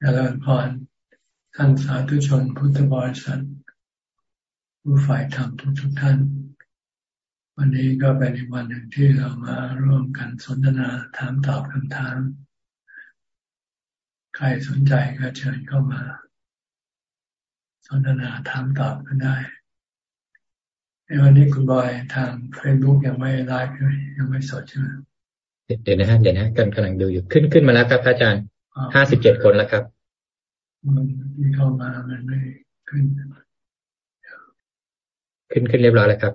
เจริญพรท่านสาธุชนพุทธบริษัทผู้ฝ่ายธรรมทุกทุกท่าน วันนี้ก็เป็นอีกวันหนึ่งที่เรามาร่วมกันสนทนาถามตอบคำถาม ใครสนใจก็เชิญเข้ามา สนทนาถามตอบกันได้ในวันนี้คุณบอยทางเฟซบุ๊กยังไม่ไลฟ์ยังไม่สดใช่ไหมเดี๋ยวนะฮะเดี๋ยวนะกำลังกำลังดูอยู่ขึ้นขึ้นมาแล้วครับอาจารย์ ห้าสิบเจ็ดคนแล้วครับมันที่เข้ามามันไม่ขึ้น ขึ้นขึ้นเรียบร้อยแล้วครับ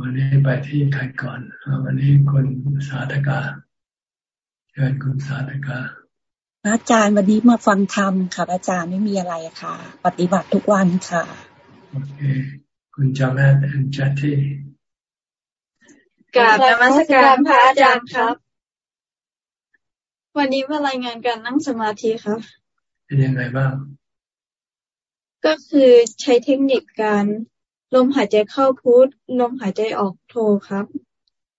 วันนี้ไปที่ใครก่อนวันนี้คุณสาธกาเชิญคุณสาธกาอาจารย์วันนี้มาฟังธรรมค่ะอาจารย์ไม่มีอะไรค่ะ ปฏิบัติทุกวันค่ะ โอเค คุณจาแม่แอนจัตที่ กราบนมัสการพระอาจารย์ครับ วันนี้มารายงานการนั่งสมาธิครับเป็นยังไงบ้าง ก็คือใช้เทคนิคการลมหายใจเข้าพุทลมหายใจออกโทครับ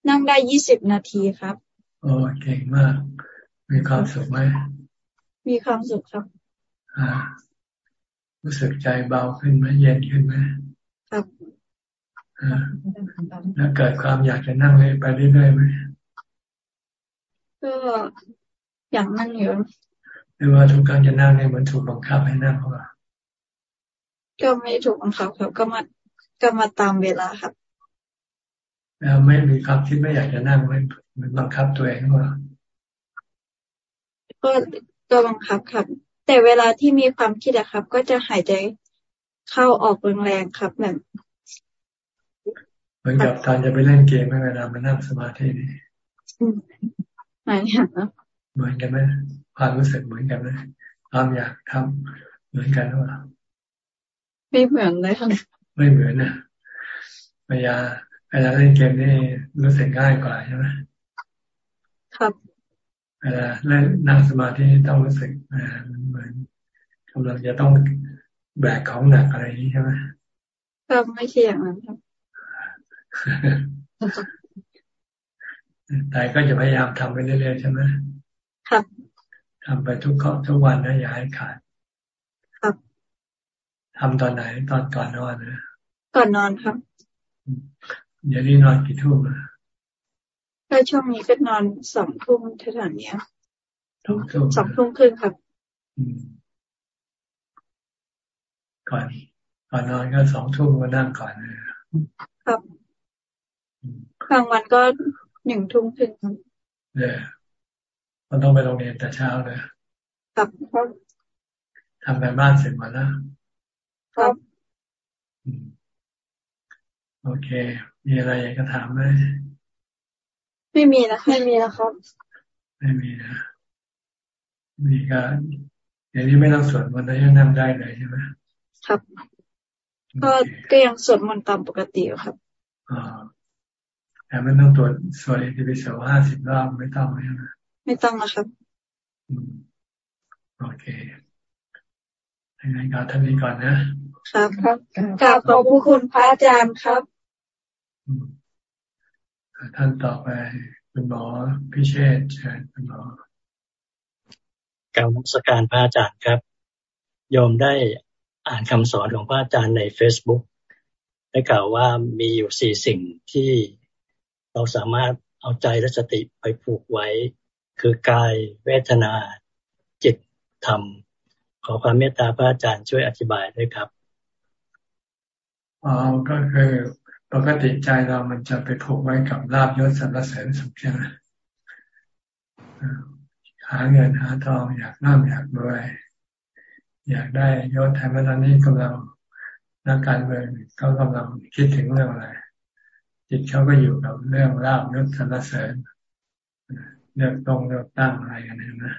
นั่งได้ยี่สิบนาทีครับโอ้เก่งมาก มีความสุขไหมมีความสุขครับ อ่า รู้สึกใจเบาขึ้นไหมเย็นขึ้นไหมครับ แล้วเกิดความอยากจะนั่งเลยไปเรื่อยๆไหมก็อยากนั่งอยู่หรือว่าทุกครั้งจะนั่งเนี่ยเหมือนถูกบังคับให้นั่งเขาก็ไม่ถูกบังคับครับก็มาก็มาตามเวลาครับแล้วไม่มีครับที่ไม่อยากจะนั่งไม่มันบังคับตัวเองว่าก็ก็บังคับครับ แต่เวลาที่มีความคิดอะครับ ก็จะหายใจเข้าออกแรงๆครับแบบ มือนกับตอนจะไปเล่นเกมไม่เวลามานั่งสมาธินี่ไหนครับเหมือนกันไหมความรู้สึกเหมือนกันไหมความอยากทำเหมือนกันหรือเปล่าไม่เหมือนเลยค่ะไม่เหมือนนะเวลาเวลาเล่นเกมนี่รู้สึกง่ายกว่าใช่ไหมครับเวลาเล่นนั่งสมาธิต้องรู้สึกเหมือนกำลังจะต้องแบกของหนักอะไรอย่างนี้ใช่ไหมก็ไม่ใช่อย่างนั้นครับ แต่ก็จะพยายามทำไปเรื่อยๆใช่ไหมครับทำไปทุกข้อทุกวันนะอย่าให้ขาดครับทำตอนไหนตอนก่อนนอนนะก่อนนอนครับเดี๋ยวนี้นอนกี่ทุ่มอะถ้าช่วงนี้ก็นอนสองทุ่มเท่านี้สองทุ่มสองทุ่มครึ่งครับก่อนก่อนนอนก็สองทุ่มก็นั่งก่อนนะครับ บางวันก็หนึ่งทุ่มครึ่งครับเนี่ยมันต้องไปโรงเรียนแต่เช้าเลยครับทำงานบ้านเสร็จหมดแล้วครับโอเค มีอะไรอยากจะถามไหมไม่มีนะไม่มีแล้วครับ ไม่มีนะมีก็เดี๋ยวนี้ไม่ต้องสวดมนต์แล้วยังนั่งได้เลยใช่ไหมครับ ก็ก็ยังสวดมนต์ตามปกติครับอ่า แต่ไม่ต้องตรวจสวดอิติปิโสห้าสิบรอบไม่ต้องใช่ไหมไม่ต้องนะครับโอเคยังไงก็ท่านนี้ก่อนนะ ครับครับกราบขอบพระคุณพระอาจารย์ครับ ท่านต่อไปคุณหมอพิเชษเชิญคุณหมอการมัสการพระอาจารย์ครับ โยมได้อ่านคำสอนของพระอาจารย์ใน Facebook ได้กล่าวว่ามีอยู่สี่สิ่งที่ เราสามารถเอาใจและสติไปผูกไว้ คือกายเวทนา จิตธรรม ขอความเมตตาพระอาจารย์ช่วยอธิบายด้วยครับอ๋อก็คือปกติใจเรามันจะไปผูกไว้กับลาบยศสรรเสริญสุขใช่ไหมหาเงินหาทองอยากน่ำอยากรวยอยากได้ยศแทนเวลานี้กำลังนักการเมืองเขากำลังคิดถึงเรื่องอะไร จิตเขาก็อยู่กับเรื่องลาบยศสรรเสริญเลือกตรงเลือกตั้งอะไรกันนะ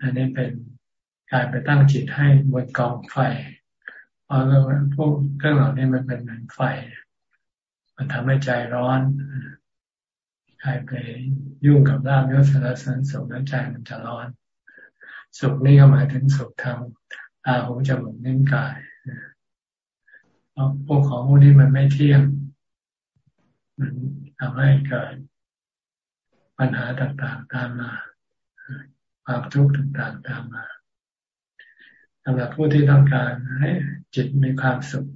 อันนี้เป็นการไปตั้งจิตให้บนกองไฟ เพราะเรื่องพวกเครื่องเหล่านี้มันเป็นเหมือนไฟ มันทำให้ใจร้อน ใครไปยุ่งกับลาบยศสารเสริญสุขแล้วใจมันจะร้อน สุขนี่ก็หมายถึงสุขทางตาหูจมูกนิ้วกายเพราะพวกของพวกนี้มันไม่เที่ยง มันทำให้เกิดปัญหาต่างๆตามมาความทุกข์ต่างๆตามมาสำหรับผู้ที่ต้องการให้จิตมีความสุข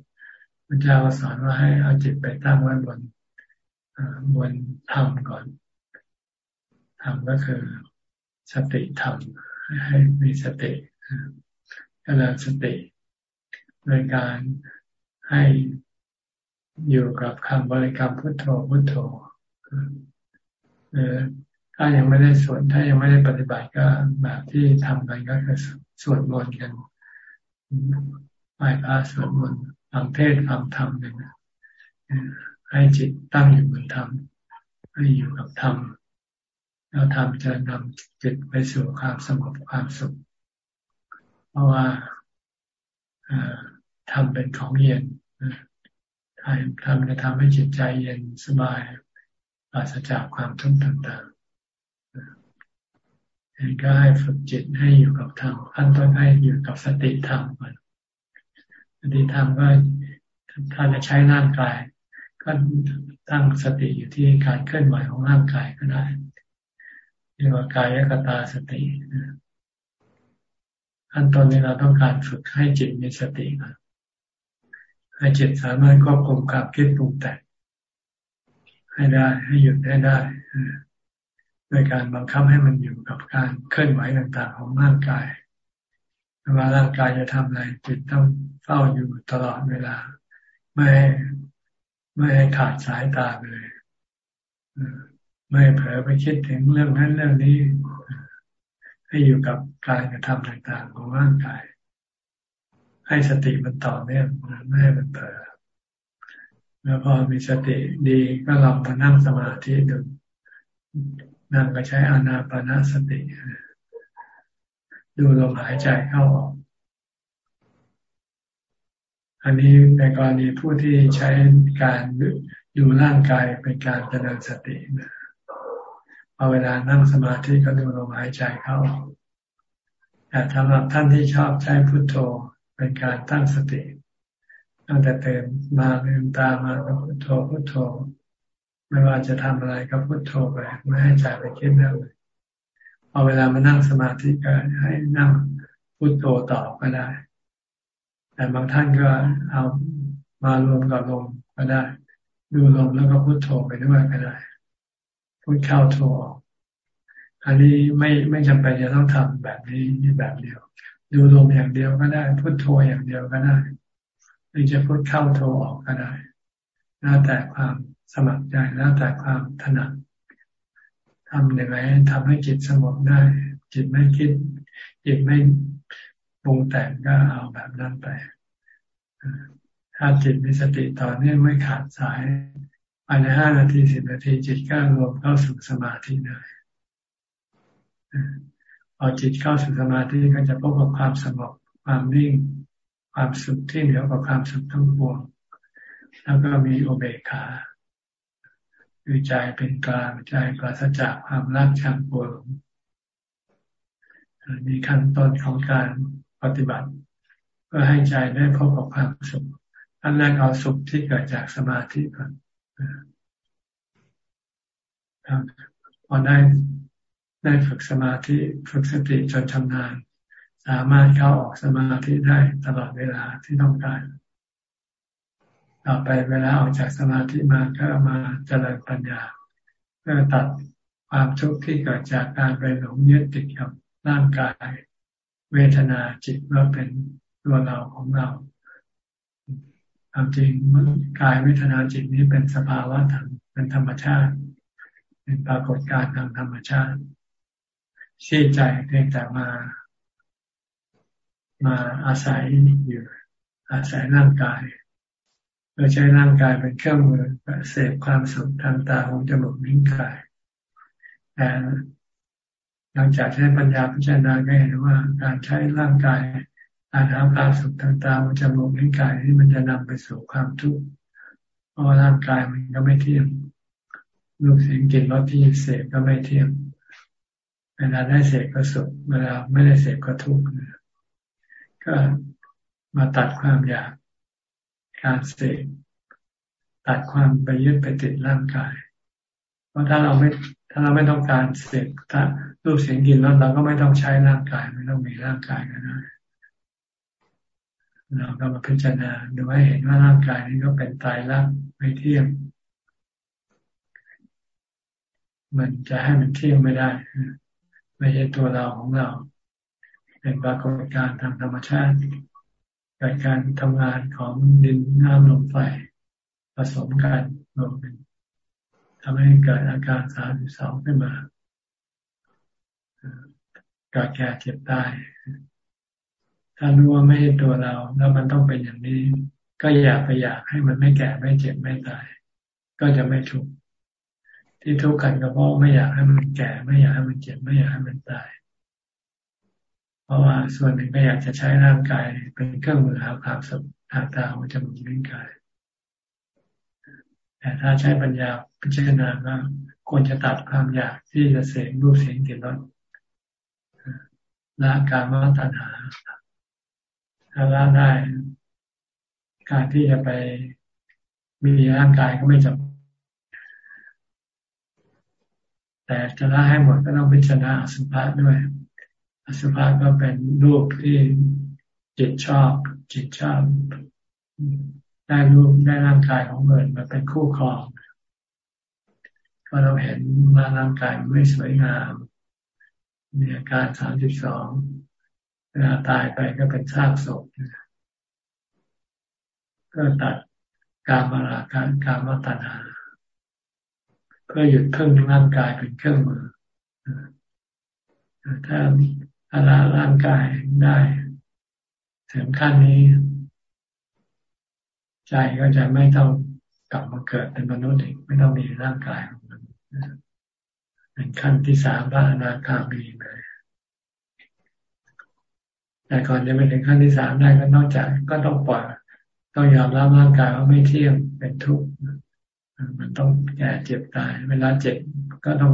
พระเจ้าสอนว่าให้เอาจิตไปตั้งไว้บนบนธรรมก่อนธรรมก็คือสติธรรมให้มีสติกำลังสติโดยการให้ อยู่กับคำบริกรรมพุทโธพุทโธเออถ้ายังไม่ได้สวดถ้ายังไม่ได้ปฏิบัติก็แบบที่ทำกันก็คือสวดมนต์กันไหว้พระสวดมนต์ฟังเทศฟังธรรมกันให้จิตตั้งอยู่บนธรรมให้อยู่กับธรรมแล้วธรรมจะนำจิตไปสู่ความสงบความสุข เพราะว่าธรรมเป็นของเย็น ธรรมจะทำให้จิตใจเย็นสบายปราศจากความทุกข์ต่างๆก็ให้ฝึกจิตให้อยู่กับธรรมขั้นต้นให้อยู่กับสติธรรมก่อนสติธรรมก็ถ้าจะใช้ร่างกาย ก็ตั้งสติอยู่ที่การเคลื่อนไหวของร่างกายก็ได้เรียกว่ากายกตาสติขั้นตอนนี้เราต้องการฝึกให้จิตมีสติ ให้จิตสามารถควบคุมความคิดปรุงแต่งให้ได้ ให้หยุดได้ได้โดยการบังคับให้มันอยู่กับการเคลื่อนไหวต่างๆของร่างกายเวลาร่างกายจะทำอะไรจิตต้องเฝ้าอยู่ตลอดเวลา ไม่ไม่ให้ขาดสายตาไปเลยไม่เผลอไปคิดถึงเรื่องนั้นเรื่องนี้ ให้อยู่กับการกระทำต่างๆของร่างกาย ให้สติมันต่อเนื่องไม่ให้มันเผลอแล้วพอมีสติดีก็ลองมานั่งสมาธิดูนั่งก็ใช้อานาปานาสติ ดูลมหายใจเข้าออก อันนี้ในกรณีผู้ที่ใช้การดูร่างกายเป็นการเจริญสตินะพอเวลานั่งสมาธิก็ดูลมหายใจเข้าแต่สำหรับท่านที่ชอบใช้พุทโธ เป็นการตั้งสติตั้งแต่เต็มมาเลืมตามาก็พุทโธพุทโธ ไม่ว่าจะทำอะไรก็พุทโธไปไม่ให้ใจไปคิดเรื่องเลยพอเวลามานั่งสมาธิก็ให้นั่งพุทโธต่อก็ได้ แต่บางท่านก็เอามารวมกับลมก็ได้ ดูลมแล้วก็พุทโธไปด้วยก็ได้พุทเข้าโธออกอันนี้ไม่ไม่จำเป็นจะต้องทำแบบนี้แบบเดียว ดูลมอย่างเดียวก็ได้พุทโธอย่างเดียวก็ได้หรือจะพุทเข้าโทรออกก็ได้แล้วแต่ความสมัครใจแล้วแต่ความถนัดทำอย่างไรทำให้จิตสงบได้ จิตไม่คิด จิตไม่ปรุงแต่งก็เอาแบบนั้นไปถ้าจิตมีสติต่อเนื่องไม่ขาดสายภายในห้านาทีสิบนาทีจิตก็รวมเข้าสู่สมาธิได้ พอจิตเข้าสู่สมาธิก็จะพบกับความสงบความนิ่ง ความสุขที่เหนือกว่าความสุขทั้งปวง แล้วก็มีโอเบคาคือใจเป็นกลางใจปราศจากความรักชังปวงมีขั้นต้นของการปฏิบัติ เพื่อให้ใจได้พบกับความสุขอันแรกเอาสุขที่เกิดจากสมาธิก่อนพอได้ ได้ฝึกสมาธิฝึกสติจนชำนาญ สามารถเข้าออกสมาธิได้ตลอดเวลาที่ต้องการ ต่อไปเวลาออกจากสมาธิมาก็มาเจริญปัญญา เพื่อตัดความทุกข์ที่เกิดจากการไปหลงยึดติดกับร่างกาย เวทนาจิตว่าเป็นตัวเราของเราความจริงกายเวทนาจิตนี้เป็นสภาวะธรรมเป็นธรรมชาติ เป็นปรากฏการณ์ทางธรรมชาติ ที่ใจเพียงแต่มา มาอาศัยอยู่ อาศัยร่างกายโดยใช้ร่างกายเป็นเครื่องมือเสพความสุขทางตาหูจมูกนิ้วกายแต่หลังจากใช้ปัญญาพิจารณาก็เห็นว่า การใช้ร่างกายการหาความสุขทางตาหูจมูกนิ้วกายนี่มันจะนำไปสู่ความทุกข์เพราะร่างกายมันก็ไม่เที่ยงรูปเสียงกลิ่นรสที่เสพก็ไม่เที่ยง เวลาได้เสพก็สุข เวลาไม่ได้เสพก็ทุกข์ก็มาตัดความอยากการเสพตัดความไปยึดไปติดร่างกาย เพราะถ้าเราไม่ถ้าเราไม่ต้องการเสพถ้ารูปเสียงกินแล้วเราก็ไม่ต้องใช้ร่างกาย ไม่ต้องมีร่างกายก็ได้เราก็มาพิจารณาดูให้เห็นว่าร่างกายนี้ก็เป็นตายรักไม่เที่ยงมันจะให้มันเที่ยงไม่ได้ ไม่ใช่ตัวเราของเรา เป็นปรากฏการณ์ทางธรรมชาติเกิดการทำงานของดินน้ำลมไฟผสมกันรวมเป็นทำให้เกิดอาการสามสิบสองขึ้นมาเกิดแก่เจ็บตายถ้ารู้ว่าไม่ใช่ตัวเรา แล้วมันต้องเป็นอย่างนี้ ก็อยากไปอยากให้มันไม่แก่ไม่เจ็บไม่ตาย ก็จะไม่ทุกข์ ที่ทุกข์กันก็เพราะไม่อยากให้มันแก่ ไม่อยากให้มันเจ็บไม่อยากให้มันตาย เพราะว่าส่วนหนึ่งก็อยากจะใช้ร่างกายเป็นเครื่องมือหาความสุขทางตาของจมูกลิ้นกายแต่ถ้าใช้ปัญญาพิจารณาก็ควรจะตัดความอยากที่จะเสกรูปเสียงกลิ่นรสละการมาตัณหาถ้าละได้ การที่จะไปมีร่างกายก็ไม่จำ แต่จะละให้หมดก็ต้องพิจารณาอสุภะด้วย อสุภะก็เป็นรูปที่จิตชอบ จิตชอบ ได้รูปได้ร่างกายของเงินมาเป็นคู่ครอง ก็เราเห็นว่าร่างกายไม่สวยงาม มีอาการสามสิบสองเวลาตายไปก็เป็นซากศพก็ตัดการมาราการการมาตัณหา พื่อหยุดเพิ่งร่างกายเป็นเครื่องมือถ้าอาละร่างกายได้ถึงขั้นนี้ ใจก็จะไม่ต้องกลับมาเกิดเป็นมนุษย์อีกไม่ต้องมีร่างกายของมันเป็นขั้นที่สามพระอนาคามีเลยแต่ก่อนจะไปถึงขั้นที่สามได้ก็นอกจากก็ต้องปล่อยต้องยอมรับร่างกายว่าไม่เที่ยงเป็นทุกข์ มันต้องแก่เจ็บตาย เวลาเจ็บก็ต้อง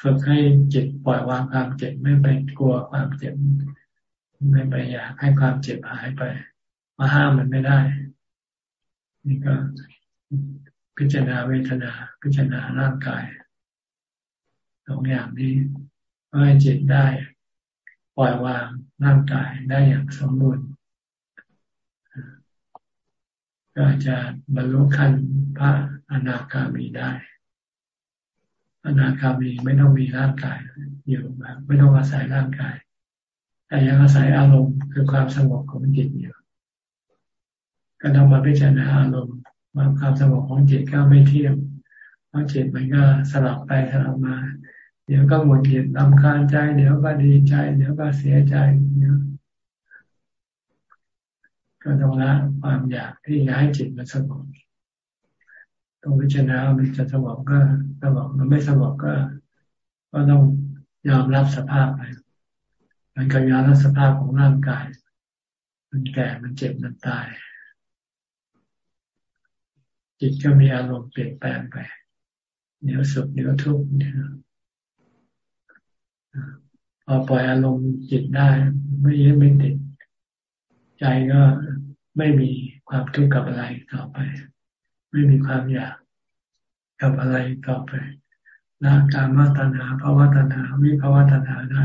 ฝึกให้จิตปล่อยวางความเจ็บไม่ไปกลัวความเจ็บ ไม่ไปอยากให้ความเจ็บหายไป มาห้ามมันไม่ได้ นี่ก็พิจารณาเวทนา พิจารณาร่างกายสองอย่างนี้ให้จิตได้ ปล่อยวางร่างกายได้อย่างสมบูรณ์ ก็จะบรรลุขั้นพระอนาคามีได้ อนาคามีไม่ต้องมีร่างกายอยู่แบบไม่ต้องอาศัยร่างกาย แต่ยังอาศัยอารมณ์คือความสงบของจิตอยู่ก็ต้องมาพิจารณาอารมณ์ว่าความสงบของจิตก็ไม่เที่ยงเพราะจิตมันก็สลับไปสลับมา เดี๋ยวก็หมดจิตลำคาญใจ เดี๋ยวก็ดีใจ เดี๋ยวก็เสียใจเดี๋ยว ก็ต้องละความอยากที่จะให้จิตมันสงบต้องพิจารณามันจะสงบก็สงบมันไม่สงบก็ ก็ต้องยอมรับสภาพไปมันก็ยอมรับสภาพของร่างกาย มันแก่มันเจ็บมันตาย จิตก็มีอารมณ์เปลี่ยนแปลงไปเดี๋ยวสุขเดี๋ยวทุกข์เนี่ยพอปล่อยอารมณ์จิตได้ ไม่ยึดไม่ติด ใจก็ไม่มีความทุกข์กับอะไรต่อไป ไม่มีความอยากกับอะไรต่อไปละการมาตัณหาภาวะตัณหาวิภาวะตัณหาได้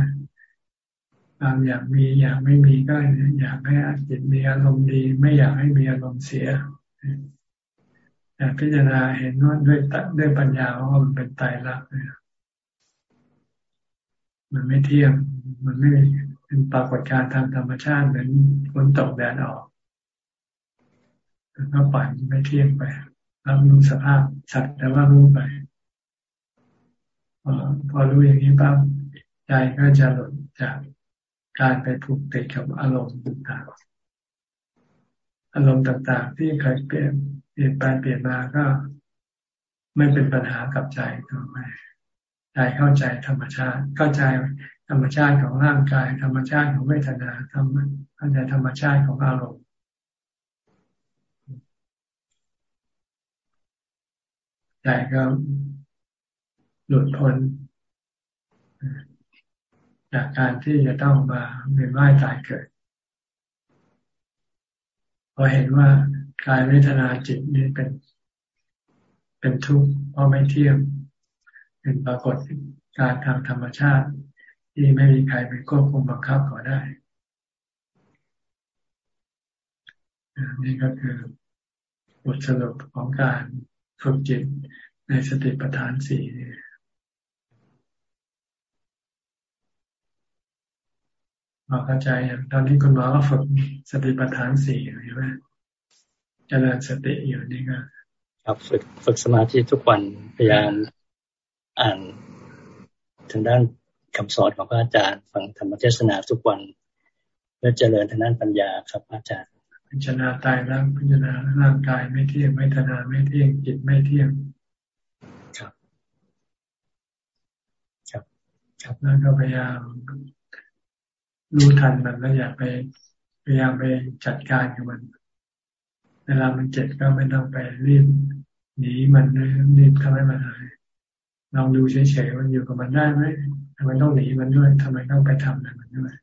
ความอยากมีอยากไม่มีก็อยากให้จิตมีอารมณ์ดี ไม่อยากให้มีอารมณ์เสียแต่พิจารณาเห็นว่าด้วยด้วยปัญญาว่ามันเป็นไตรลักษณ์มันไม่เที่ยงมันไม่ เป็นปรากฏการณ์ทางธรรมชาติเหมือนฝนตกแดดออกแล้วก็ปล่อยไม่เที่ยงไปรับรู้สภาพสัตว์แต่ว่ารู้ไปพอรู้อย่างนี้ปั๊บใจก็จะหลุดจากการไปผูกติดกับอารมณ์ต่างๆอารมณ์ต่างๆ ที่เคยเปลี่ยนเปลี่ยนไปเปลี่ยนมาก็ไม่เป็นปัญหากับใจต่อไปใจเข้าใจธรรมชาติเข้าใจ ธรรมชาติของร่างกาย ธรรมชาติของเวทนาธรรมเข้าใจธรรมชาติของอารมณ์ใจก็หลุดพ้นจากการที่จะต้องมาเวียนว่ายตายเกิดพอเห็นว่ากายเวทนาจิตนี่เป็น เป็นทุกข์เพราะไม่เที่ยงเป็นปรากฏการทางธรรมชาติ ที่ไม่มีใครไปควบคุมบังคับเขาได้นี่ก็คือบทสรุปของการฝึกจิตในสติปัฏฐานสี่หมอเข้าใจอย่างตอนนี้คุณหมอก็ฝึกสติปัฏฐานสี่ใช่ไหมเจริญสติอยู่นี่ก็ครับฝึกฝึกสมาธิทุกวันพยายามอ่านทางด้าน คำสอนของพระอาจารย์ ฟังธรรมเทศนาทุกวันเพื่อเจริญทางด้านปัญญาครับอาจารย์พิจารณาตายร่างพิจารณาร่างกายไม่เที่ยงไม่ทนาไม่เที่ยงจิตไม่เที่ยงครับ ครับ ครับแล้วก็พยายามรู้ทันมันแล้วอย่าไปพยายามไปจัดการกับมัน เวลามันเจ็บก็ไม่ต้องไปรีบหนีมันรีบทำให้มันหายลองดูเฉยๆมันอยู่กับมันได้ไหม ทำไมต้องหนีมันด้วยทำไมต้องไปทำอะไรมันด้วย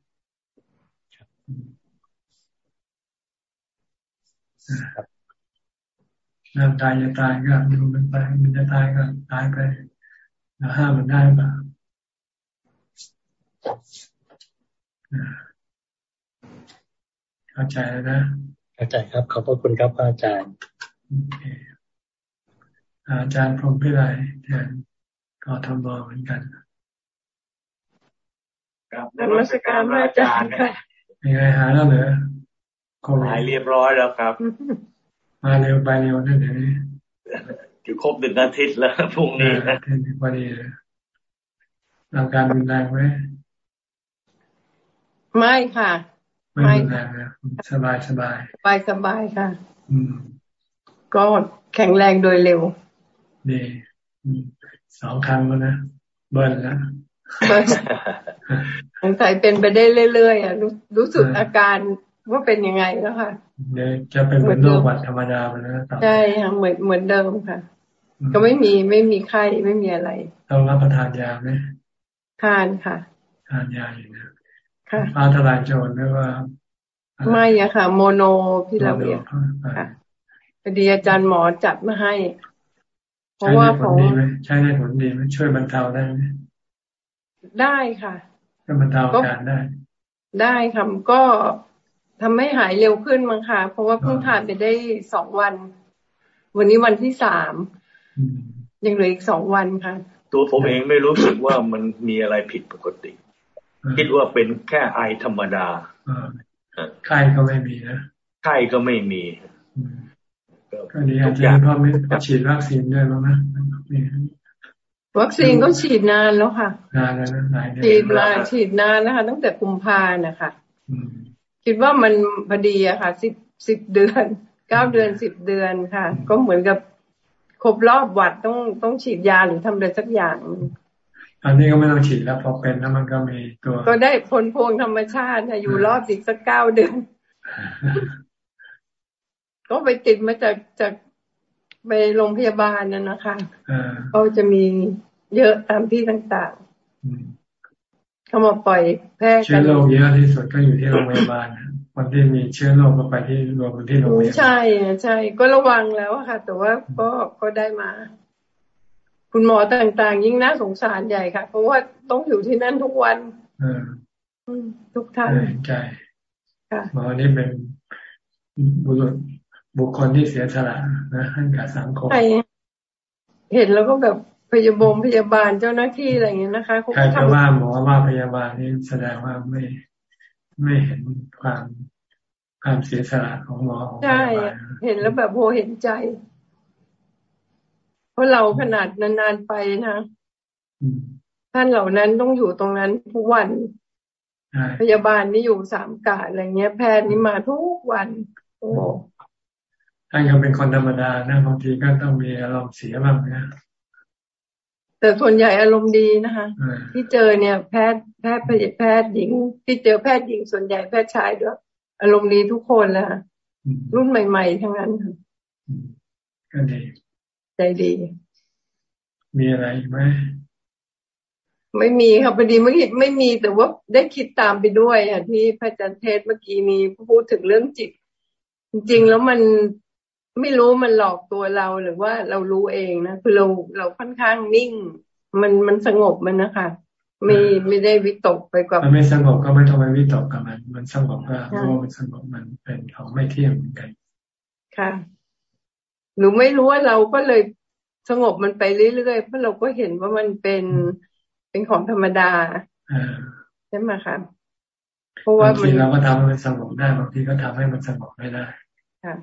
ร่างกายจะตายก็ดูมันไป มันจะตายก็ตายไปเราห้ามมันได้ปะเข้าใจแล้วนะเข้าใจครับ ขอบพระคุณครับอาจารย์อาจารย์พรหมพิไลแทนกทมเหมือนกัน กับนมัสการอาจารย์ค่ะยังไงหาแล้วเหรอหายเรียบร้อยแล้วครับ มาเร็วไปเร็วนั่นเดี๋ยวนี้ถือครบหนึ่งอาทิตย์แล้วพรุ่งนี้นะพอดีอาการรุนแรงไหมไม่ค่ะ ไม่รุนแรงนะสบายสบายสบายสบายค่ะ อืม ก็แข็งแรงโดยเร็วดีสองครั้งแล้วนะ เบิร์นแล้ว สงสัยเป็นไปได้เรื่อยๆอะรู้สึกอาการว่าเป็นยังไงแล้วค่ะเดี๋ยวจะเป็นเหมือนโรคหวัดธรรมดาไปแล้วใช่ค่ะเหมือนเหมือนเดิมค่ะ ก็ไม่มีไม่มีไข้ไม่มีอะไรต้องรับประทานยาไหมทานค่ะ ทานยาอยู่นะค่ะฟ้าทลายโจรหรือว่าไม่อะค่ะ โมโนพิลาเวียค่ะพอดีอาจารย์หมอจัดมาให้ เพราะว่าของใช้ได้ผลดีไหมช่วยบรรเทาได้ไหม ได้ค่ะช่วยบรรเทาอาการได้ ได้ค่ะก็ทำให้หายเร็วขึ้นมั้งค่ะ เพราะว่าเพิ่งทานไปได้สองวัน วันนี้วันที่สามยังเหลืออีกสองวันค่ะ ตัวผมเองไม่รู้สึกว่ามันมีอะไรผิดปกติ คิดว่าเป็นแค่ไอธรรมดาไข้ก็ไม่มีนะไข้ก็ไม่มีก็ดีอาจารย์พ่อไม่ฉีดวัคซีนด้วยมั้งนะ วัคซีนก็ฉีดนานแล้วค่ะนานแล้วนะฉีดนานฉีดนานนะคะ ตั้งแต่กุมภานะคะคิดว่ามันพอดีอะค่ะสิบสิบเดือนเก้าเดือนสิบเดือนค่ะ ก็เหมือนกับครบรอบวัดต้องต้องฉีดยาหรือทำอะไรสักอย่างอันนี้ก็ไม่ต้องฉีดแล้วพอเป็นแล้วมันก็มีตัว ก็ได้ผลพวงธรรมชาติอยู่รอบอีกสักเก้าเดือน ก็ไปติดมาจากจากไปโรงพยาบาลนั่นนะคะเขาจะมี เยอะตามที่ต่างๆเขามาปล่อยแพร่เชื้อโรคเยอะที่สุดก็อยู่ที่โรงพยาบาลคนที่มีเชื้อโรคก็ไปที่รวมที่โรงพยาบาลใช่ใช่ก็ระวังแล้วค่ะ แต่ว่าก็ก็ได้มา คุณหมอต่างๆ ยิ่งน่าสงสารใหญ่ค่ะ เพราะว่าต้องอยู่ที่นั่นทุกวันทุกท่านใช่หมอนี่เป็นบุรุษบุคคลที่เสียสละนะให้กับสังคมเห็นแล้วก็แบบ พยาบงพยาบาลเจ้าหน้าที่อะไรอย่างเงี้ยนะคะใครจะว่าหมอว่าพยาบาลนี่แสดงว่าไม่ไม่เห็นความความเสียสละของหมอของใช่เห็นแล้วแบบโหเห็นใจ เพราะเราขนาดนานๆไปนะท่านเหล่านั้นต้องอยู่ตรงนั้นทุกวัน พยาบาลนี่อยู่สามกะอะไรเงี้ย แพทย์นี่มาทุกวันโอ้ท่านก็เป็นคนธรรมดานะบางทีก็ต้องมีอารมณ์เสียบ้างนะ แต่ส่วนใหญ่อารมณ์ดีนะคะ ที่เจอเนี่ย แพทย์แพทย์แพทย์หญิง ที่เจอแพทย์หญิงส่วนใหญ่แพทย์ชายด้วย อารมณ์ดีทุกคนแล้วรุ่นใหม่ ๆ ทั้งนั้นก็ดีใจดี มีอะไรไหมไม่มีครับพอดีเมื่อกี้ไม่มีแต่ว่าได้คิดตามไปด้วยอะที่พระอาจารย์เทศเมื่อกี้นี้พูดถึงเรื่องจิต จริง ๆ แล้วมัน ไม่รู้มันหลอกตัวเราหรือว่าเรารู้เองนะคือเราเราค่อนข้างนิ่ง มันมันสงบมันนะคะไม่ไม่ได้วิตกไปกับมันไม่สงบก็ไม่ต้องไปวิตกกับมัน มันสงบก็รู้ว่ามันสงบมันเป็นของไม่เที่ยงเหมือนกันค่ะหนูไม่รู้ว่าเราก็เลยสงบมันไปเรื่อยๆเพราะเราก็เห็นว่ามันเป็นเป็นของธรรมดาใช่ไหมคะเพราะว่าบางทีเราก็ทำให้มันสงบได้บางทีก็ทำให้มันสงบไม่ได้ค่ะ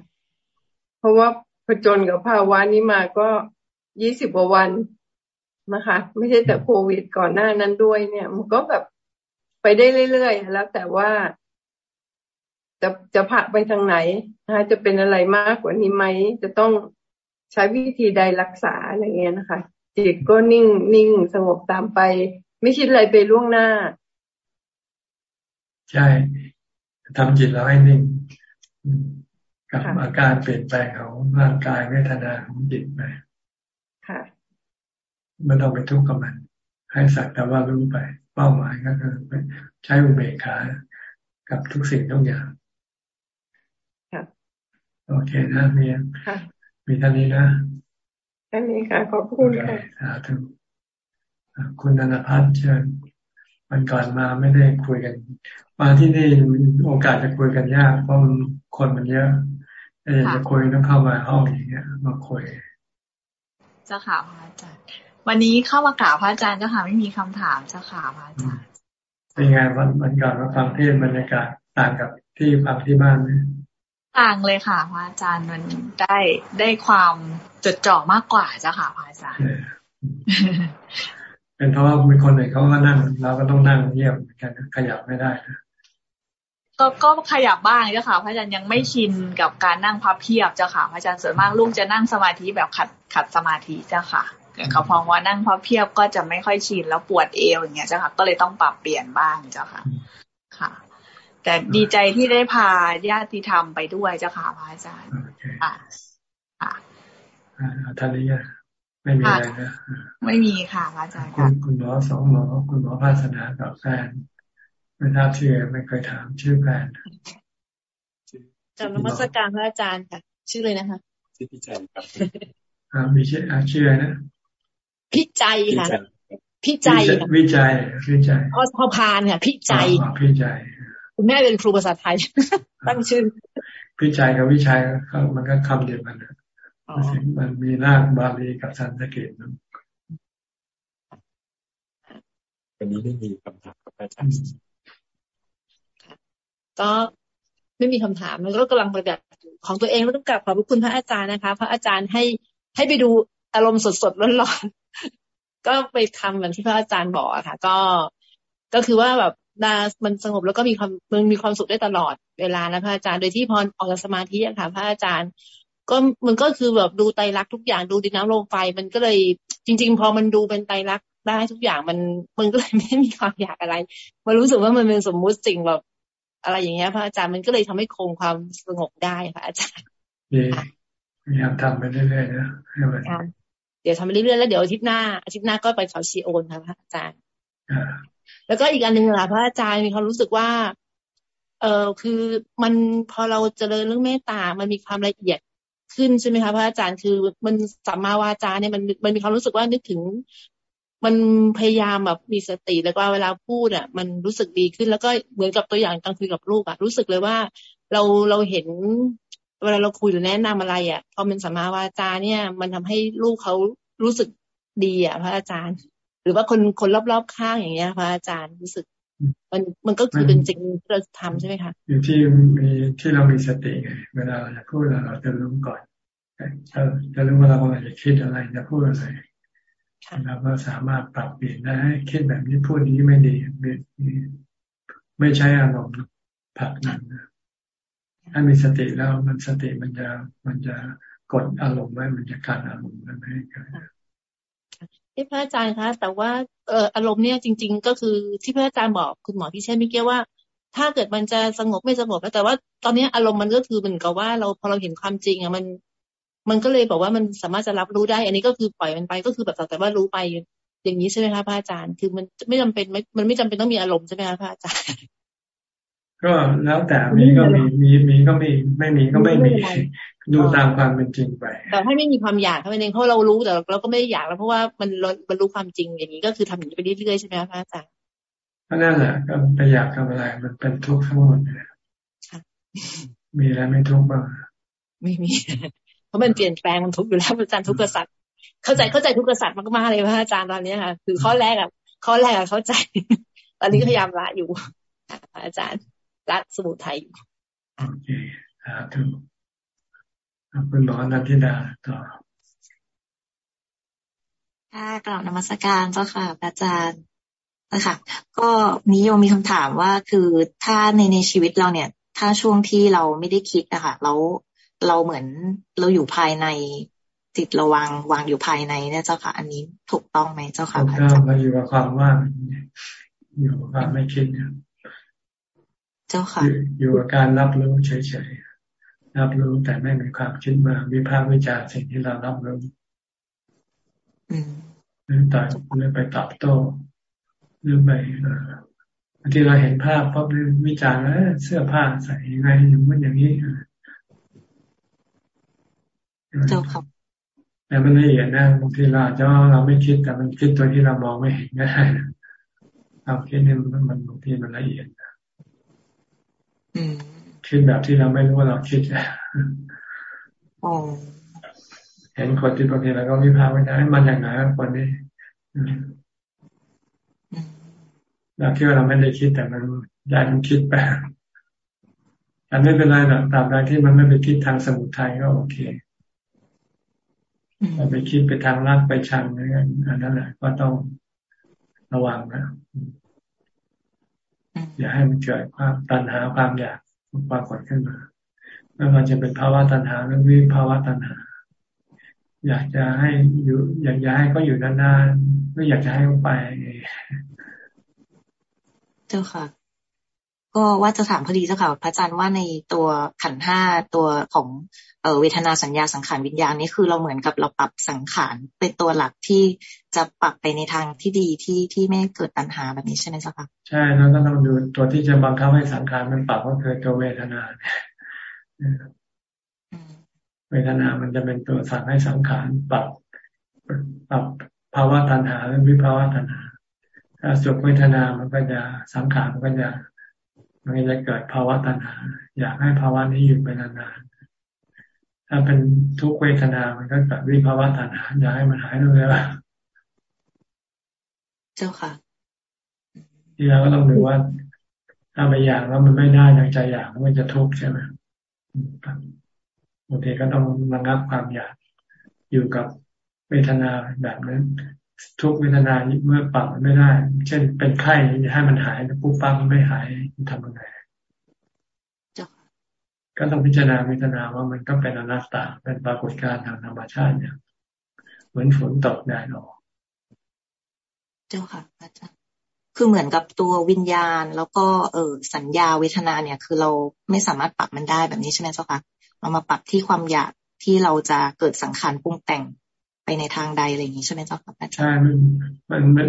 เพราะว่าผจญกับภาวะนี้มาก็ยี่สิบกว่าวันนะคะ ไม่ใช่แต่โควิดก่อนหน้านั้นด้วยเนี่ย มันก็แบบไปได้เรื่อยๆแล้วแต่ว่าจะจะผักไปทางไหนนะคะจะเป็นอะไรมากกว่านี้ไหมจะต้องใช้วิธีใดรักษาอะไรเงี้ยนะคะจิตก็นิ่งนิ่งสงบตามไป ไม่คิดอะไรไปล่วงหน้า ใช่ทำจิตเราให้นิ่ง กับอาการเปลี่ยนแปลงของร่างกายเวทนาของจิตไปค่ะไม่ต้องไปทุกข์กับมัน ให้สักแต่ว่ารู้ไป เป้าหมายก็คือใช้อุเบกขากับทุกสิ่งทุกอย่างโอเคนะเมียมีท่านี้นะท่านนี้ค่ะขอบคุณค่ะสาธุคุณนันพัฒน์เชิญมันก่อนมาไม่ได้คุยกัน มาที่นี่โอกาสจะคุยกันยากเพราะคนมันเยอะ ถ้าอยากจะคุยต้องเข้ามาห้องอย่างเงี้ยมาคุยเจ้าค่ะพระอาจารย์ วันนี้เข้ามากราบพระอาจารย์เจ้าค่ะไม่มีคำถามเจ้าค่ะพระอาจารย์เป็นไงวันวันก่อนมาฟังเทศบรรยากาศต่างกับที่ฟังที่บ้านไหมต่างเลยค่ะพระอาจารย์มันได้ได้ความจดจ่อมากกว่าเจ้าค่ะพระอาจารย์เป็นเพราะว่ามีคนหนึ่งเขาก็นั่งเราก็ต้องนั่งเงียบกันขยับไม่ได้นะ ก็ก็ขยับบ้างเจ้าค่ะ พระอาจารย์ยังไม่ชินกับการนั่งพับเพียบเจ้าค่ะพระอาจารย์ส่วนมากลูกจะนั่งสมาธิแบบขัดขัดสมาธิเจ้าค่ะเขาพองว่านั่งพับเพียบก็จะไม่ค่อยชินแล้วปวดเอวอย่างเงี้ยเจ้าค่ะ ก็เลยต้องปรับเปลี่ยนบ้างเจ้าค่ะค่ะ แต่ดีใจที่ได้พาญาติธรรมไปด้วยเจ้าค่ะพระอาจารย์ค่ะค่ะท่านนี้ไม่มีอะไรนะไม่มีค่ะพระอาจารย์คุณคุณหมอสองหมอคุณหมอภาสนากับแฟน ไม่ทราบชื่อไม่เคยถามชื่อแฟนจำนมัสการพระอาจารย์ค่ะ ชื่อเลยนะคะชื่อพี่จันครับมีชื่อชื่ออะไรนะพี่ใจค่ะพี่ใจวิจัยวิจัยพอพอพานค่ะพี่ใจพี่ใจคุณแม่เป็นครูภาษาไทย ตั้งชื่อพี่ใจกับวิชัยมันก็คำเดียวกันนะมันมีรากบาลีกับสันสเกตนะวันนี้ไม่มีคำถามกับอาจารย์ ก็ไม่มีคำถามมันก็กำลังปฏิบัติของตัวเองแล้วต้องกลับขอบคุณพระอาจารย์นะคะ พระอาจารย์ให้ให้ไปดูอารมณ์สดๆร้อนๆก็ไปทำเหมือนที่พระอาจารย์บอกอะค่ะ ก็ก็คือว่าแบบนามันสงบแล้วก็มีความมันมีความสุขได้ตลอดเวลานะพระอาจารย์โดยที่พอออกจากสมาธิอะค่ะ พระอาจารย์ ก็มันก็คือแบบดูไตรลักษณ์ทุกอย่างดูดินน้ำลมไฟมันก็เลยจริง ๆ พอมันดูเป็นไตรลักษณ์ได้ทุกอย่างมันมันก็เลยไม่มีความอยากอะไร มันรู้สึกว่ามันเป็นสมมุติสิ่งแบบ อะไรอย่างเงี้ยพระอาจารย์มันก็เลยทำให้คงความสงบได้พระอาจารย์พยายามทำไปเรื่อยๆนะให้มันเดี๋ยวทำไปเรื่อยๆแล้วเดี๋ยวอาทิตย์หน้าอาทิตย์หน้าก็ไปเขาชีโอนค่ะพระอาจารย์แล้วก็อีกอันหนึ่งค่ะพระอาจารย์มีความรู้สึกว่า เออคือมันพอเราเจริญเรื่องเมตตา มันมีความละเอียดขึ้นใช่ไหมคะพระอาจารย์คือมันสัมมาวาจาเนี่ยมันมันมีความรู้สึกว่านึกถึง มันพยายามแบบมีสติแล้วก็เวลาพูดอะ มันรู้สึกดีขึ้นแล้วก็เหมือนกับตัวอย่างตอนคุยกับลูกอะรู้สึกเลยว่า เราเราเห็น เวลาเราคุยหรือแนะนำอะไรอะพอเป็นสัมมาวาจาเนี่ย มันทำให้ลูกเขารู้สึกดีอะ พระอาจารย์ หรือว่าคนคนรอบๆข้างอย่างเงี้ย พระอาจารย์รู้สึก มันมันก็คือเป็นจริงที่เราทำใช่ไหมคะอยู่ที่มีที่เรามีสติไงเวลาเราจะพูดเราจะรู้ก่อนจะจะรู้ว่าเรากำลังจะคิดอะไรจะพูดอะไร เราก็สามารถปรับเปลี่ยนได้คิดแบบนี้พูดนี้ไม่ดีไม่ใช้อารมณ์ผักนั้นนะถ้ามีสติแล้วมันสติมันจะมันจะกดอารมณ์ไว้มันจะการอารมณ์ไว้ไม่ให้เกิดที่พระอาจารย์คะ แต่ว่าเอออารมณ์เนี่ยจริง ๆ ก็คือที่พระอาจารย์บอกคุณหมอพี่เช่ไม่เกี่ยวว่า ถ้าเกิดมันจะสงบไม่สงบแล้วแต่ว่าตอนนี้อารมณ์มันก็คือเหมือนกับว่าเราพอเราเห็นความจริงอะมัน มันก็เลยบอกว่ามันสามารถจะรับรู้ได้ อันนี้ก็คือปล่อยมันไปก็คือแบบแต่ว่ารู้ไป อย่างนี้ใช่ไหมคะพระอาจารย์ คือมันไม่จำเป็นไม่มันไม่จำเป็นต้องมีอารมณ์ใช่ไหมคะพระอาจารย์ ก็แล้วแต่มีก็มีมีมีก็มีไม่มีก็ไม่มีดูตามความเป็นจริงไป แต่ให้ไม่มีความอยากเท่านั้นเองเพราะเรารู้แต่เราก็ไม่ได้อยากแล้วเพราะว่ามันมันรู้ความจริงอย่างนี้ก็คือทำอย่างนี้ไปเรื่อยๆใช่ไหมคะอาจารย์ก็นั่นแหละก็ไปอยากทำอะไรมันเป็นทุกข์ทั้งหมดเลยมีอะไรไม่ทุกข์บ้างไม่มีเพ ราะมันเปลี่ยนแปลงมันทุกข์อยู่แล้วอาจารย์ทุกข์กษัตริย์เข้าใจเข้าใจทุกข์กษัตริย์มากๆเลยพระอาจารย์ตอนนี้ค่ะ คือข้อแรกอะข้อแรกอะเข้าใจ ตอนนี้พยายามละอยู่ อาจารย์ละสมุทัยอยู่โอเคสาธุคุณหมอนันทิดาต่อค่ะกล่าวนมัสการเจ้าค่ะอาจารย์นะคะก็นิยมมีคำถามว่าคือถ้าในในชีวิตเราเนี่ย ถ้าช่วงที่เราไม่ได้คิดนะคะแล้ว เราเหมือนเราอยู่ภายในจิตเราวางวางอยู่ภายในเนี่ยเจ้าค่ะ อันนี้ถูกต้องไหมเจ้าค่ะถูกต้องมาอยู่กับความว่างอยู่กับความไม่คิดเนี่ยเจ้าค่ะ อยู่กับการรับรู้เฉยๆรับรู้แต่ไม่มีความคิดมาวิพากษ์วิจารณ์สิ่งที่เรารับรู้หรือต่อหรือไปตอบโต้หรือไปบางทีเราเห็นภาพพบวิจารณ์แล้วเสื้อผ้าใส่ยังไงอย่างนี้อย่างนี้ เจ้าค่ะแต่มันละเอียดนะบางทีเราจะว่าเราไม่คิดแต่มันคิดตัวที่เรามองไม่เห็นก็ได้เราคิดนี่มันมันบางทีมันละเอียดคิดแบบที่เราไม่รู้ว่าเราคิดเห็นคนที่บางทีเราก็วิพากษ์วิจารณ์มันอย่างไรคนนี้เราคิดว่าเราไม่ได้คิดแต่มันยายมันคิดไปแต่ไม่เป็นไรหรอกตราบใดที่มันไม่ไปคิดทางสมุทัยก็โอเค เราไปคิดไปทางรักไปชังอะไรอันนั้นแหละ ก็ต้องระวังนะอย่าให้มันเกิดความตัณหาความอยากปรากฏขึ้นมาไม่ว่าจะเป็นภาวะตัณหาหรือวิภาวะตัณหา อยากจะให้อยู่ อยากจะให้ก็อยู่นานๆไม่อยากจะให้ไป เจ้าค่ะ ก็ว่าจะถามพอดีเจ้าค่ะพระอาจารย์ว่าในตัวขันห้าตัวของ เออเวทนาสัญญาสังขารวิญญาณนี่คือเราเหมือนกับเราปรับสังขารเป็นตัวหลักที่จะปรับไปในทางที่ดีที่ที่ไม่เกิดปัญหาแบบนี้ใช่ไหมเจ้าค่ะใช่แล้วก็ต้องดูตัวที่จะบังคับให้สังขารมันปรับก็คือตัวเวทนาเวทนามันจะเป็นตัวสั่งให้สังขารปรับปรับภาวะตัณหาหรือวิภาวะตัณหาถ้าสุขเวทนามันก็จะสังขารมันก็จะมันจะเกิดภาวะตัณหา อยากให้ภาวะนี้อยู่ไปนานๆ ถ้าเป็นทุกเวทนา มันก็เกิดวิภาวะตัณหาอยากให้มันหายเร็วๆเจ้าค่ะ ที่เราก็ต้องดูว่า ถ้าไปอยากแล้วมันไม่ได้อย่างใจอยากมันจะทุกข์ใช่ไหมบางทีก็ต้องระงับความอยากอยู่กับเวทนาแบบนั้น ทุกเวทนาเมื่อปรับมันไม่ได้ เช่นเป็นไข้ให้มันหายปุ๊บปั๊บไม่หายทำยังไง ก็ต้องพิจารณาเวทนาว่ามันก็เป็นอนัตตาเป็นปรากฏการณ์ทางธรรมชาติเนี่ยเหมือนฝนตกแดดออก เจ้าค่ะอาจารย์คือเหมือนกับตัววิญญาณ แล้วก็เออสัญญาเวทนาเนี่ย คือเราไม่สามารถปรับมันได้แบบนี้ใช่ไหมเจ้าค่ะเรามาปรับที่ความอยากที่เราจะเกิดสังขารปรุงแต่งไปในทางใดอะไรอย่างนี้ใช่ไหมเจ้าค่ะใช่มันมันมัน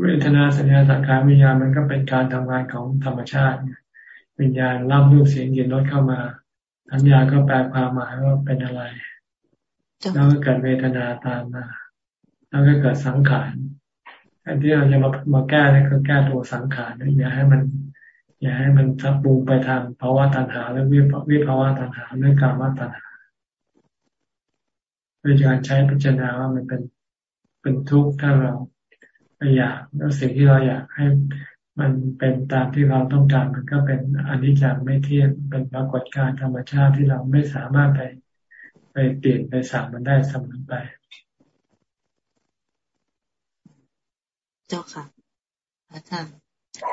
เวทนาสัญญาสังขารวิญญาณมันก็เป็นการทำงานของธรรมชาติวิญญาณรับรูปเสียงเย็นรถเข้ามา สัญญาก็แปลความหมายว่าเป็นอะไร แล้วก็เกิดเวทนาตามมา แล้วก็เกิดสังขารอันที่เราจะมามาแก้นี่คือแก้ตัวสังขารอย่าให้มัน อย่าให้มันทับปูไปทางภาวะตัณหาหรือวิภาวะตัณหาเรื่องการมาตัณหาด้วยการใช้พิจารณาว่ามันเป็นเป็นทุกข์ถ้าเราไม่อยากแล้วสิ่งที่เราอยากให้ มันเป็นตามที่เราต้องการมันก็เป็นอนิจจังไม่เที่ยงเป็นปรากฏการธรรมชาติที่เราไม่สามารถไปไปเปลี่ยนไปสั่งมันได้เสมอไป เจ้าค่ะอาจารย์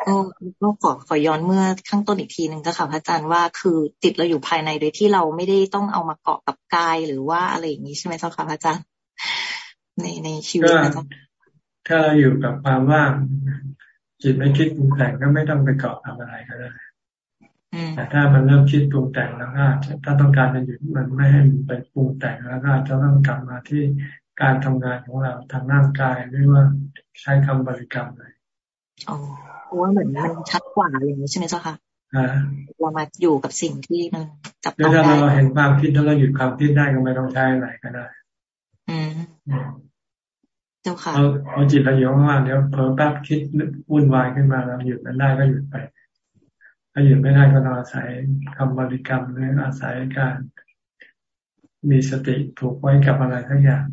ก็ก็ขอขอย้อนเมื่อข้างต้นอีกทีหนึ่งเจ้าค่ะพระอาจารย์ว่าคือจิตเราอยู่ภายในโดยที่เราไม่ได้ต้องเอามาเกาะกับกายหรือว่าอะไรอย่างนี้ใช่ไหมเจ้าค่ะพระอาจารย์ในในชีวิตนะถ้าเราอยู่กับความว่าง จิตไม่คิดปรุงแต่งก็ไม่ต้องไปเกาะทำอะไรก็ได้แต่ถ้ามันเริ่มคิดปรุงแต่งแล้วก็ถ้าต้องการจะหยุดมันไม่ให้มันไปปรุงแต่งแล้วก็จะต้องกลับมาที่การทำงานของเราทางร่างกายหรือว่าใช้คำบริกรรมเลยอ๋อเพราะว่าเหมือนมันชัดกว่าอย่างนี้ใช่ไหมเจ้าค่ะเรามาอยู่กับสิ่งที่มันจับต้องได้ถ้าเราเห็นความคิดแล้วเราหยุดความคิดได้ก็ไม่ต้องใช้อะไรก็ได้ อืม เจ้าค่ะเอาจิตเราอยู่ว่างเดี๋ยวเผลอแป๊บคิดวุ่นวายขึ้นมาเราหยุดมันได้ก็หยุดไป ถ้าหยุดไม่ได้ก็ต้องอาศัยคำบริกรรมหรืออาศัยการ มีสติผูกไว้กับอะไรทั้งอย่าง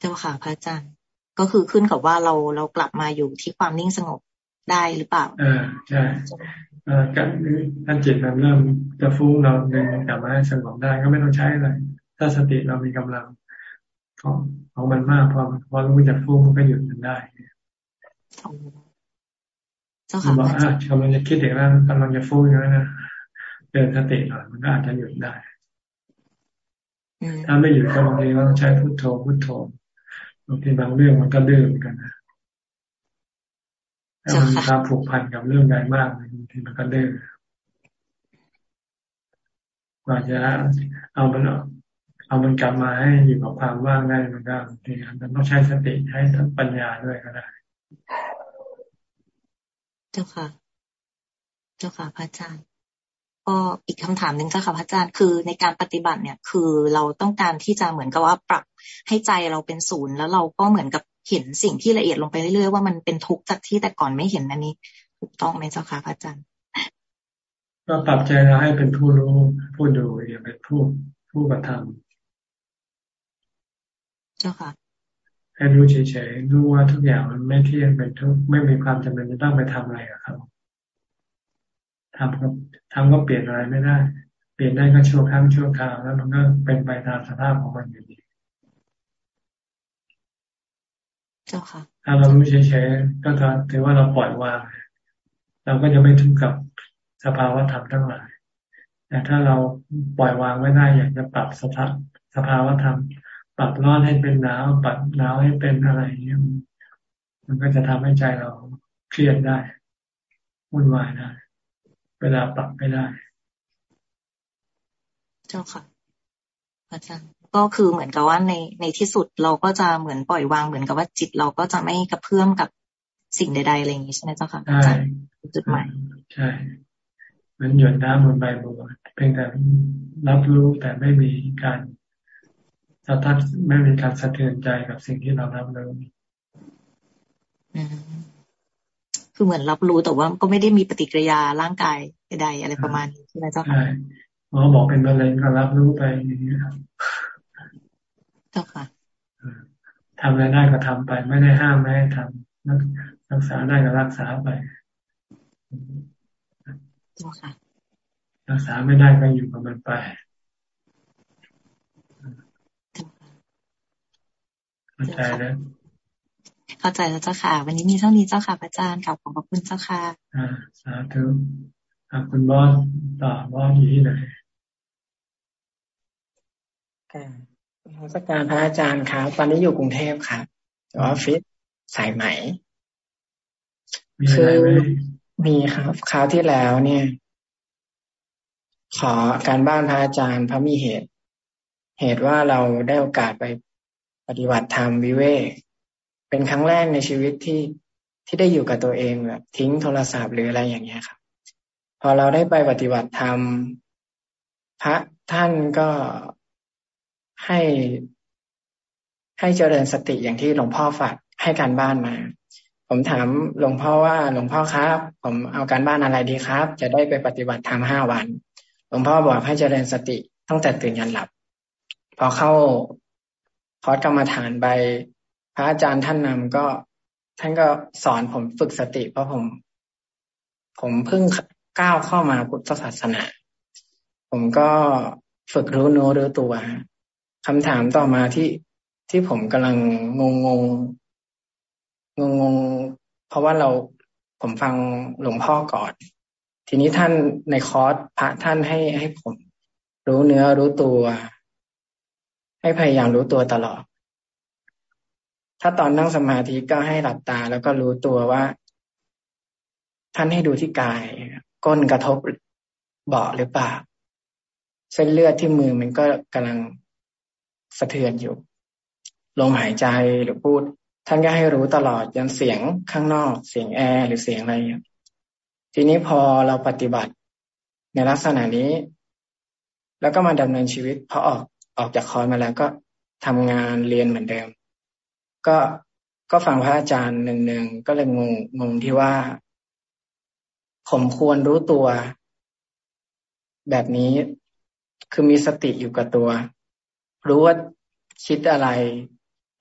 เจ้าค่ะพระอาจารย์ก็คือขึ้นกับว่าเราเรากลับมาอยู่ที่ความนิ่งสงบได้หรือเปล่า เออใช่การท่านจิตมันเริ่มจะฟุ้งเราเดินกลับมาให้สงบได้ก็ไม่ต้องใช้อะไร ถ้าสติเรามีกำลังของของมันมากพอพอรู้จะฟุ้งมันก็หยุดมันได้เจ้าค่ะบอกอะกำลังจะคิดอย่างนั้นกำลังจะฟุ้งอย่างนั้นนะเดินสติหน่อยมันก็อาจจะหยุดได้ ถ้าไม่หยุดก็บางทีก็ต้องใช้พุทโธพุทโธบางทีบางเรื่องมันก็ดื้อเหมือนกันนะถ้ามันมีความผูกพันกับเรื่องใดมากบางทีมันก็ดื้อกว่าจะเอามัน เอามันกลับมาให้อยู่กับความว่างได้มันก็บางทีมันต้องใช้สติใช้ทั้งปัญญาด้วยก็ได้ เจ้าค่ะ เจ้าค่ะพระอาจารย์ก็อีกคำถามหนึ่งเจ้าค่ะพระอาจารย์คือในการปฏิบัติเนี่ย คือเราต้องการที่จะเหมือนกับว่าปรับให้ใจเราเป็นศูนย์แล้วเราก็เหมือนกับเห็นสิ่งที่ละเอียดลงไปเรื่อยๆว่ามันเป็นทุกข์จากที่แต่ก่อนไม่เห็นอันนี้ ถูกต้องไหมเจ้าค่ะพระอาจารย์ก็ปรับใจเราให้เป็นผู้รู้ผู้ดูอย่าเป็นผู้ผู้กระทำ เจ้าค่ะให้รู้เฉยๆรู้ว่าทุกอย่างมันไม่เที่ยงเป็นทุกไม่มีความจำเป็นจะต้องไปทำอะไรกับเขาทำก็ทำก็เปลี่ยนอะไรไม่ได้ เปลี่ยนได้ก็ชั่วครั้งชั่วคราวแล้วมันก็เป็นไปตามสภาพของมันอยู่ดีเจ้าค่ะ ถ้าเรารู้เฉยๆก็ถือว่าเราปล่อยวางเราก็จะไม่ทุกข์กับสภาวะธรรมทั้งหลาย แต่ถ้าเราปล่อยวางไม่ได้อยากจะปรับสภาพสภาวะธรรม ปรับร้อนให้เป็นหนาว ปรับหนาวให้เป็นอะไรเงี้ยมันก็จะทำให้ใจเราเครียดได้วุ่นวายได้เวลาปรับไม่ได้ เจ้าค่ะอาจารย์ก็คือเหมือนกับว่าในในที่สุดเราก็จะเหมือนปล่อยวางเหมือนกับว่าจิตเราก็จะไม่กระเพื่อมกับสิ่งใดๆอะไรอย่างนี้ใช่ไหมเจ้าค่ะอาจารย์จุดหมายใช่เหมือนหยดน้ำบนใบบัวเพียงแต่รับรู้แต่ไม่มีการ สะท้านไม่มีการสะเทือนใจกับสิ่งที่เรารับรู้คือเหมือนรับรู้แต่ว่าก็ไม่ได้มีปฏิกิริยาร่างกายใดๆอะไรประมาณนี้ใช่ไหมเจ้าค่ะหมอบอกเป็นมะเร็งก็รับรู้ไปอย่างนี้ครับเจ้าค่ะทำอะไรได้ก็ทำไป ไม่ได้ห้ามไม่ให้ทำรักษาได้ก็รักษาไปเจ้าค่ะรักษาไม่ได้ก็อยู่กับมันไป เข้าใจแล้วเข้าใจแล้วเจ้าค่ะ วันนี้มีเท่านี้เจ้าค่ะพระอาจารย์ขอบขอบคุณเจ้าค่ะอ่าสาธุคุณบอสต่อบอสอยู่ที่ไหนค่ะราชการพระอาจารย์ครับ ตอนนี้อยู่กรุงเทพครับออฟฟิศสายไหมคือมีครับ คราวที่แล้วเนี่ย ขอการบ้านพระอาจารย์พระมีเหตุ เหตุว่าเราได้โอกาสไป ปฏิบัติธรรมวิเวกเป็นครั้งแรกในชีวิตที่ที่ได้อยู่กับตัวเองแบบทิ้งโทรศัพท์หรืออะไรอย่างเงี้ยครับ พอเราได้ไปปฏิบัติธรรมพระท่านก็ให้ให้เจริญสติอย่างที่หลวงพ่อฝากให้การบ้านมา ผมถามหลวงพ่อว่าหลวงพ่อครับ ผมเอาการบ้านอะไรดีครับ จะได้ไปปฏิบัติธรรมห้าวัน หลวงพ่อบอกให้เจริญสติตั้งแต่ตื่นยันหลับ พอเข้า คอร์สกรรมฐานไป พระอาจารย์ท่านนำก็ ท่านก็สอนผมฝึกสติ เพราะผม ผมเพิ่งก้าวเข้ามาพุทธศาสนา ผมก็ฝึกรู้โน้รู้ตัวคำถามต่อมาที่ที่ผมกำลังงงงงงงเพราะว่าเราผมฟังหลวงพ่อก่อน ทีนี้ท่านในคอร์สพระท่านให้ให้ผม รู้เนื้อรู้ตัว ให้พยายามรู้ตัวตลอด ถ้าตอนนั่งสมาธิก็ให้หลับตาแล้วก็รู้ตัวว่า ท่านให้ดูที่กาย ก้นกระทบเบาะหรือเปล่า เส้นเลือดที่มือมันก็กำลังสะเทือนอยู่ ลมหายใจหรือพูด ท่านก็ให้รู้ตลอดยันเสียงข้างนอก เสียงแอร์หรือเสียงอะไรทีนี้พอเราปฏิบัติในลักษณะนี้ แล้วก็มาดำเนินชีวิตพอออก ออกจากคอยมาแล้วก็ทำงานเรียนเหมือนเดิม ก็ก็ฟังพระอาจารย์หนึ่งๆก็เลยงงงงที่ว่า ผมควรรู้ตัว แบบนี้คือมีสติอยู่กับตัว รู้ว่าคิดอะไร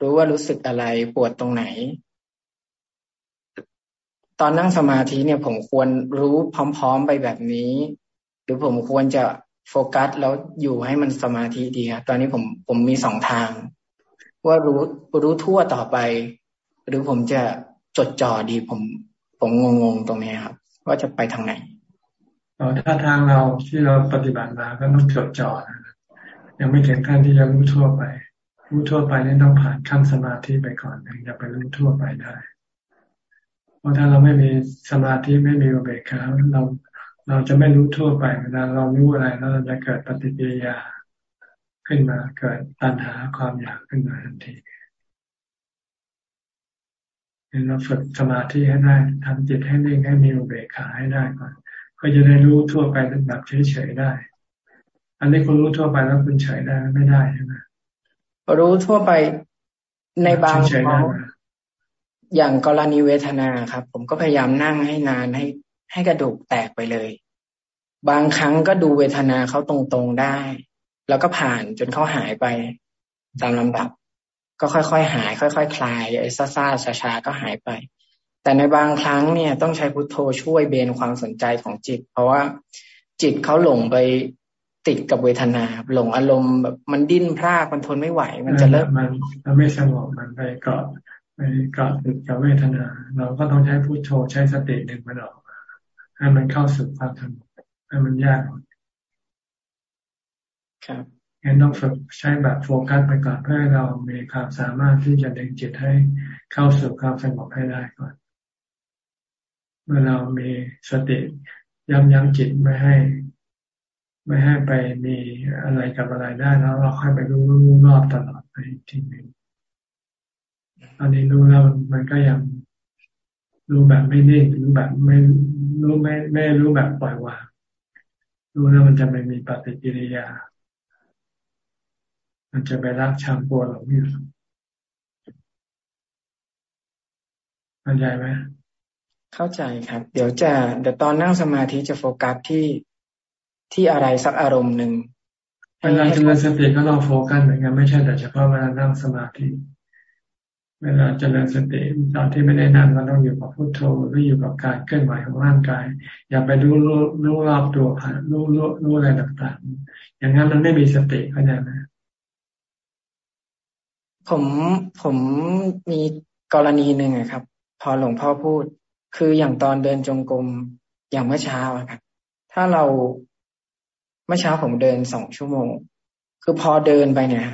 รู้ว่ารู้สึกอะไรปวดตรงไหน ตอนนั่งสมาธิเนี่ย ผมควรรู้พร้อม ๆ ไปแบบนี้ หรือผมควรจะ โฟกัสแล้วอยู่ให้มันสมาธิดีครับตอนนี้ผมผมมีสองทาง ว่ารู้รู้ทั่วต่อไป หรือผมจะจดจ่อดี ผม ผมงงๆตรงนี้ครับ ว่าจะไปทางไหนถ้าทางเราที่เราปฏิบัติมาก็ต้องจดจ่อนะยังไม่ถึงขั้นที่จะรู้ทั่วไป รู้ทั่วไปนี่ต้องผ่านขั้นสมาธิไปก่อนถึงจะไปรู้ทั่วไปได้ เพราะถ้าเราไม่มีสมาธิไม่มีอุเบกขาเรา เราจะไม่รู้ทั่วไปเวลาเรารู้อะไรแล้วเราจะเกิดปฏิกิริยาขึ้นมาเกิดตัณหาความอยากขึ้นมาทันทีเราฝึกสมาธิให้ได้ทำจิตให้นิ่งให้มีอุเบกขาให้ได้ก่อนก็จะได้รู้ทั่วไปแบบเฉยๆได้ อันนี้คุณรู้ทั่วไปแล้วคุณเฉยได้ไม่ได้ใช่ไหมรู้ทั่วไปในบางครั้งอย่างกรณีเวทนาครับ ผมก็พยายามนั่งให้นานให้ ให้กระดูกแตกไปเลย บางครั้งก็ดูเวทนาเขาตรงๆได้ แล้วก็ผ่านจนเขาหายไปตามลำดับ ก็ค่อยๆหาย ค่อยๆคลายไอ้ซ่าๆชาๆก็หายไป แต่ในบางครั้งเนี่ยต้องใช้พุทโธช่วยเบนความสนใจของจิต เพราะว่าจิตเขาหลงไปติดกับเวทนา หลงอารมณ์แบบมันดิ้นพรากมันทนไม่ไหว มันจะเริ่มมันมันไม่สงบมันไปเกาะไปเกาะติดกับเวทนา เราก็ต้องใช้พุทโธใช้สติดึงมันออก ให้มันเข้าสู่ความสงบให้มันยากครับงั้นต้องฝึกใช้แบบโฟกัสไปก่อนเพื่อให้เรามีความสามารถที่จะดึงจิตให้เข้าสู่ความสงบให้ได้ก่อน เมื่อเรามีสติย้ำยั้งจิตไม่ให้ ไม่ให้ไปมีอะไรกับอะไรได้แล้วเราค่อยไปรู้รู้รอบตลอดไปทีนึงตอนนี้รู้แล้วมันก็ยัง รู้แบบไม่นิ่งรู้แบบไม่รู้ไม่ไม่รู้แบบปล่อยวางรู้แล้วมันจะไม่มีปฏิกิริยา มันจะไปรักชังปวดหลงอยู่เข้าใจไหมเข้าใจครับ เดี๋ยวจะเดี๋ยวตอนนั่งสมาธิจะโฟกัสที่ที่อะไรสักอารมณ์หนึ่งเวลาเจริญสติก็ต้องโฟกัสเหมือนกันไม่ใช่แต่เฉพาะเวลานั่งสมาธิ เวลาเจริญสติตอนที่ไม่ได้นั่งก็ต้องอยู่กับพุทโธหรืออยู่กับการเคลื่อนไหวของร่างกาย อย่าไปรู้รู้รู้รอบตัวผ่านรู้รู้รู้อะไรต่างๆ อย่างนั้นมันไม่มีสติเข้าใจไหมผมผมมีกรณีหนึ่งครับ พอหลวงพ่อพูด คืออย่างตอนเดินจงกรมอย่างเมื่อเช้าครับ ถ้าเราเมื่อเช้าผมเดินสองชั่วโมง คือพอเดินไปเนี่ย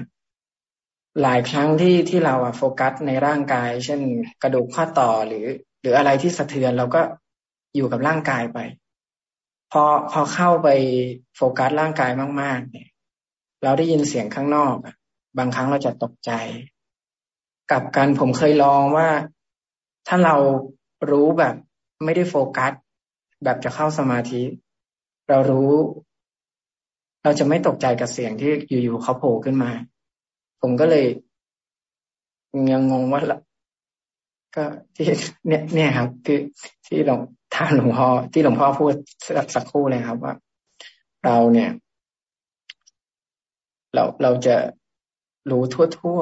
หลายครั้งที่ที่เราอะโฟกัสในร่างกาย เช่น กระดูกข้อต่อหรือ หรืออะไรที่สะเทือนเราก็อยู่กับร่างกายไป พอพอเข้าไปโฟกัสร่างกายมาก ๆ เนี่ย เราได้ยินเสียงข้างนอกบางครั้งเราจะตกใจ กับการผมเคยลองว่า ถ้าเรารู้แบบไม่ได้โฟกัส แบบจะเข้าสมาธิ เรารู้ เราจะไม่ตกใจกับเสียงที่อยู่ๆเขาโผล่ขึ้นมา ผมก็เลยยังงงว่าก็ที่เนี่ยเนี่ยครับ คือที่หลวงท่านหลวงพ่อที่หลวงพ่อพูดสักครู่เลยครับว่า เราเนี่ย เราเราจะรู้ทั่วทั่ว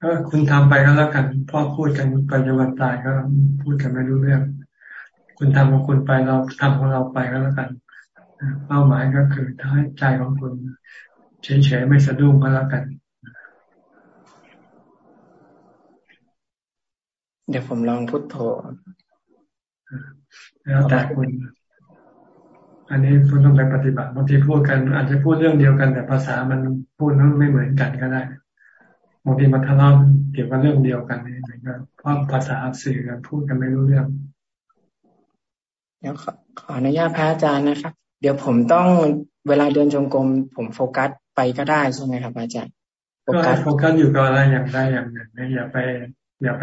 ก็คุณทำไปก็แล้วกันพ่อพูดกันปัจจุบันตายก็พูดกันไม่รู้เรื่อง คุณทำของคุณไปเราทำของเราไปก็แล้วกันเป้าหมายก็คือท้ายใจของคุณเฉยๆไม่สะดุ้งก็แล้วกัน เดี๋ยวผมลองพุทโธแล้วแต่คุณ อันนี้คุณต้องไปปฏิบัติบางทีพูดกัน อาจจะพูดเรื่องเดียวกัน แต่ภาษามันพูดนั้นไม่เหมือนกันก็ได้บางทีมันทะเลาะเกี่ยวกับเรื่องเดียวกันนี่เหมือนกันเพราะภาษาสื่อกันพูดกันไม่รู้เรื่องเดี๋ยวขอขออนุญาตพระอาจารย์นะครับ เดี๋ยวผมต้องเวลาเดินจงกรมผมโฟกัสไปก็ได้ใช่ไหมครับอาจารย์โฟกัสโฟกัสอยู่กับอะไรอย่างใดอย่างหนึ่งอย่าไป อย่าไป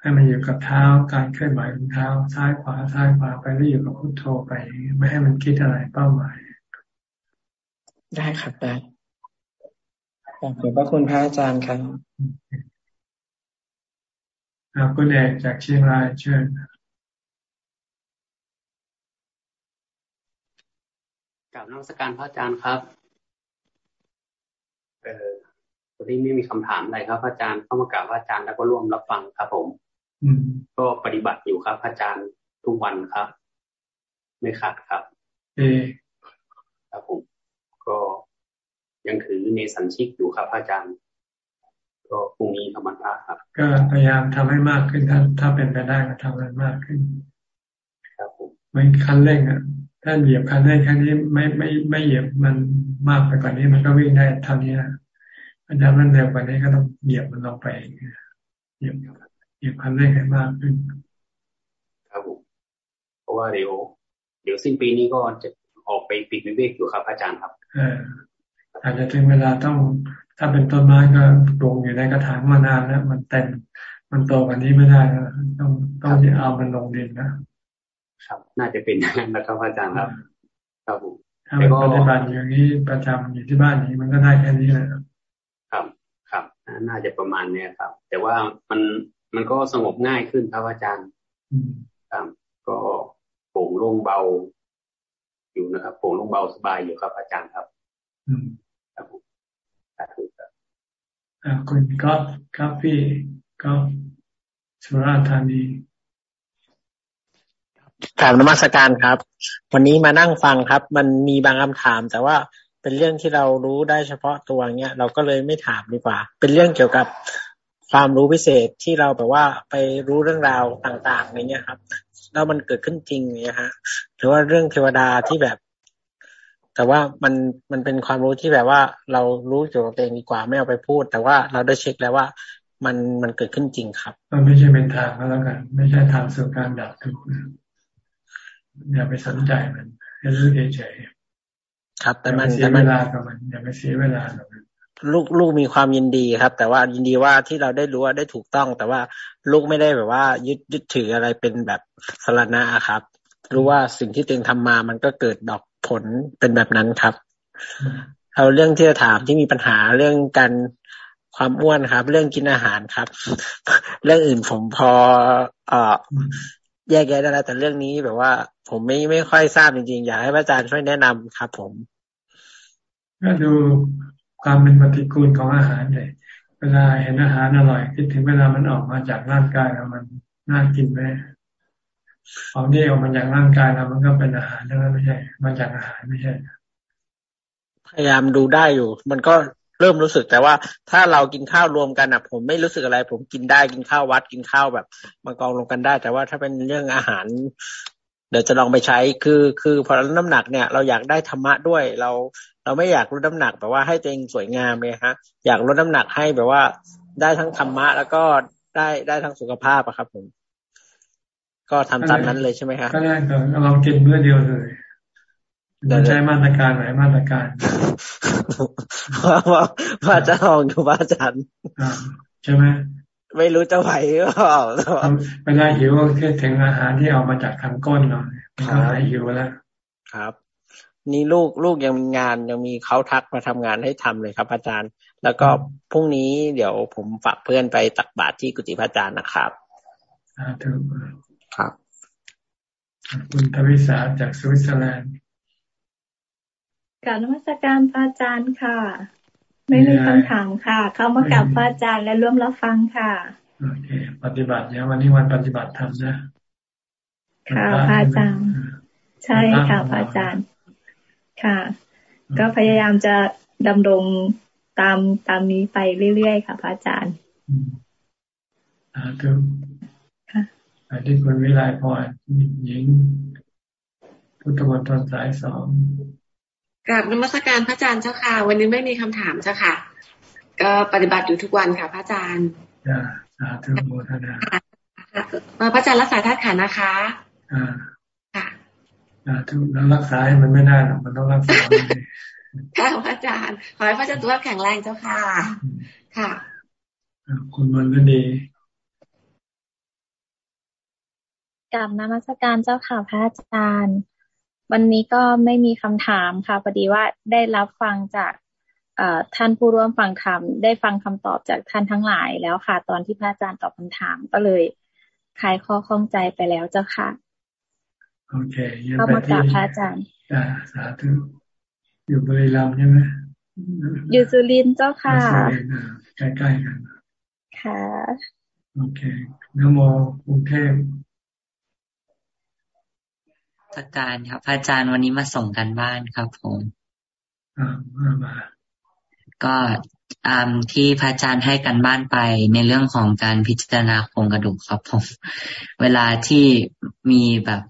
ให้มันอยู่กับเท้าการเคลื่อนไหวของเท้าซ้ายขวาซ้ายขวาไปแล้วอยู่กับพุทโธไป ไม่ให้มันคิดอะไรเป้าหมาย ได้ครับได้ขอบคุณพระคุณพระอาจารย์ครับคุณเอกจากเชียงรายเชิญกับนักสการพระอาจารย์ครับเออวันนี้ไม่มีคำถามอะไรครับพระอาจารย์เข้ามากราบพระอาจารย์แล้วก็ร่วมรับฟังครับผมอืม ก็ปฏิบัติอยู่ครับพระอาจารย์ทุกวันครับ ไม่ขาดครับ เอครับผมก็ยังถือเนสันชิกอยู่ครับ อาจารย์ ก็พรุ่งนี้ธรรมะครับ ก็พยายามทำให้มากขึ้นถ้าถ้าเป็นไปได้ก็ทำให้มากขึ้น ครับผมมันคันเร่งอะถ้าเหยียบคันเร่งแค่นี้ไม่ไม่ไม่เหยียบมันมากไปกว่านี้ มันก็วิ่งได้เท่านี้นะอาจารย์มันเร็วกว่านี้ก็ต้องเหยียบมันลงไปเหยียบ เหยียบคันเร่งให้มากขึ้น ครับผมเพราะว่าเดี๋ยว เดี๋ยวสิ้นปีนี้ก็จะออกไปปีกวิเวกอยู่ครับอาจารย์ครับเอออาจจะถึงเวลาต้องถ้าเป็นต้นไม้ก็ปลูกอยู่ในกระถางมานานแล้วมันเต็มมันโตกว่านี้ไม่ได้แล้วต้องต้องเอามันลงดินนะครับ น่าจะเป็นนะครับอาจารย์ครับ ครับผมถ้าเป็นปฏิบัติอย่างนี้ประจำอยู่ที่บ้านนี้มันก็ได้แค่นี้แหละครับ ครับ น่าจะประมาณเนี้ยครับ แต่ว่ามัน มันก็สงบง่ายขึ้นครับอาจารย์ครับก็โปร่งโล่งเบา อยู่นะครับโปร่งโล่งเบาสบายอยู่ครับ อาจารย์ครับครับผมคุณก๊อฟกาฟี่ก๊อฟสุราธานีถามนมัสการครับ วันนี้มานั่งฟังครับ มันมีบางคำถาม แต่ว่าเป็นเรื่องที่เรารู้ได้เฉพาะตัวเนี้ยเราก็เลยไม่ถามดีกว่า เป็นเรื่องเกี่ยวกับ ความรู้พิเศษที่เราแบบว่าไปรู้เรื่องราวต่างๆในเนี้ยครับ แล้วมันเกิดขึ้นจริงเนี่ยฮะหรือว่าเรื่องเทวดาที่แบบ แต่ว่ามันมันเป็นความรู้ที่แบบว่า เรารู้เกี่ยวกับตัวเองดีกว่าไม่เอาไปพูด แต่ว่าเราได้เช็คแล้วว่ามันมันเกิดขึ้นจริงครับมันไม่ใช่เป็นทางก็แล้วกัน ไม่ใช่ทางสู่การดับทุกข์อย่าไปสนใจมันให้รู้เฉยๆครับ แต่มันเสียเวลากับมันอย่าไปเสียเวลากับมัน ลูกลูกมีความยินดีครับ แต่ว่ายินดีว่าที่เราได้รู้ว่าได้ถูกต้อง แต่ว่าลูกไม่ได้แบบว่า ยึดยึดถืออะไรเป็นแบบสารณะครับ รู้ว่าสิ่งที่ตัวเองทำมามันก็เกิดดอกผลเป็นแบบนั้นครับเอาเรื่องที่จะถามที่มีปัญหาเรื่องการความอ้วนครับ เรื่องกินอาหารครับ เรื่องอื่นผมพอเอ่อแยกแยะได้แล้วแต่เรื่องนี้แบบว่า ผมไม่ไม่ค่อยทราบจริงๆ อยากให้พระอาจารย์ช่วยแนะนำครับ ผม ก็ดู ความเป็นปฏิกูลของอาหารเลยเวลาเห็นอาหารอร่อย คิดถึงเวลามันออกมาจากร่างกายแล้วมันน่ากินไหมของที่ออกมาจากร่างกายเรามันก็เป็นอาหารทั้งนั้นไม่ใช่ มาจากอาหารไม่ใช่ พยายามดูได้อยู่ มันก็เริ่มรู้สึกแต่ว่าถ้าเรากินข้าวรวมกันอะ ผมไม่รู้สึกอะไร ผมกินได้กินข้าววัดกินข้าวแบบมากองลงกันได้ แต่ว่าถ้าเป็นเรื่องอาหาร เดี๋ยวจะลองไปใช้คือคือพอลดน้ำหนักเนี่ย เราอยากได้ธรรมะด้วย เรา เราไม่อยากลดน้ำหนักแบบว่าให้ตัวเองสวยงามเลยฮะ อยากลดน้ำหนักให้แบบว่า ได้ทั้งธรรมะ แล้วก็ได้ได้ทั้งสุขภาพอะครับ ผม ก็ทำตามนั้นเลยใช่ไหมครับก็ได้ก็ลองกินเมื่อเดียวเลยใช้มาตรการไหนมาตรการว่าว่าจะลองดูว่าอาจารย์ใช่ไหมไม่รู้จะไหวหรือเปล่าไม่ได้หิวก็แค่ถึงอาหารที่เอามาจากทางก้นเนาะก็หายหิวแล้วครับ นี่ลูกลูกยังมีงานยังมีเขาทักมาทำงานให้ทำเลยครับอาจารย์ แล้วก็พรุ่งนี้เดี๋ยวผมฝากเพื่อนไปตักบาตรที่กุฏิพระอาจารย์นะครับอ่าถูกครับ คุณทวิสาจากสวิตเซอร์แลนด์กาบนมัสการพระอาจารย์ค่ะ ไม่มีคำถามค่ะ เข้ามากับพระอาจารย์และร่วมรับฟังค่ะโอเคปฏิบัติเนี่ยวันนี้วันปฏิบัติธรรมนะค่ะพระอาจารย์ ใช่ค่ะพระอาจารย์ ค่ะ ก็พยายามจะดำรงตามตามนี้ไปเรื่อยๆค่ะ พระอาจารย์อ่าถูกไปที่คุณวิไลพรหญิง พุทธมณฑลสายสองกราบนมัสการพระอาจารย์เจ้าค่ะ วันนี้ไม่มีคำถามเจ้าค่ะ ก็ปฏิบัติอยู่ทุกวันค่ะ พระอาจารย์จ้าสาธุโมทนามาพระอาจารย์รักษาธาตุขันนะคะ อ่า ค่ะสาธุแล้วรักษาให้มันไม่ได้หรอกมันต้องรักษาค่ะพระอาจารย์ขอให้พระอาจารย์ตัวแข็งแรงเจ้าค่ะ ค่ะคุณมันดีกับนมัสการเจ้าค่ะพระอาจารย์ วันนี้ก็ไม่มีคำถามค่ะพอดีว่าได้รับฟังจากท่านผู้ร่วมฟังธรรมได้ฟังคำตอบจากท่านทั้งหลายแล้วค่ะ ตอนที่พระอาจารย์ตอบคำถามก็เลยคลายข้อข้องใจไปแล้วเจ้าค่ะ โอเคเข้ามากราบพระอาจารย์สาธุอยู่บริรัมใช่ไหมอยู่สุรินทร์เจ้าค่ะใกล้ๆกัน ค่ะ โอเคนโมกรุงเทพสักการครับพระอาจารย์วันนี้มาส่งกันบ้านครับผมอ่ามามาก็ตามที่พระอาจารย์ให้กันบ้านไปในเรื่องของการพิจารณาโครงกระดูกครับผม เวลาที่มีแบบ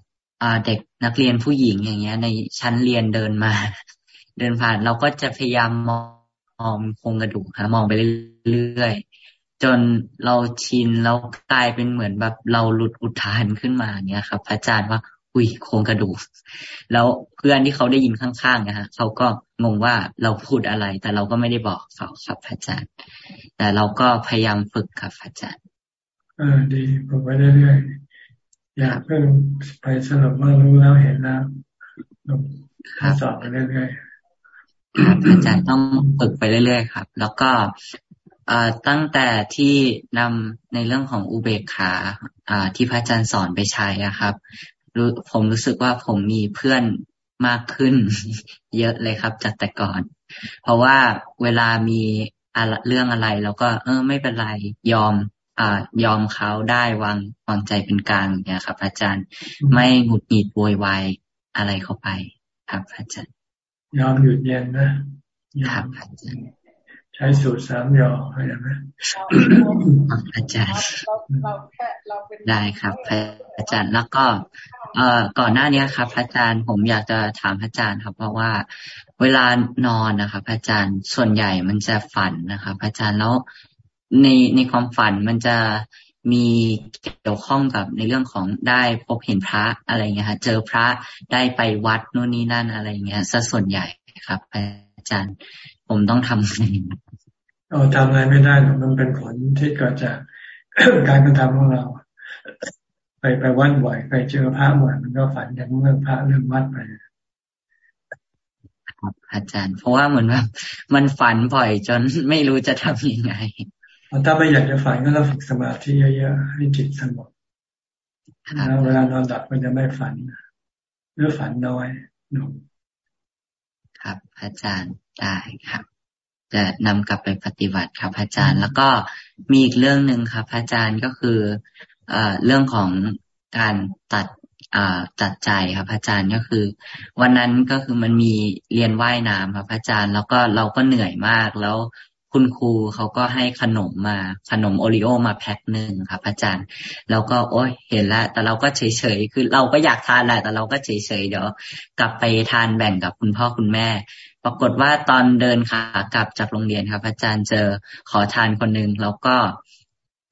เด็กนักเรียนผู้หญิงอย่างเงี้ย ในชั้นเรียนเดินมา เดินผ่านเราก็จะพยายามมองโครงกระดูกค่ะมองไปเรื่อยๆจนเราชินแล้วกลายเป็นเหมือนแบบเราหลุดอุทานขึ้นมาเนี้ยครับพระอาจารย์ว่าอุ้ยโครงกระดูก แล้วเพื่อนที่เขาได้ยินข้างๆนะฮะเขาก็งงว่าเราพูดอะไร แต่เราก็ไม่ได้บอกเขาครับอาจารย์ แต่เราก็พยายามฝึกครับอาจารย์ เออดีฝึกไปเรื่อยๆ อยากเพิ่งไปสรุปว่ารู้แล้วเห็นแล้วทดสอบไปเรื่อยๆครับอาจารย์ต้องฝึกไปเรื่อยๆครับ แล้วก็ตั้งแต่ที่นำในเรื่องของอุเบกขาที่พระอาจารย์สอนไปใช้ครับรู้ผมรู้สึกว่าผมมีเพื่อนมากขึ้น เยอะเลยครับ จากแต่ก่อน เพราะว่าเวลามีเรื่องอะไรเราก็ เออ ไม่เป็นไรยอม อ่ายอมเขาได้วางวางใจเป็นกลางเนี่ยครับ อาจารย์ไม่หงุดหงิดโวยวายอะไรเข้าไป ครับ อาจารย์ ยอมหยุดเย็นนะครับอาจารย์ใช้สูตรสามยอเข้าใจไหมอาจารย์ได้ครับ อาจารย์แล้วก็ เอ่อก่อนหน้านี้ครับ อาจารย์ผมอยากจะถามอาจารย์ครับ เพราะว่า เวลานอนนะครับอาจารย์ส่วนใหญ่มันจะฝันนะครับอาจารย์แล้ว ในในความฝันมันจะมีเกี่ยวข้องกับในเรื่องของได้พบเห็นพระอะไรเงี้ยค่ะเจอพระได้ไปวัดนู่นนี่นั่นอะไรเงี้ยซะส่วนใหญ่ครับอาจารย์ ผมต้องทำไงเราทำอะไรไม่ได้มันเป็นผลที่เกิดจากการกระทำของเรา ไปไปวัดบ่อยไปเจอพระบ่อยมันก็ฝันอย่างเรื่องพระเรื่องวัดไปครับอาจารย์ เพราะว่าเหมือนว่ามันฝันบ่อยจนไม่รู้จะทำยังไง ถ้าไม่อยากจะฝันก็ต้องฝึกสมาธิเยอะๆให้จิตสงบแล้วเวลานอนหลับมันจะไม่ฝันหรือฝันน้อยหนุ่มครับ อาจารย์ได้ครับ จะนำกลับไปปฏิบัติครับ อาจารย์ แล้วก็มีอีกเรื่องหนึ่งครับ อาจารย์ก็คือเรื่องของการตัดตัดใจครับอาจารย์ก็คือ วันนั้นก็คือมันมีเรียนว่ายน้ำครับอาจารย์ แล้วก็เราก็เหนื่อยมากแล้ว คุณครูเขาก็ให้ขนมมาขนมโอริโอมาแพ็คหนึ่งครับอาจารย์ แล้วก็โอ้ยเห็นแล้วแต่เราก็เฉยเฉยคือเราก็อยากทานแหละแต่เราก็เฉยเฉยเดี๋ยวกลับไปทานแบ่งกับคุณพ่อคุณแม่ ปรากฏว่าตอนเดินขากลับจากโรงเรียนครับอาจารย์เจอขอทานคนหนึ่งแล้วก็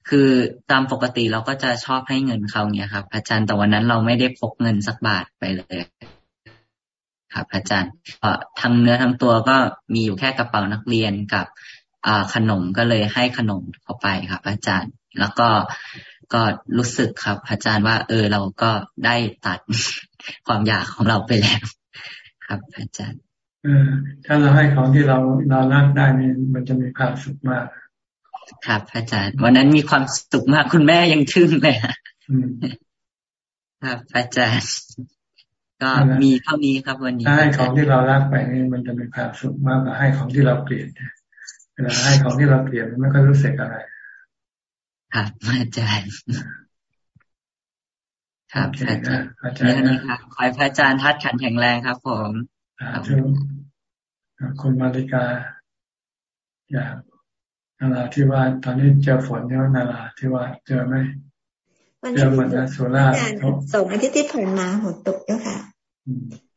คือตามปกติเราก็จะชอบให้เงินเขาเนี่ยครับ อาจารย์แต่วันนั้นเราไม่ได้พกเงินสักบาทไปเลยครับอาจารย์ทั้งเนื้อทั้งตัวก็มีอยู่แค่กระเป๋านักเรียนกับ ขนมก็เลยให้ขนมเข้าไปครับ อาจารย์ แล้วก็ก็รู้สึกครับ อาจารย์ว่า เออเราก็ได้ตัดความอยากของเราไปแล้ว ครับ อาจารย์เออถ้าเราให้ของที่เราเรารักได้นี่มันจะมีความสุขมาก ครับ อาจารย์ วันนั้นมีความสุขมากคุณแม่ยังทึ่งเลยครับ อาจารย์ ก็มีเท่านี้ครับ วันนี้ให้ของที่เรารักไปนี่มันจะมีความสุขมากกว่าให้ของที่เราเกลียด เวลาให้ของที่เราเกลียดมันไม่ค่อยรู้สึกอะไร ครับอาจารย์ครับอาจารย์อาจารย์นี่ครับขอให้พระอาจารย์ทัดขันแข็งแรงครับ ผมคุณมาริกา อยากนาราที่ว่าตอนนี้เจอฝนเนี่ยนาราที่ว่าเจอไหมเจอเหมือนนะสุราส่งอาทิตย์ที่ผ่านมาฝนตกเจ้าค่ะ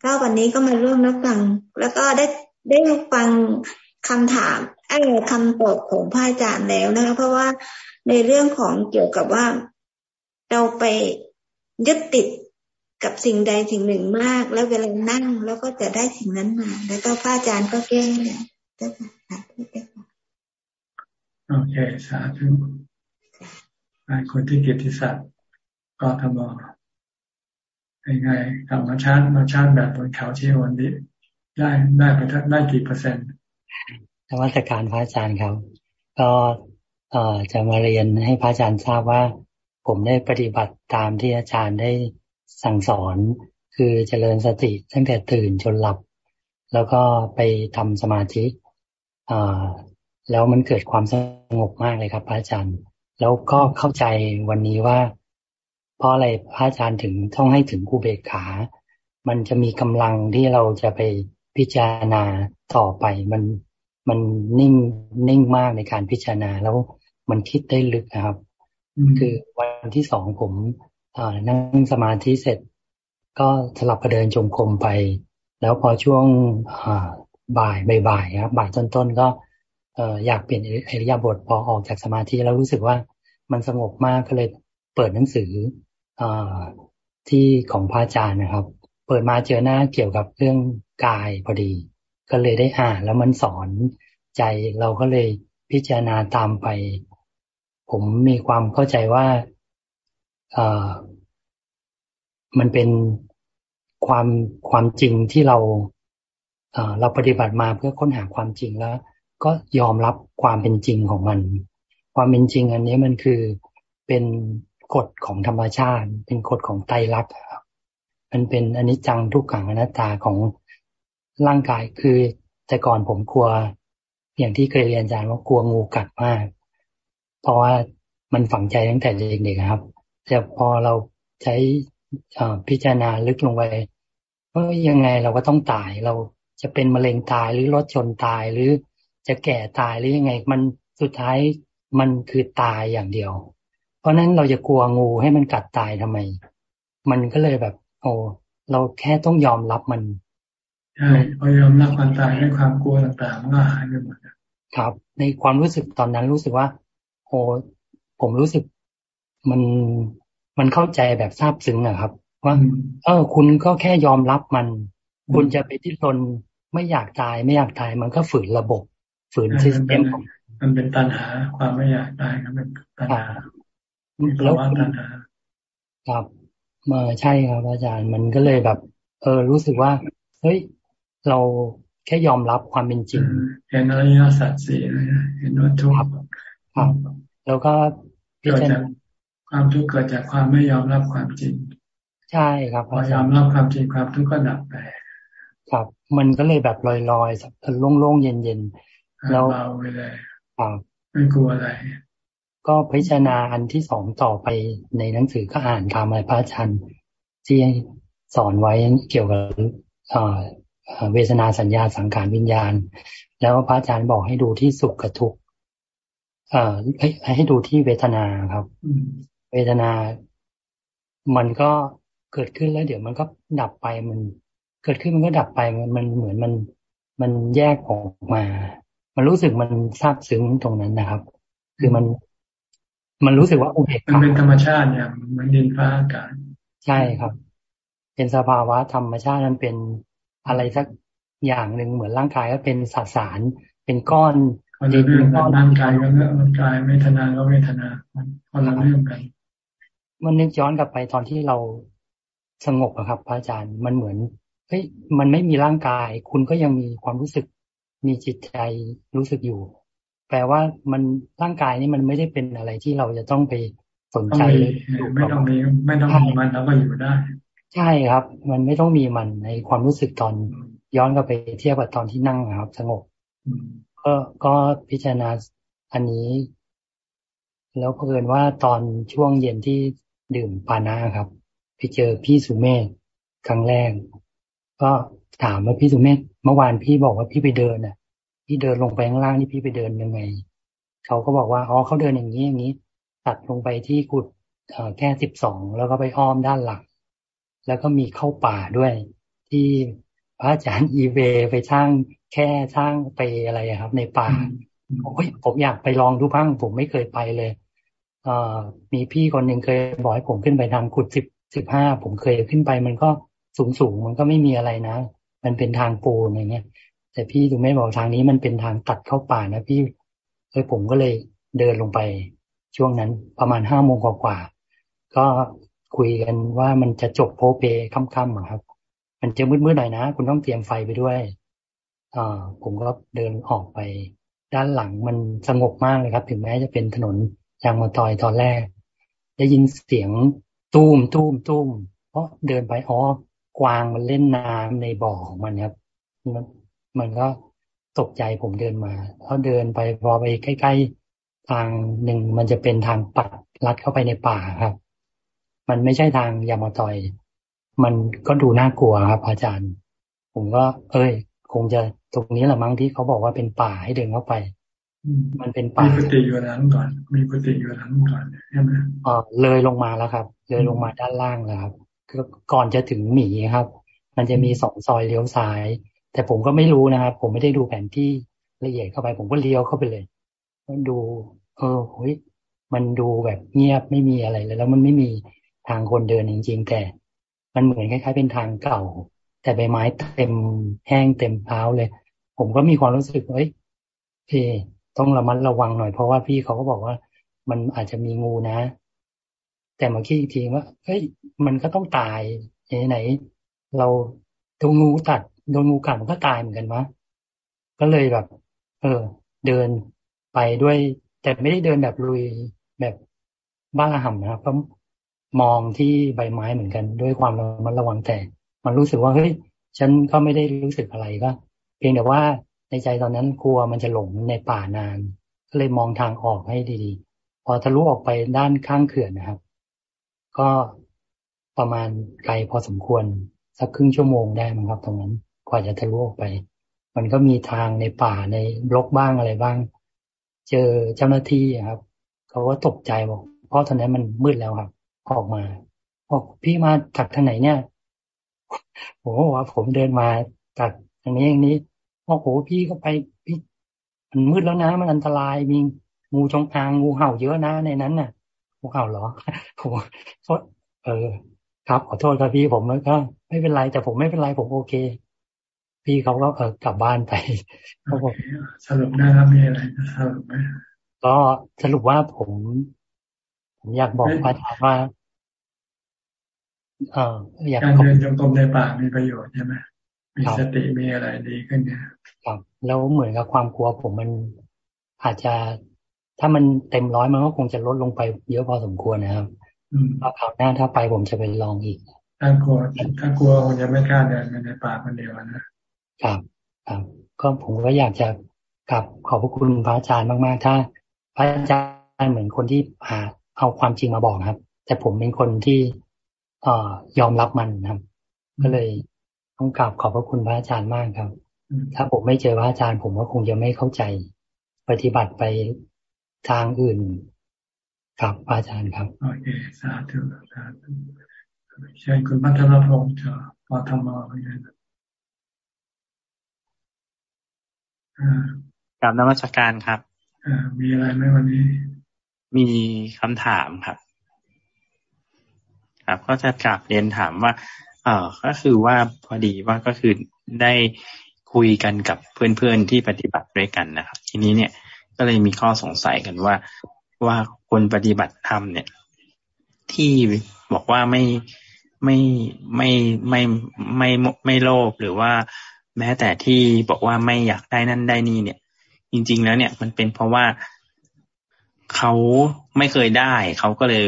ก็วันนี้ก็มาร่วมรับฟัง แล้วก็ได้ได้ฟังคำถาม ไอ้คำตอบของพระอาจารย์แล้วนะคะเพราะว่าในเรื่องของเกี่ยวกับว่า เราไปยึดติดกับสิ่งใดสิ่งหนึ่งมาก แล้วเวลานั่งแล้วก็จะได้สิ่งนั้นมา แล้วก็พระอาจารย์ก็แก้เนี่ยเจ้าค่ะโอเคสาธุคนที่เกียรติศักดิ์กทมยังไงกลับมาชาร์จมาชาร์จแบบบนเขาที่วันนี้ได้ได้ไปได้กี่เปอร์เซ็นต์ ธรรมสการพระอาจารย์ครับ ก็จะมาเรียนให้พระอาจารย์ทราบว่า ผมได้ปฏิบัติตามที่อาจารย์ได้สั่งสอน คือเจริญสติตั้งแต่ตื่นจนหลับ แล้วก็ไปทำสมาธิแล้วมันเกิดความสงบมากเลยครับพระอาจารย์ แล้วก็เข้าใจวันนี้ว่า เพราะอะไรพระอาจารย์ถึงต้องให้ถึงกูเบกขา มันจะมีกำลังที่เราจะไปพิจารณาต่อไปมัน มันนิ่งนิ่งมากในการพิจารณาแล้วมันคิดได้ลึกนะครับ คือวันที่สองผมนั่งสมาธิเสร็จ ก็สลับกระเดินจงกรมไป แล้วพอช่วงบ่ายบ่ายครับบ่ายต้นๆก็อยากเปลี่ยนอริยาบทพอออกจากสมาธิแล้วรู้สึกว่ามันสงบมากก็เลยเปิดหนังสืออที่ของพระอาจารย์นะครับ เปิดมาเจอหน้าเกี่ยวกับเรื่องกายพอดี ก็เลยได้อ่านแล้วมันสอนใจเราก็เลยพิจารณาตามไป ผมมีความเข้าใจว่าเออมันเป็นความความจริงที่เราเเราปฏิบัติมาเพื่อค้นหาความจริงแล้ว ก็ยอมรับความเป็นจริงของมัน ความเป็นจริงอันนี้มันคือเป็นกฎของธรรมชาติ เป็นกฎของไตรลักษณ์มันเป็นอนิจจังทุกขังอนัตตาของ ร่างกายคือแต่ก่อนผมกลัว อย่างที่เคยเรียนอาจารย์ว่ากลัวงูกัดมาก เพราะว่ามันฝังใจตั้งแต่เด็กๆครับ แต่พอเราใช้พิจารณาลึกลงไปว่ายังไงเราก็ต้องตายเราจะเป็นมะเร็งตายหรือรถชนตายหรือจะแก่ตายหรือยังไง มันสุดท้ายมันคือตายอย่างเดียว เพราะนั้นเราจะกลัวงูให้มันกัดตายทำไม มันก็เลยแบบ โอ้เราแค่ต้องยอมรับมัน ใช่พอยอมรับความตายให้ความกลัวต่างๆมันก็หายไปหมดครับ ในความรู้สึกตอนนั้นรู้สึกว่าโอ้ผมรู้สึกมันมันเข้าใจแบบซาบซึ้งอะครับ ว่า เออ คุณก็แค่ยอมรับมัน คุณจะไปที่ตนไม่อยากตายไม่อยากตายมันก็ฝืนระบบ ฝืนซิสเต็มของมันเป็นตัณหา ความไม่อยากได้ครับเป็นตัณหาแล้วตัณหาครับมาใช่ครับอาจารย์มันก็เลยแบบ เออรู้สึกว่า เฮ้ย เราแค่ยอมรับความเป็นจริงเห็นอริยสัจสี่เห็นว่าทุกข์ครับแล้วก็เกิดจากความทุกข์เกิดจากความไม่ยอมรับความจริง ใช่ครับพอยอมรับความจริงความทุกข์ก็ดับไปครับ มันก็เลยแบบลอยๆสักโล่งๆเย็นๆแล้วเบาไปเลยไม่กลัวอะไร ก็พิจารณาอันที่สองต่อไปในหนังสือก็อ่านคำอะไรพระอาจารย์ที่สอนไว้เกี่ยวกับ เวทนาสัญญาสังขารวิญญาณ แล้วพระอาจารย์บอกให้ดูที่สุขกับทุกข์ให้ให้ดูที่เวทนาครับ เวทนา มันก็เกิดขึ้นแล้ว เดี๋ยวมันก็ดับไปมัน เกิดขึ้นมันก็ดับไปมันมันเหมือนมันมันแยกออกมา มันรู้สึกมันซาบซึ้งตรงนั้นนะครับ คือมัน มันรู้สึกว่าอุเบกขามันเป็นธรรมชาติเนี่ยมันดินฟ้าอากาศใช่ครับ เป็นสภาวะธรรมชาตินั้นเป็น อะไรสักอย่างหนึ่งเหมือนร่างกายก็เป็นสสาร เป็นก้อนดินเป็นก้อนร่างกายก็เรื่องร่างกายเวทนาก็เวทนาคนละเรื่องกัน มันนึกย้อนกลับไปตอนที่เราสงบอะครับพระอาจารย์มันเหมือนเฮ้ยมันไม่มีร่างกาย คุณก็ยังมีความรู้สึก มีจิตใจรู้สึกอยู่ แปลว่ามันร่างกายนี่มันไม่ได้เป็นอะไรที่เราจะต้องไปสนใจเลยไม่ต้องมีไม่ต้องมีมันแล้วก็อยู่ได้ ใช่ครับ มันไม่ต้องมีมันในความรู้สึกตอนย้อนกลับไปเทียบกับตอนที่นั่งครับ สงบก็ก็พิจารณาอันนี้ แล้วเพื่อนว่าตอนช่วงเย็นที่ดื่มปานะครับไปเจอพี่สุเมธครั้งแรก ก็ถามว่าพี่สุเมธเมื่อวานพี่บอกว่าพี่ไปเดินน่ะ พี่เดินลงไปข้างล่างนี่พี่ไปเดินยังไง เขาก็บอกว่าอ๋อเขาเดินอย่างนี้อย่างนี้ ตัดลงไปที่กุดแค่สิบสองแล้วก็ไปอ้อมด้านหลัง แล้วก็มีเข้าป่าด้วย ที่พระอาจารย์อีเวไปสร้างแค่สร้างไปอะไรครับ ในป่าโอ้ยผมอยากไปลองดูบ้าง ผมไม่เคยไปเลยเอ่อมีพี่คนหนึ่งเคยบอกให้ผมขึ้นไปทางกุดสิบสิบห้าผมเคยขึ้นไป มันก็สูงสูงมันก็ไม่มีอะไรนะ มันเป็นทางปูนอย่างเงี้ย แต่พี่ถึงไม่บอกทางนี้มันเป็นทางตัดเข้าป่านะพี่เออผมก็เลยเดินลงไปช่วงนั้นประมาณห้าโมงกว่าก็ คุยกันว่ามันจะจบโพเปค่ำๆครับ มันจะมืดๆหน่อยนะ คุณต้องเตรียมไฟไปด้วยอ่าผมก็เดินออกไป ด้านหลังมันสงบมากเลยครับ ถึงแม้จะเป็นถนนยางมาตอยตอนแรก ได้ยินเสียงตุ้มตุ้มตุ้มเพราะเดินไปอ๋อกวางมันเล่นน้ำในบ่อของมันครับ มันก็ตกใจผมเดินมาเพอเดินไปพอไปใกล้ ๆ ทางหนึ่งมันจะเป็นทางปัดลัดเข้าไปในป่าครับ มันไม่ใช่ทางยามาตอย มันก็ดูน่ากลัวครับอาจารย์ ผมก็ เอ้ย คงจะตรงนี้แหละมั้งที่เขาบอกว่าเป็นป่าให้เดินเข้าไป มันเป็นป่ามีปฏิอยู่นั้นก่อน มีปฏิอยู่นั้นก่อนใช่ไหมอ๋อเลยลงมาแล้วครับ เลยลงมาด้านล่างแล้วครับก่อนจะถึงหมีครับ มันจะมีสองซอยเลี้ยวซ้าย แต่ผมก็ไม่รู้นะครับ ผมไม่ได้ดูแผนที่ละเอียดเข้าไป ผมก็เลี้ยวเข้าไปเลยดู เออเฮ้ยมันดูแบบเงียบไม่มีอะไรเลย แล้วมันไม่มี ทางคนเดินจริง ๆ แต่มันเหมือนคล้ายๆเป็นทางเก่า แต่ใบไม้เต็มแห้งเต็มเท้าเลย ผมก็มีความรู้สึกเฮ้ยเอต้องระมัดระวังหน่อยเพราะว่าพี่เขาก็บอกว่า มันอาจจะมีงูนะ แต่เมื่อกี้อีกทีว่าเฮ้ย มันก็ต้องตายไหนเราโดนงูตัดโดนงูกัดมันก็ตายเหมือนกันวะก็เลยแบบ เออ เดินไปด้วย แต่ไม่ได้เดินแบบลุยแบบบ้าห่ำนะครับก็ มองที่ใบไม้เหมือนกัน ด้วยความระมัดระวังแต่ มันรู้สึกว่าเฮ้ยฉันก็ไม่ได้รู้สึกอะไรก็ เพียงแต่ว่าในใจตอนนั้นกลัวมันจะหลงในป่านาน ก็เลยมองทางออกให้ดีๆ พอทะลุออกไปด้านข้างเขื่อนนะครับ ก็ประมาณไกลพอสมควร สักครึ่งชั่วโมงได้มั้งครับ ตรงนั้นกว่าจะทะลุออกไป มันก็มีทางในป่าในบล็อกบ้างอะไรบ้าง เจอเจ้าหน้าที่ครับ เขาก็ตกใจบอกเพราะตอนนั้นมันมืดแล้วครับ ออกมาบอกพี่มาจากทางไหนเนี่ยผมบอกว่าผมเดินมาจากทางนี้อย่างนี้โอ้โหพี่ก็ไปพี่มันมืดแล้วนะมันอันตรายมีงูจงอางงูเห่าเยอะนะในนั้นน่ะงูเห่าเหรอผมเออ ครับขอโทษครับพี่ผมก็ไม่เป็นไรแต่ผมไม่เป็นไรผมโอเค พี่เขาก็เออกลับบ้านไปเขาบอกสรุปนะครับมีอะไรสรุปไหมก็สรุปว่าผม ผมอยากบอกพระอาจารย์ว่าเอออยากการเดินจงกรมในป่ามีประโยชน์ใช่ไหมมีสติมีอะไรดีขึ้นเนี่ยครับแล้วเหมือนกับความกลัวผมมันอาจจะ ถ้ามันเต็มร้อยมันก็คงจะลดลงไปเยอะพอสมควรนะครับถ้าคราวหน้าถ้าไปผมจะไปลองอีกถ้ากลัวถ้ากลัวคงจะไม่กล้าเดินในป่าคนเดียวนะครับครับก็ผมก็อยากจะกลับขอบพระคุณพระอาจารย์มาก ๆ ถ้า พระอาจารย์เหมือนคนที่หา เอาความจริงมาบอกครับ แต่ผมเป็นคนที่เอ่อยอมรับมันนะครับ ก็เลยต้องกราบขอบพระคุณพระอาจารย์มากครับ ถ้าผมไม่เจอพระอาจารย์ ผมก็คงจะไม่เข้าใจ ปฏิบัติไปทางอื่นครับพระอาจารย์ครับโอเคสาธุสาธุเชิญคุณพัทรพงศ์จากปทมเหมือนกันกลับนมัสการครับมีอะไรไหมวันนี้ มีคำถามครับ ครับ ก็จะกลับเรียนถามว่า เออก็คือว่าพอดีว่าก็คือได้คุยกันกับเพื่อนๆที่ปฏิบัติด้วยกันนะครับ ทีนี้เนี่ยก็เลยมีข้อสงสัยกันว่าว่าคนปฏิบัติธรรมเนี่ย ที่บอกว่าไม่ไม่ไม่ไม่ไม่ไม่โลภหรือว่าแม้แต่ที่บอกว่าไม่อยากได้นั่นได้นี่เนี่ย จริง ๆ แล้วเนี่ยมันเป็นเพราะว่า เขาไม่เคยได้ เขาก็เลย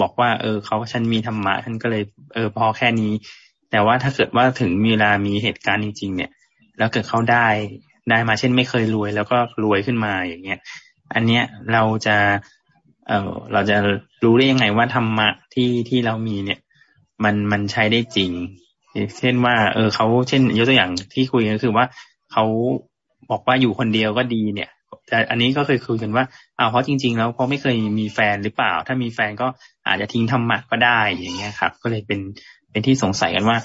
บอกว่า เออเขาฉันมีธรรมะฉันก็เลย เออพอแค่นี้ แต่ว่าถ้าเกิดว่าถึงมีเวลามีเหตุการณ์จริง ๆ เนี่ย แล้วเกิดเขาได้ได้มาเช่น ไม่เคยรวย แล้วก็รวยขึ้นมาอย่างเงี้ย อันเนี้ยเราจะ เออเราจะรู้ได้ยังไงว่าธรรมะที่ที่เรามีเนี่ย มันมันใช้ได้จริง เช่นว่า เออเขาเช่นยกตัวอย่างที่คุยก็คือว่าเขาบอกว่าอยู่คนเดียวก็ดีเนี่ย แต่อันนี้ก็เคยคุยกันว่าเอ้าเพราะจริง ๆ แล้วเพราะไม่เคยมีแฟนหรือเปล่า ถ้ามีแฟนก็อาจจะทิ้งธรรมะก็ได้อย่างเงี้ยครับ ก็เลยเป็นเป็นที่สงสัยกันว่า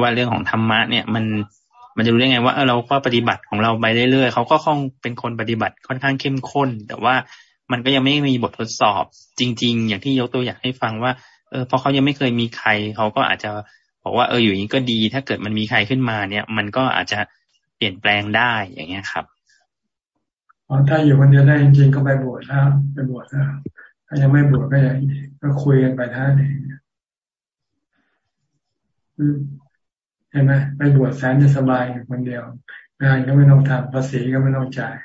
ว่าเรื่องของธรรมะเนี่ยมันมันจะรู้ได้ไงว่าเออเราก็ปฏิบัติของเราไปเรื่อยๆเขาก็คงเป็นคนปฏิบัติค่อนข้างเข้มข้น แต่ว่ามันก็ยังไม่มีบททดสอบจริง ๆ อย่างที่ยกตัวอย่างให้ฟังว่าเออเพราะเขายังไม่เคยมีใครเขาก็อาจจะบอกว่าเอออยู่อย่างนี้ก็ดี ถ้าเกิดมันมีใครขึ้นมาเนี่ย มันก็อาจจะเปลี่ยนแปลงได้อย่างเงี้ยครับ อ๋อถ้าอยู่คนเดียวได้จริงๆก็ไปบวชแล้วไปบวชแล้วถ้ายังไม่บวชก็ยังก็คุยกันไปท่านเองเห็นไหมไปบวชแสนจะสบายอยู่คนเดียว งานก็ไม่ต้องทำภาษีก็ไม่ต้องจ่าย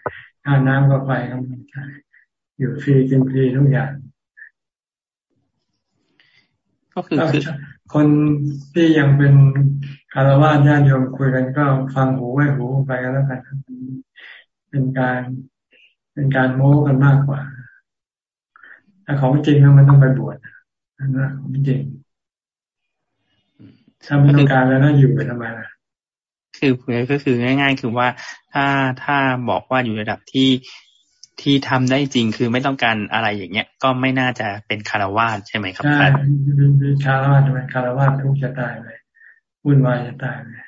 ค่าน้ำก็ไฟก็ไม่ต้องจ่ายอยู่ฟรีกินฟรีทุกอย่าง ก็คือคนที่ยังเป็นคารวะญาติโยมคุยกันก็ฟังหูไว้หูไปกันแล้วกันเป็นการ เป็นการโม้กันมากกว่าถ้าของจริงมันต้องไปบวชนะของจริงถ้าไม่ต้องการแล้วน่าอยู่ไปทำไมล่ะคือก็คือง่าย ๆ คือว่าถ้าถ้าบอกว่าอยู่ระดับที่ที่ทำได้จริงคือไม่ต้องการอะไรอย่างเงี้ย ก็ไม่น่าจะเป็นคารวาสใช่ไหมครับใช่เป็นคารวาสเป็นคารวาสทุกจะตายเลยวุ่นวายจะตายเลย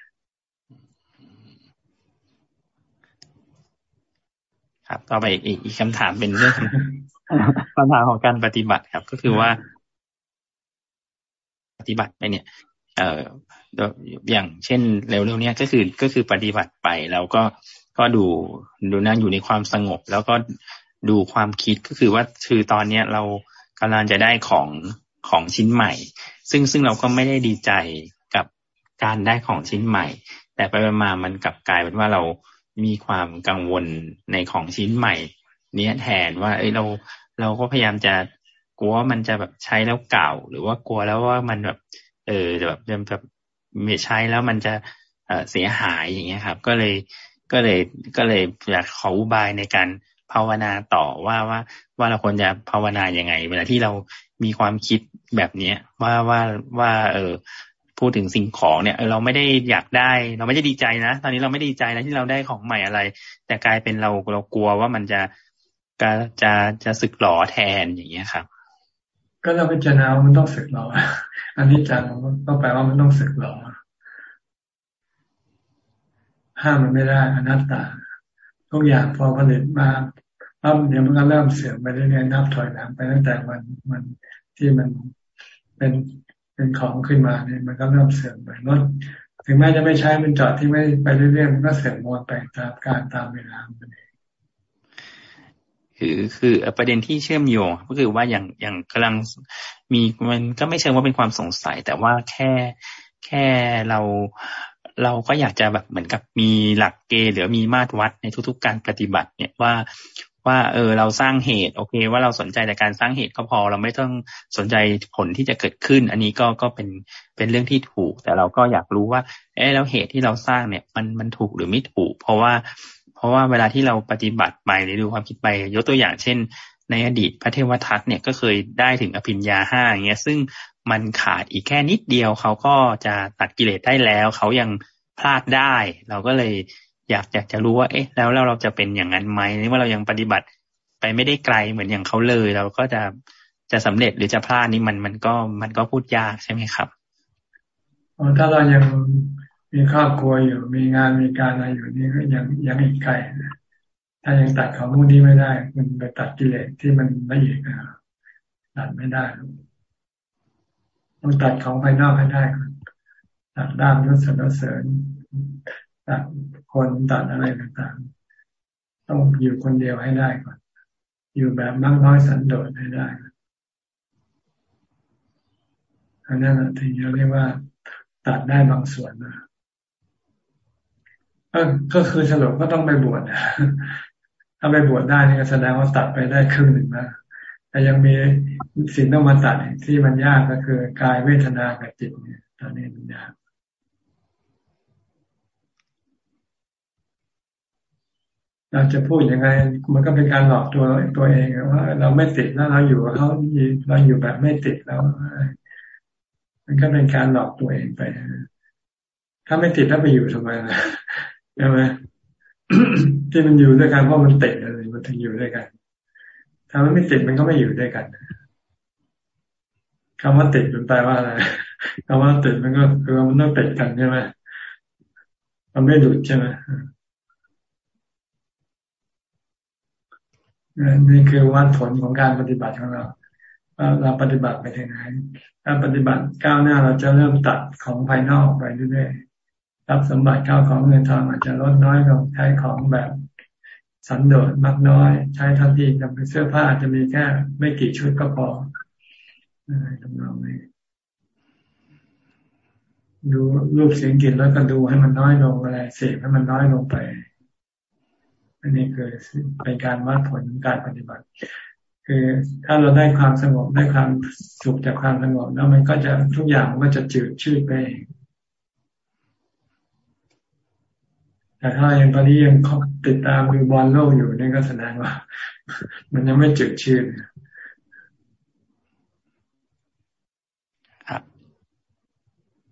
ครับต่อไปอีกอีกคำถามเป็นเรื่องคำถามของการปฏิบัติครับ ก็คือว่า ปฏิบัติไปเนี่ย เอ่ออย่างเช่นเร็วๆเนี้ยก็คือก็คือปฏิบัติไปแล้วก็ก็ดูดูนั่งอยู่ในความสงบ แล้วก็ดูความคิดก็คือว่าคือตอนเนี้ยเรากำลังจะได้ของของชิ้นใหม่ ซึ่งซึ่งเราก็ไม่ได้ดีใจกับการได้ของชิ้นใหม่ แต่ไปมามันกลับกลายเป็นว่าเรา มีความกังวลในของชิ้นใหม่ เนี้ยแทนว่า เอ้ยเราเราก็พยายามจะกลัวว่ามันจะแบบใช้แล้วเก่า หรือว่ากลัวแล้วว่ามันแบบ เออแบบแบบไม่ใช้แล้วมันจะเเสียหายอย่างเงี้ยครับ ก็เลยก็เลยก็เลยอยากขออุบายในการภาวนาต่อว่าว่าว่าเราควรจะภาวนาอยังไง เวลาที่เรามีความคิดแบบเนี้ยว่าว่าว่า เออ พูดถึงสิ่งของเนี่ยเราไม่ได้อยากได้ เราไม่ได้ดีใจนะตอนนี้เราไม่ดีใจนะที่เราได้ของใหม่อะไร แต่กลายเป็นเราเรากลัวว่ามันจะจะจะจะสึกหลอแทนอย่างเงี้ยครับ ก็เราพิจารณามันต้องสึกหลออันนี้จังก็แปลว่ามันต้องสึกหลอห้ามมันไม่ได้อนัตตาทุกอย่างพอผลิตมาปั๊บเดี๋ยวมันก็เริ่มเสื่อมไปเรื่อยๆนับถอยหลังไปตั้งแต่มันมันที่มันเป็น เป็นของขึ้นมาเนี่ยมันก็เริ่มเสื่อมไปลดถึงแม้จะไม่ใช้มันจอดที่ไม่ไปเรื่อยๆมันก็เสื่อมหมนไปตามการตามเวลามันเองคือคือประเด็นที่เชื่อมโยงก็คือว่าอย่างอย่างกำลังมีมันก็ไม่เชิงว่าเป็นความสงสัย แต่ว่าแค่แค่เราเราก็อยากจะแบบเหมือนกับมีหลักเกณฑ์หรือมีมาตรวัดในทุกๆ การปฏิบัติ เนี่ยว่า ว่า เออ เราสร้างเหตุ โอเค ว่าเราสนใจแต่การสร้างเหตุก็พอ เราไม่ต้องสนใจผลที่จะเกิดขึ้น อันนี้ก็ก็เป็นเป็นเรื่องที่ถูก แต่เราก็อยากรู้ว่า เออแล้วเหตุที่เราสร้างเนี่ย มันมันถูกหรือไม่ถูก เพราะว่า เพราะว่าเวลาที่เราปฏิบัติไปหรือดูความคิดไป ยกตัวอย่างเช่น ในอดีตพระเทวทัตเนี่ยก็เคยได้ถึงอภิญญาห้าอย่างเงี้ย ซึ่งมันขาดอีกแค่นิดเดียวเขาก็จะตัดกิเลสได้แล้วเขายังพลาดได้ เราก็เลย อยากอยากจะรู้ว่า เอ๊ะ แล้วเราเราจะเป็นอย่างนั้นไหมนี่ว่าเรายังปฏิบัติไปไม่ได้ไกลเหมือนอย่างเขาเลย เราก็จะจะสำเร็จหรือจะพลาดนี่มันมันก็มันก็พูดยากใช่ไหมครับถ้าเรายังมีครอบครัวอยู่ มีงานมีการอะไรอยู่นี่ก็ยังยังอีกไกลถ้ายังตัดของพวกนี้ไม่ได้ มันไปตัดกิเลสที่มันละเอียดนะตัดไม่ได้ต้องตัดของภายนอกให้ได้ตัดด้ามยศสรรเสริญตัด คนตัดอะไรต่างๆ ต้องอยู่คนเดียวให้ได้ก่อน อยู่แบบนั่งน้อยสันโดษให้ได้อันนั้นถึงจะเรียกว่าตัดได้บางส่วนนะก็คือสรุปก็ต้องไปบวชถ้าไปบวชได้นี่ก็แสดงว่าตัดไปได้ครึ่งหนึ่งนะแต่ยังมีสิ่งต้องมาตัดที่มันยากก็คือกายเวทนากับจิตเนี่ยตอนนี้มันยาก เราจะพูดยังไง มันก็เป็นการหลอกตัวตัวเองว่า เราไม่ติดแล้วเราอยู่กับเขาเราอยู่แบบไม่ติดแล้วมันก็เป็นการหลอกตัวเองไปถ้าไม่ติดแล้วไปอยู่ทำไมล่ะใช่ไหมที่มันอยู่ด้วยกันเพราะมันติดอะไรมันถึงอยู่ด้วยกัน ถ้ามันไม่ติดมันก็ไม่อยู่ด้วยกันคำว่าติดมันแปลว่าอะไรคำว่าติดมันก็คือมันต้องติดกันใช่ไหมมันไม่หลุดใช่ไหม นี่คือวัดผลของการปฏิบัติของเราเราปฏิบัติไปถึงไหนถ้าปฏิบัติก้าวหน้าเราจะเริ่มตัดของภายนอกไปเรื่อยๆรับสมบัติก้าวของเงินทองอาจจะลดน้อยลงใช้ของแบบสันโดษมากน้อย ใช้ทันทีจำเป็นเสื้อผ้าจะมีแค่ไม่กี่ชุดก็พอทำนองนี้ดูรูปเสียงกลิ่นแล้วก็ดูให้มันน้อยลงอะไรเสพให้มันน้อยลงไป อันนี้คือเป็นการวัดผลการปฏิบัติ คือถ้าเราได้ความสงบได้ความสุขจากความสงบแล้วมันก็จะทุกอย่างมันก็จะจืดชืดไปเองแต่ถ้ายังตอนนี้ยังติดตามดูบอลโลกอยู่นี่ก็แสดงว่า มันยังไม่จืดชืด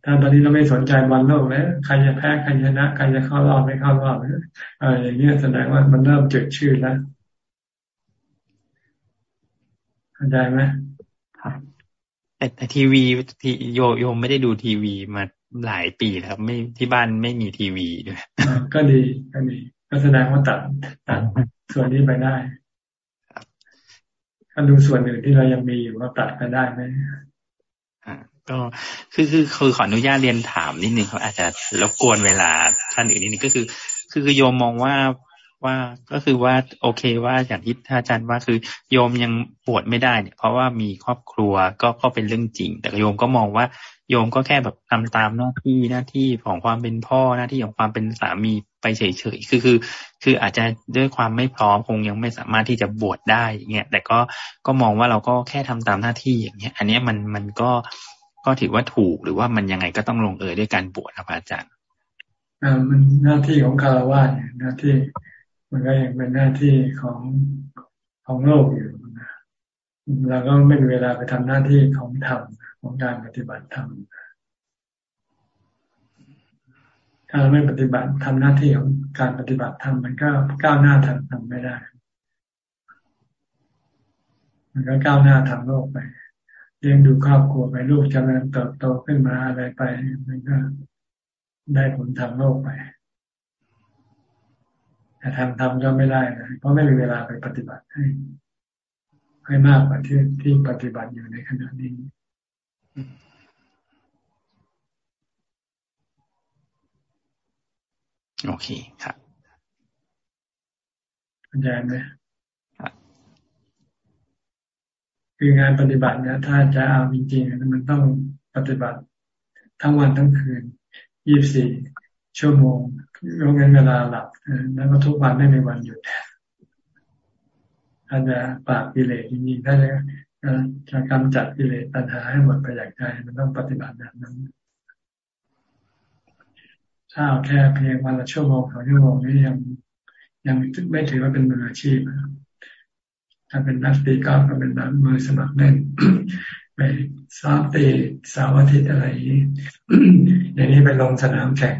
ถ้าตอนนี้เราไม่สนใจบอลโลกแล้วใครจะแพ้ใครชนะใครจะเข้ารอบไม่เข้ารอบอะไรอย่างเงี้ยแสดงว่ามันเริ่มจืดชืดแล้วเข้าใจไหมแต่แต่ทีวีทีโยโยมไม่ได้ดูทีวีมาหลายปีแล้วครับไม่ที่บ้านไม่มีทีวีด้วยก็ดีก็ดีก็แสดงว่าตัดตัดส่วนนี้ไปได้ถ้าดูส่วนอื่นที่เรายังมีอยู่ว่าตัดไปได้ไหม ก็คือคือคือขออนุญาตเรียนถามนิดนึงเขาอาจจะรบกวนเวลาท่านอื่นนิดนึงก็คือ คือโยมมองว่าว่าก็คือว่าโอเคว่าอย่างที่ท่านอาจารย์ว่าคือโยมยังปวดไม่ได้เนี่ย เพราะว่ามีครอบครัวก็ก็เป็นเรื่องจริง แต่โยมก็มองว่าโยมก็แค่แบบทำตามหน้าที่หน้าที่ของความเป็นพ่อหน้าที่ของความเป็นสามีไปเฉยๆคือคือ คืออาจจะด้วยความไม่พร้อมคงยังไม่สามารถที่จะบวชได้เงี้ยแต่ก็ก็มองว่าเราก็แค่ทำตามหน้าที่อย่างเงี้ย อันนี้มันมันก็ ก็ถือว่าถูกหรือว่ามันยังไงก็ต้องลงเอยด้วยการบวชครับอาจารย์อ่ามันหน้าที่ของคารวะหน้าที่มันก็ยังเป็นหน้าที่ของของโลกอยู่นะเราก็ไม่มีเวลาไปทำหน้าที่ของธรรมของการปฏิบัติธรรมถ้าเราไม่ปฏิบัติทำหน้าที่ของการปฏิบัติธรรมมันก็ก้าวหน้าทางธรรมไม่ได้ มันก็ก้าวหน้าทางโลกไป เลี้ยงดูครอบครัวไปลูกจเจริญเติบโตขึ้นมาอะไรไป มันก็ได้ผลทางโลกไปแต่ทางธรรมก็ไม่ได้นะเพราะไม่มีเวลาไปปฏิบัติให้ให้มากกว่าที่ที่ปฏิบัติอยู่ในขณะนี้โอเคครับเข้าใจไหม คืองานปฏิบัติเนี่ยถ้าจะเอาจริงๆมันต้องปฏิบัติทั้งวันทั้งคืนยี่บสี่ชั่วโมงยกเว้นเวลาหลับแล้วก็ทุกวันไม่มีวันหยุดถ้าจะปราบกิเลสจริงๆถ้าจะจะกำจัดกิเลสปัญหาให้หมดไปจากใจมันต้องปฏิบัติแบบนั้นถ้าเอาแค่เพียงวันละชั่วโมงสองชั่วโมงนี้ยังยังไม่ถือว่าเป็นมืออาชีพ ถ้าเป็นนักตีกอล์ฟก็เป็นนักมือสมัครเล่นไปซ้อมตีสาวอาทิตย์อะไรอย่างนี้อย่างนี้ไปลงสนามแข่ง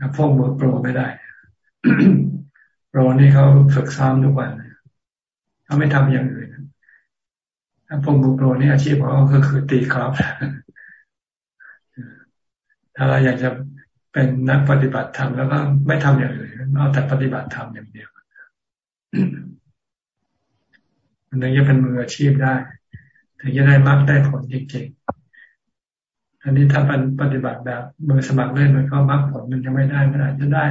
กับพวกมือโปรไม่ได้โปรนี่เขาฝึกซ้อมทุกวันเขาไม่ทำอย่างอื่นถ้าพวกมือโปรนี่อาชีพของเขาคือตีกอล์ฟถ้าเราอยากจะเป็นนักปฏิบัติธรรมแล้วก็ไม่ทำอย่างอื่นเอาแต่ปฏิบัติธรรมอย่างเดียว มันถึงจะเป็นมืออาชีพได้ ถึงจะได้มากได้ผลจริงๆอันนี้ถ้าปฏิบัติแบบมือสมัครเล่นมันก็มากผลมันยังไม่ได้มันอาจจะได้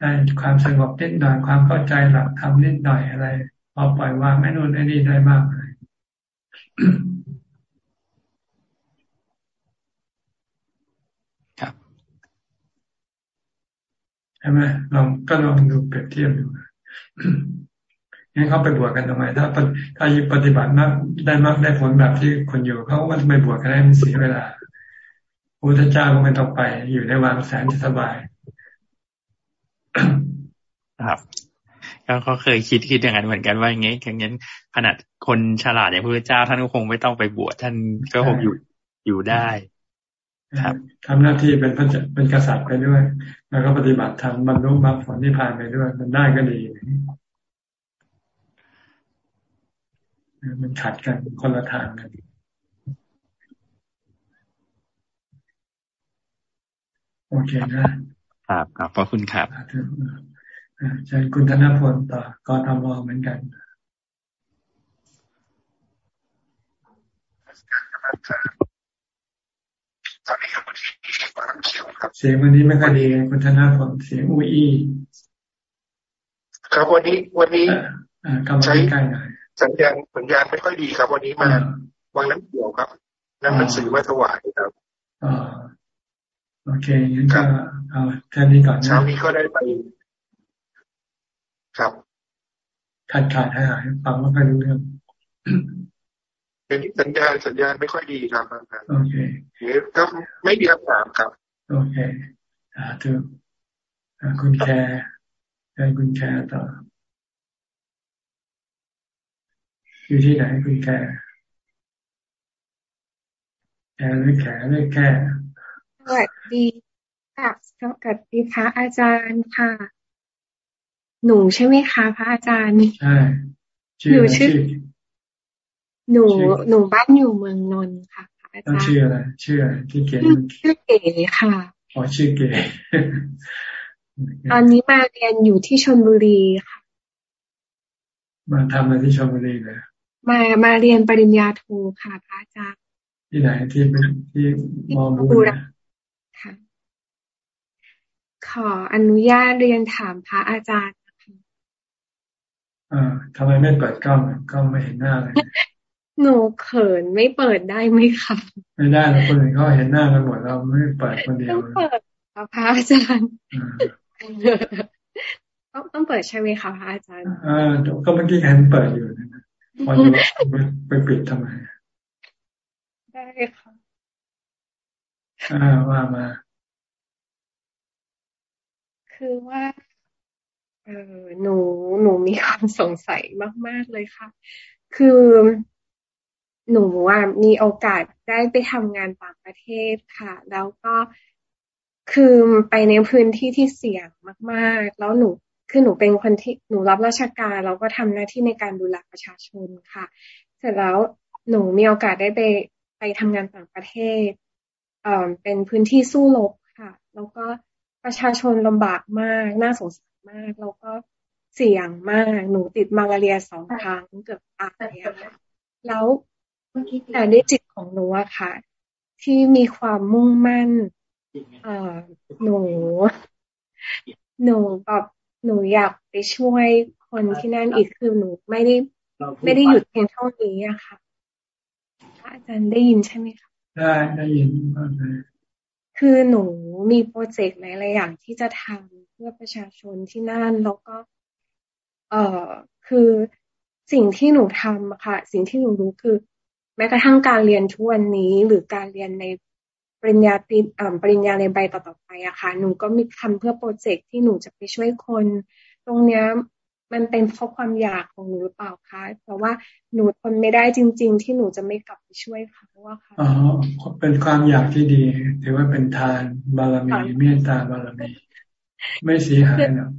ได้ความสงบนิดหน่อยความเข้าใจหลักทำนิดหน่อยอะไรพอปล่อยวางไม่นู่นไม่นี่ได้มากเลยครับใช่ไหมลองก็ลองดูเปรียบเทียบดู งั้นเขาไปบวชกันทำไม ถ้าถ้าปฏิบัติมากได้มากได้ผลแบบที่คนอยู่เขาก็ไม่บวชกันได้มันเสียเวลาพระพุทธเจ้าก็ไม่ต้องไป อยู่ในวางแสนสบาย ครับก็เขาเคยคิดคิดอย่างนั้นเหมือนกันว่าอย่างงี้อย่างนั้นขนาดคนฉลาดอย่างพระพุทธเจ้าท่านก็คงไม่ต้องไปบวชท่านก็คงอยู่อยู่ได้ ครับทำหน้าที่เป็นพระเป็นกษัตริย์ไปด้วย แล้วก็ปฏิบัติธรรมบรรลุมรรคผลนิพพานไปด้วย มันได้ก็ดี มันขัดกันคนละทางกันโอเคนะครับครับขอบคุณครับใช่คุณธนพลต่อกรทมเหมือนกันเสียงวันนี้ไม่ค่อยดีคุณธนพลเสียงอุ้ยครับวันนี้วันนี้ใช้ สัญญาณสัญญาณไม่ค่อยดีครับ วันนี้มาวางน้ำเกี่ยวครับนั่นมันสื่อมาถวายครับอ่าโอเคงั้นก็เอาแค่นี้ก่อนเช้านี้ก็ได้ไป ครับขาดขาดหายฟังว่าไม่รู้เรื่องเป็นสัญญาณสัญญาณไม่ค่อยดีครับโอเคหรือก็ไม่มีคำถามครับ โอเคสาธุคุณแคร์คุณแคร์ต่อ อยู่ที่ไหนคุณแคร์แคร์หรือแคร์หรือแค่สวัสดีค่ะสวัสดีค่ะอาจารย์ค่ะ หนูใช่ไหมคะพระอาจารย์ใช่หนูชื่อ หนูหนูบ้านอยู่เมืองนนท์ค่ะอาจารย์ชื่ออะไรชื่ออะไรที่เก๋ชื่อเก๋ค่ะอ๋อชื่อเก๋ตอนนี้มาเรียนอยู่ที่ชลบุรีค่ะ มาทำอะไรที่ชลบุรีเลย มามาเรียนปริญญาโทค่ะพระอาจารย์ที่ไหนที่ที่มอบูรค่ะ ขออนุญาตเรียนถามพระอาจารย์นะคะอ่าทำไมไม่เปิดกล้องกล้องไม่เห็นหน้าเลยหนูเขินไม่เปิดได้ไหมคะไม่ได้แล้วคนอื่นเขาเห็นหน้ากันหมดเราไม่เปิดคนเดียวต้องเปิดค่ะพระอาจารย์ต้องต้องเปิดใช่ไหมคะพระอาจารย์อ่าก็เมื่อกี้เห็นเปิดอยู่นะ พอจะไปปิดทำไม ได้ค่ะอ่าว่ามา คือว่าเออหนูหนูมีความสงสัยมาก ๆเลยค่ะ คือหนูว่ามีโอกาสได้ไปทำงานต่างประเทศค่ะ แล้วก็คือไปในพื้นที่ที่เสี่ยงมาก ๆ แล้วหนู คือหนูเป็นคนที่หนูรับราชการแล้วก็ทำหน้าที่ในการดูแลประชาชนค่ะ เสร็จแล้วหนูมีโอกาสได้ไปไปทำงานต่างประเทศเอ่อเป็นพื้นที่สู้รบค่ะ แล้วก็ประชาชนลำบากมากน่าสงสารมาก แล้วก็เสี่ยงมาก หนูติดมาลาเรียสองครั้งเกือบตายแล้วแต่ด้วยจิตของหนูอะค่ะ ที่มีความมุ่งมั่น เอ่อหนู หนูแบบ หนูอยากไปช่วยคนที่นั่นอีกคือหนูไม่ได้ ไม่ได้หยุดเพียงเท่านี้อะค่ะ อาจารย์ได้ยินใช่ไหมคะได้ได้ยินคือหนูมีโปรเจกต์หลายๆอย่างที่จะทำเพื่อประชาชนที่นั่นแล้วก็เอ่อคือสิ่งที่หนูทำค่ะ สิ่งที่หนูรู้คือ แม้กระทั่งการเรียนทุกวันนี้หรือการเรียนใน ปริญญาตรีปริญญาในใบต่อๆไปอะค่ะ หนูก็มีทำเพื่อโปรเจกต์ที่หนูจะไปช่วยคน ตรงเนี้ยมันเป็นเพราะความอยากของหนูหรือเปล่าคะเพราะว่าหนูทนไม่ได้จริง ๆ ที่หนูจะไม่กลับไปช่วยเขาว่าค่ะอ๋อเป็นความอยากที่ดีถือว่าเป็นทานบารมีเมตตาบารมี ไม่เสียหายหรอก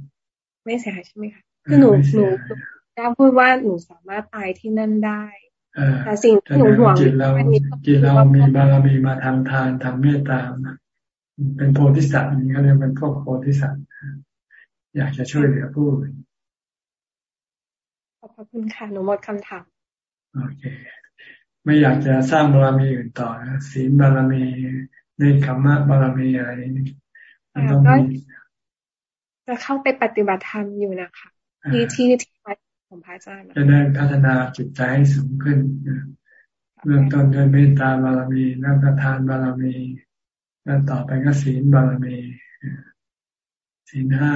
ไม่เสียหายใช่ไหมคะคือหนูหนูกล้าพูดว่าหนูสามารถตายที่นั่นได้ แต่สิ่งที่หนูห่วงจิตเราจิตเรามีบารมีมาทางทานทางเมตตาเป็นโพธิสัตว์นี่ก็เรียกเป็นพวกโพธิสัตว์อยากจะช่วยเหลือผู้อื่นขอบคุณค่ะหนูหมดคำถามโอเคไม่อยากจะสร้างบารมีอื่นต่อนะศีลบารมีในคำมะบารมีอะไรนี่มันต้องมีจะเข้าไปปฏิบัติธรรมอยู่นะคะที่ที่ที่วัด ของพระอาจารย์จะได้พัฒนาจิตใจให้สูงขึ้นเริ่มต้นด้วยเมตตาบารมีแล้วก็ทานบารมี แล้วต่อไปก็ศีลบารมีศีลห้า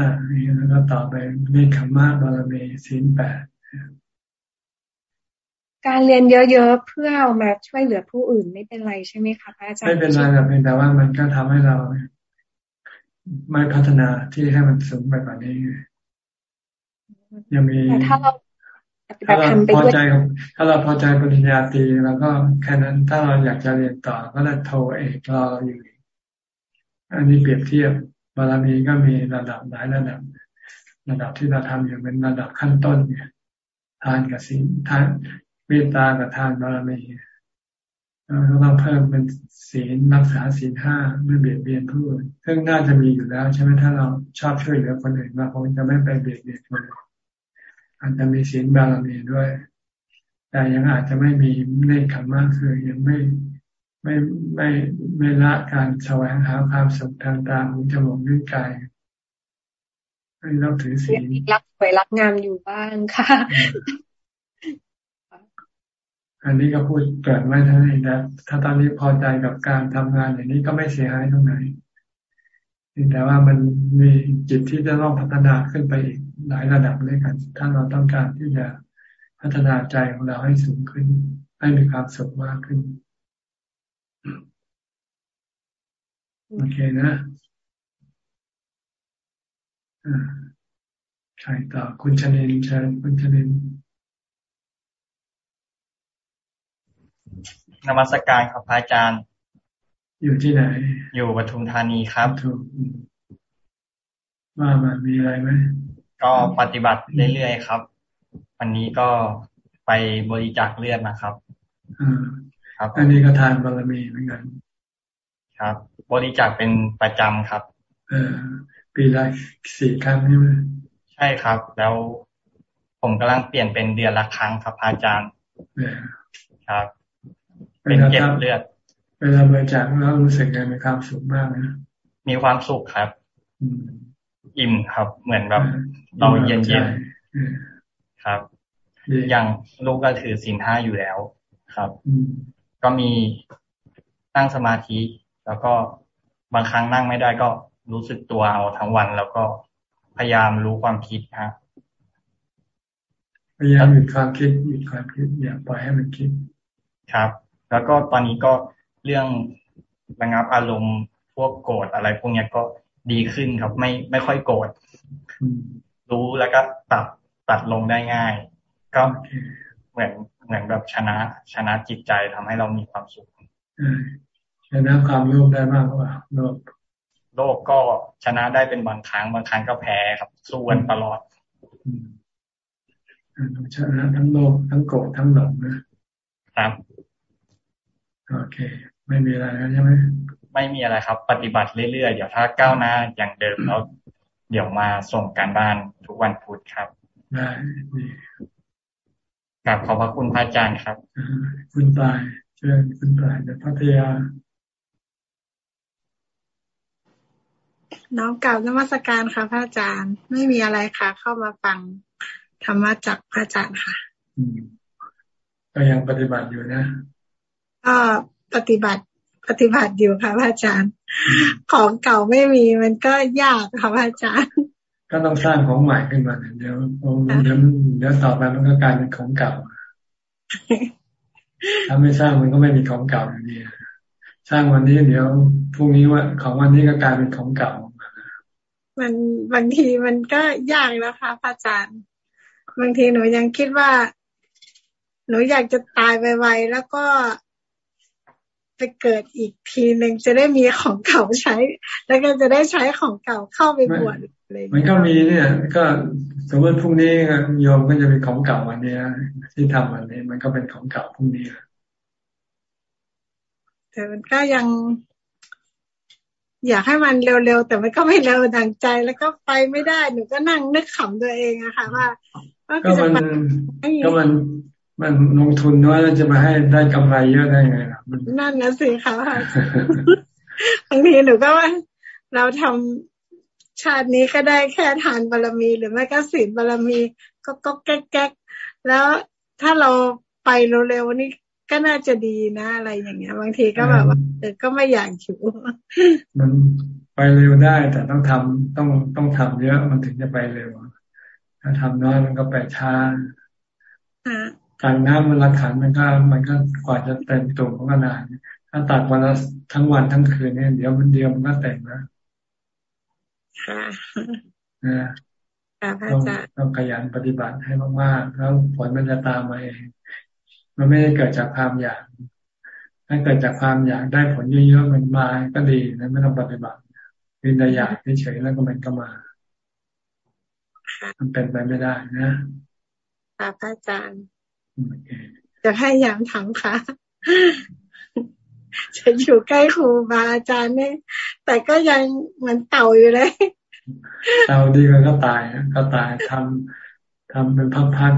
แล้วก็ต่อไปเนคขมะบารมีศีลแปดการเรียนเยอะๆเพื่อเอามาช่วยเหลือผู้อื่นไม่เป็นไรใช่ไหมคะอาจารย์ไม่เป็นไรแต่เพียงแต่ว่ามันก็ทำให้เรา ไม่พัฒนาที่ให้มันสูงไปกว่านี้ยังมีถ้าเรา ถ้าเราพอใจ ถ้าเราพอใจปริญญาตรีแล้วก็แค่นั้นถ้าเราอยากจะเรียนต่อก็ได้โทรเอกรออยู่อันนี้เปรียบเทียบบารมีก็มีระดับหลายระดับ ระดับที่เราทำอยู่เป็นระดับขั้นต้นเนี่ยทานกับศีลทานเมตตากับทานบารมีเราต้องเพิ่มเป็นศีลรักษาศีลห้าไม่เบียดเบียนผู้อื่นซึ่งน่าจะมีอยู่แล้ว ใช่ไหมถ้าเราชอบช่วยเหลือคนอื่นมาคงจะไม่ไปเบียดเบียนคนอาจจะมีศีลบารมีด้วย แต่ยังอาจจะไม่มีในขันมากคือยังไม่ไม่ไม่ไม่ละการแสวงหาความสุขทางตาหูจมูกนิ้วกายให้นับถือศีลรักไปรักงานอยู่บ้างค่ะ อันนี้ก็พูดเกิดไม่ทันเองนะถ้าตอนนี้พอใจกับการทำงานอย่างนี้ก็ไม่เสียหายตรงไหนแต่ว่ามันมีจิตที่จะต้องพัฒนาขึ้นไปอีก หลายระดับเลยกัน ถ้าเราต้องการที่จะพัฒนาใจของเราให้สูงขึ้น ให้มีความสุขมากขึ้นโอเคนะใครต่อคุณชนินเชิญคุณชนินนมัสการครับพระอาจารย์ อยู่ที่ไหน อยู่ปทุมธานีครับถูกมามามีอะไรไหม ก็ปฏิบัติเรื่อยๆครับ วันนี้ก็ไปบริจาคเลือดนะครับอ่าครับอันนี้ก็ทานบารมีเหมือนกัน ครับ บริจาคเป็นประจำครับ เออปีละสี่ครั้งใช่ไหมใช่ครับ แล้วผมกำลังเปลี่ยนเป็นเดือนละครั้งครับอาจารย์ครับ เป็นเก็บเลือดเวลาบริจาคแล้วรู้สึกไงมีความสุขมากนะมีความสุขครับ อิ่มครับ เหมือนแบบเราเย็นเย็นครับ อย่างลูกก็ถือศีลห้าอยู่แล้วครับ ก็มีนั่งสมาธิ แล้วก็บางครั้งนั่งไม่ได้ก็รู้สึกตัวเอาทั้งวัน แล้วก็พยายามรู้ความคิดฮะพยายามหยุดความคิดหยุดความคิดอย่าปล่อยให้มันคิด ครับ แล้วก็ตอนนี้ก็เรื่องระงับอารมณ์พวกโกรธอะไรพวกนี้ก็ ดีขึ้นครับ ไม่ไม่ค่อยโกรธรู้แล้วก็ตัดตัดลงได้ง่าย ก็เหมือนเหมือนแบบชนะชนะจิตใจทำให้เรามีความสุขชนะความโลภได้มากกว่าโลภโลภก็ชนะได้เป็นบางครั้งบางครั้งก็แพ้ครับสู้กันตลอดชนะทั้งโลภทั้งโกรธทั้งหลงนะครับ โอเค ไม่มีอะไรใช่ไหม ไม่มีอะไรครับ ปฏิบัติเรื่อยๆ เดี๋ยวถ้าก้าวหน้าอย่างเดิมแล้วเดี๋ยวมาส่งการบ้านทุกวันพุธครับได้ดีกลับขอบพระคุณพระอาจารย์ครับคุณตายเชิญคุณตายจากพัทยา น้องกล่าวนมัสการค่ะพระอาจารย์ ไม่มีอะไรค่ะ เข้ามาฟังธรรมะจากพระอาจารย์ค่ะก็ยังปฏิบัติอยู่นะก็ปฏิบัติ ปฏิบัติอยู่ค่ะพระอาจารย์ ของเก่าไม่มีมันก็ยากค่ะพระอาจารย์ ก็ต้องสร้างของใหม่ขึ้นมาเดี๋ยวเดี๋ยวเดี๋ยวต่อไปมันก็กลายเป็นของเก่า ถ้าไม่สร้างมันก็ไม่มีของเก่าอย่างนี้สร้างวันนี้เดี๋ยวพรุ่งนี้ว่าของวันนี้ก็กลายเป็นของเก่า มันบางทีมันก็ยากแล้วค่ะพระอาจารย์ บางทีหนูยังคิดว่า หนูอยากจะตายไวๆแล้วก็ ไปเกิดอีกทีหนึ่งจะได้มีของเก่าใช้ แล้วก็จะได้ใช้ของเก่าเข้าไปบวชเลยมันก็มีเนี่ย ก็สมมติพรุ่งนี้โยมก็จะมีของเก่าวันนี้ที่ทำวันนี้ มันก็เป็นของเก่าพรุ่งนี้แต่มันก็ยัง อยากให้มันเร็วๆแต่มันก็ไม่เร็วดังใจ แล้วก็ไปไม่ได้หนูก็นั่งนึกขำตัวเองอะค่ะว่าก็มันก็มัน มันลงทุนน้อยแล้วจะมาให้ได้กำไรเยอะได้ไงล่ะนั่นนะสิค่ะบางทีหนูก็ว่า เราทำชาตินี้ก็ได้แค่ทานบารรมี หรือไม่ก็ศีลบารรมี ก็ก็แก๊กแก๊กแล้วถ้าเราไปเร็วๆนี่ก็น่าจะดีนะอะไรอย่างเงี้ย บางทีก็แบบว่าเออก็ไม่อยากอยู่มันไปเร็วได้ แต่ต้องทำต้องต้องทำเยอะมันถึงจะไปเร็ว ถ้าทำน้อยมันก็ไปช้า การน้ำมันละขันมันก็มันก็กว่าจะเต็มตุ่มก็นานถ้าตัดวันละทั้งวันทั้งคืนเนี่ยเดี๋ยวมันเดียวมันก็เต็มนะค่ะนะต้องต้องขยันปฏิบัติให้มากๆแล้วผลมันจะตามมาเอง มันไม่ได้เกิดจากความอยาก ถ้าเกิดจากความอยากได้ผลเยอะๆมันมาก็ดีนะไม่ต้องปฏิบัติเป็นแต่อยากเฉยๆแล้วก็มันก็มามันเป็นไปไม่ได้นะค่ะพระอาจารย์ จะพยายามทำค่ะ จะอยู่ใกล้ครูบาอาจารย์เนี่ยแต่ก็ยังเหมือนเต่าอยู่เลยเต่าดีกันก็ตายก็ตายทำทำเป็นพัก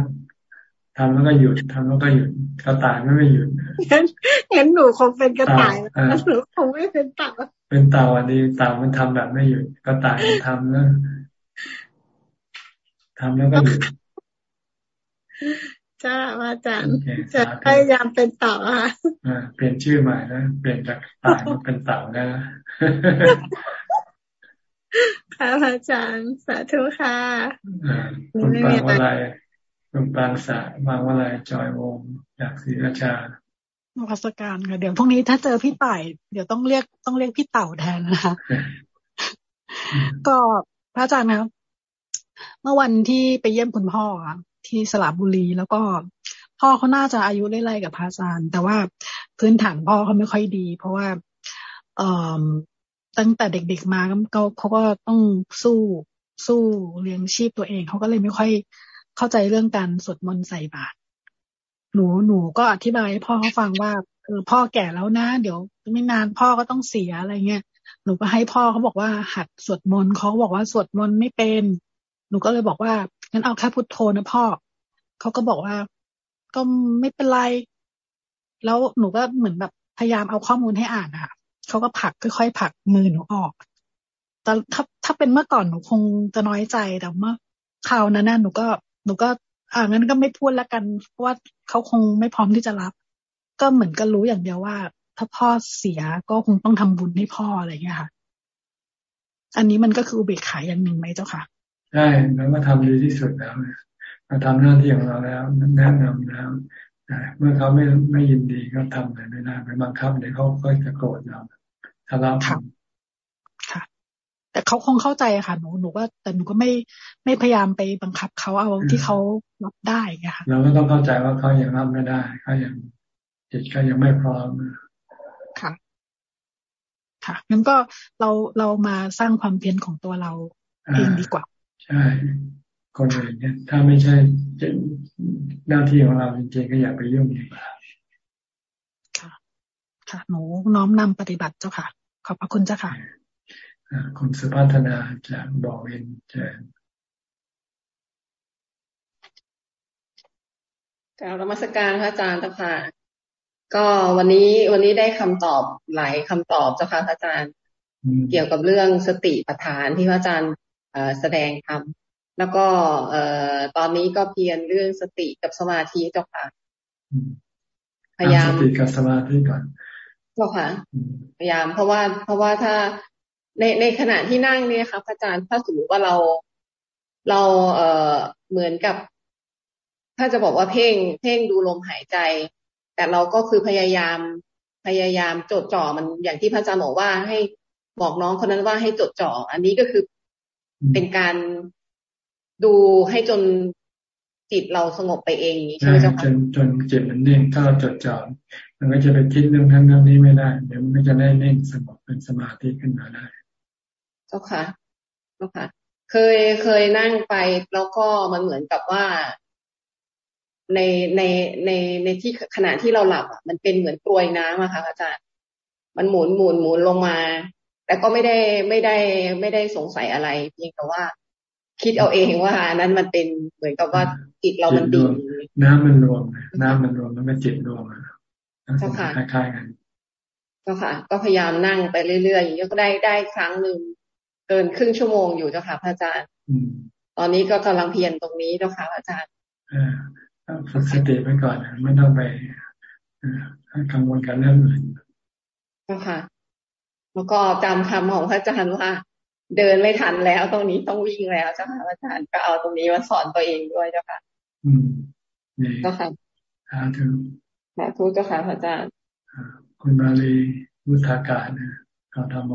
ๆทำแล้วก็หยุดทำแล้วก็หยุดก็ตายไม่ไม่หยุดงั้นงั้นหนูคงเป็นกระต่ายแล้วหนูคงไม่เป็นเต่าเป็นเต่าอันนี้เต่ามันทำแบบไม่หยุดก็ตายมันทำแล้วทำแล้วก็หยุด จ้าอาจารย์จะพยายามเป็นเต่าค่ะเปลี่ยนชื่อใหม่นะเปลี่ยนจากต่ายมาเป็นเต่านะค่ะอาจารย์สาธุค่ะคุณปางวลัยคุณปางสาวางวลัยจอยวงจากศรีราชาพัสการค่ะเดี๋ยวพรุ่งนี้ถ้าเจอพี่ต่ายเดี๋ยวต้องเรียกต้องเรียกพี่เต่าแทนนะคะก็พระอาจารย์ครับเมื่อวันที่ไปเยี่ยมคุณพ่อ ที่สระบุรี แล้วก็พ่อเขาน่าจะอายุไล่ๆกับพระอาจารย์ แต่ว่าพื้นฐานพ่อเขาไม่ค่อยดี เพราะว่าเอ่อตั้งแต่เด็กๆมาเขาเขาก็ต้องสู้สู้เลี้ยงชีพตัวเอง เขาก็เลยไม่ค่อยเข้าใจเรื่องการสวดมนต์ใส่บาตรหนูหนูก็อธิบายให้พ่อเขาฟังว่าเออพ่อแก่แล้วนะ เดี๋ยวไม่นานพ่อก็ต้องเสียอะไรเงี้ยหนูก็ให้พ่อเขาบอกว่าหัดสวดมนต์เขาบอกว่าสวดมนต์ไม่เป็น หนูก็เลยบอกว่า งั้นเอาแค่พุทโธนะพ่อเขาก็บอกว่า ก็ไม่เป็นไร แล้วหนูก็เหมือนแบบพยายามเอาข้อมูลให้อ่านค่ะเขาก็ผลักค่อยๆผลักมือหนูออกแต่ถ้าถ้าเป็นเมื่อก่อนหนูคงจะน้อยใจแต่เมื่อคราวนั้นน่ะหนูก็หนูก็ อ่างั้นก็ไม่พูดแล้วกันเพราะว่าเขาคงไม่พร้อมที่จะรับ ก็เหมือนกันรู้อย่างเดียวว่า ถ้าพ่อเสียก็คงต้องทำบุญให้พ่ออะไรอย่างเงี้ยค่ะ อันนี้มันก็คืออุเบกขาอย่างหนึ่งไหมเจ้าค่ะ ใช่แล้วมาทำดีที่สุดแล้วมาทำหน้าที่ของเราแล้วแนะนำแล้วเมื่อเขาไม่ไม่ยินดีก็ทำอะไรไม่ได้ไปบังคับเดี๋ยวเขาก็จะโกรธเราทะเลาะกันค่ะ แต่เขาคงเข้าใจค่ะหนูหนูก็แต่หนูก็ไม่ไม่พยายามไปบังคับเขาเอาที่เขารับได้ค่ะเราก็ต้องเข้าใจว่าเขายังรับไม่ได้เขายังจิตเขายังไม่พร้อมค่ะ ค่ะงั้นก็เราเรามาสร้างความเพียรของตัวเราเองดีกว่า ใช่คนอื่นเนี่ยถ้าไม่ใช่หน้าที่ของเราจริงๆก็อย่าไปยุ่งดีกว่าค่ะ ค่ะหนูน้อมนำปฏิบัติเจ้าค่ะ ขอบพระคุณเจ้าค่ะคุณสุพัฒนาจากบอกเองเจนกล่าวนมัสการพระอาจารย์เจ้าค่ะ ก็วันนี้วันนี้ได้คำตอบหลายคำตอบเจ้าค่ะพระอาจารย์ เกี่ยวกับเรื่องสติปัฏฐานที่พระอาจารย์ แสดงทำแล้วก็เอ่อตอนนี้ก็เพียรเรื่องสติกับสมาธิเจ้าค่ะ พยายามสติกับสมาธิก่อนเจ้าค่ะ พยายามเพราะว่าเพราะว่าถ้าในในขณะที่นั่งเนี่ยค่ะพระอาจารย์ถ้าสมมติว่าเราเราเอ่อเหมือนกับ ถ้าจะบอกว่าเพ่ง เพ่งดูลมหายใจ แต่เราก็คือพยายามพยายามจดจ่อมันอย่างที่พระอาจารย์บอกว่าให้บอกน้องคนนั้นว่าให้จดจ่อ อันนี้ก็คือ เป็นการดูให้จนจิตเราสงบไปเองใช่ไหมเจ้าค่ะจนจนจิตมันนิ่งถ้าเราจดจ่อมันก็จะไปคิดเรื่องนั้นเรื่องนี้ไม่ได้ เดี๋ยวมันจะได้นิ่งสงบเป็นสมาธิขึ้นมาได้ เจ้าค่ะ เจ้าค่ะ เคยเคยนั่งไปแล้วก็มันเหมือนกับว่า ในในในในที่ขณะที่เราหลับอะมันเป็นเหมือนกลวยน้ำอะค่ะอาจารย์มันหมุนหมุนหมุนลงมา แต่ก็ไม่ได้ไม่ได้ไม่ได้สงสัยอะไรเพียงแต่ว่า คิดเอาเองว่านั้นมันเป็นเหมือนกับว่าจิตเรามันดีน้ำมันรวม น้ำมันรวมแล้วมันจิตรวมเจ้าค่ะคล้ายๆกันเจ้าค่ะ ก็พยายามนั่งไปเรื่อยๆอย่างนี้ก็ได้ได้ครั้งหนึ่งเกินครึ่งชั่วโมงอยู่เจ้าค่ะพระอาจารย์ตอนนี้ก็กำลังเพียรตรงนี้เจ้าค่ะพระอาจารย์ฝึกสติไปก่อนไม่ต้องไปกังวลกับเรื่องอื่นก็ค่ะ แล้วก็จำคำของพระอาจารย์ว่า เดินไม่ทันแล้ว ตรงนี้ต้องวิ่งแล้วเจ้าค่ะอาจารย์ก็เอาตรงนี้มาสอนตัวเองด้วยเจ้าค่ะอืมเจ้าค่ะสาธุสาธุเจ้าค่ะพระอาจารย์คุณมาลีวุฒากาศนะเขาทำม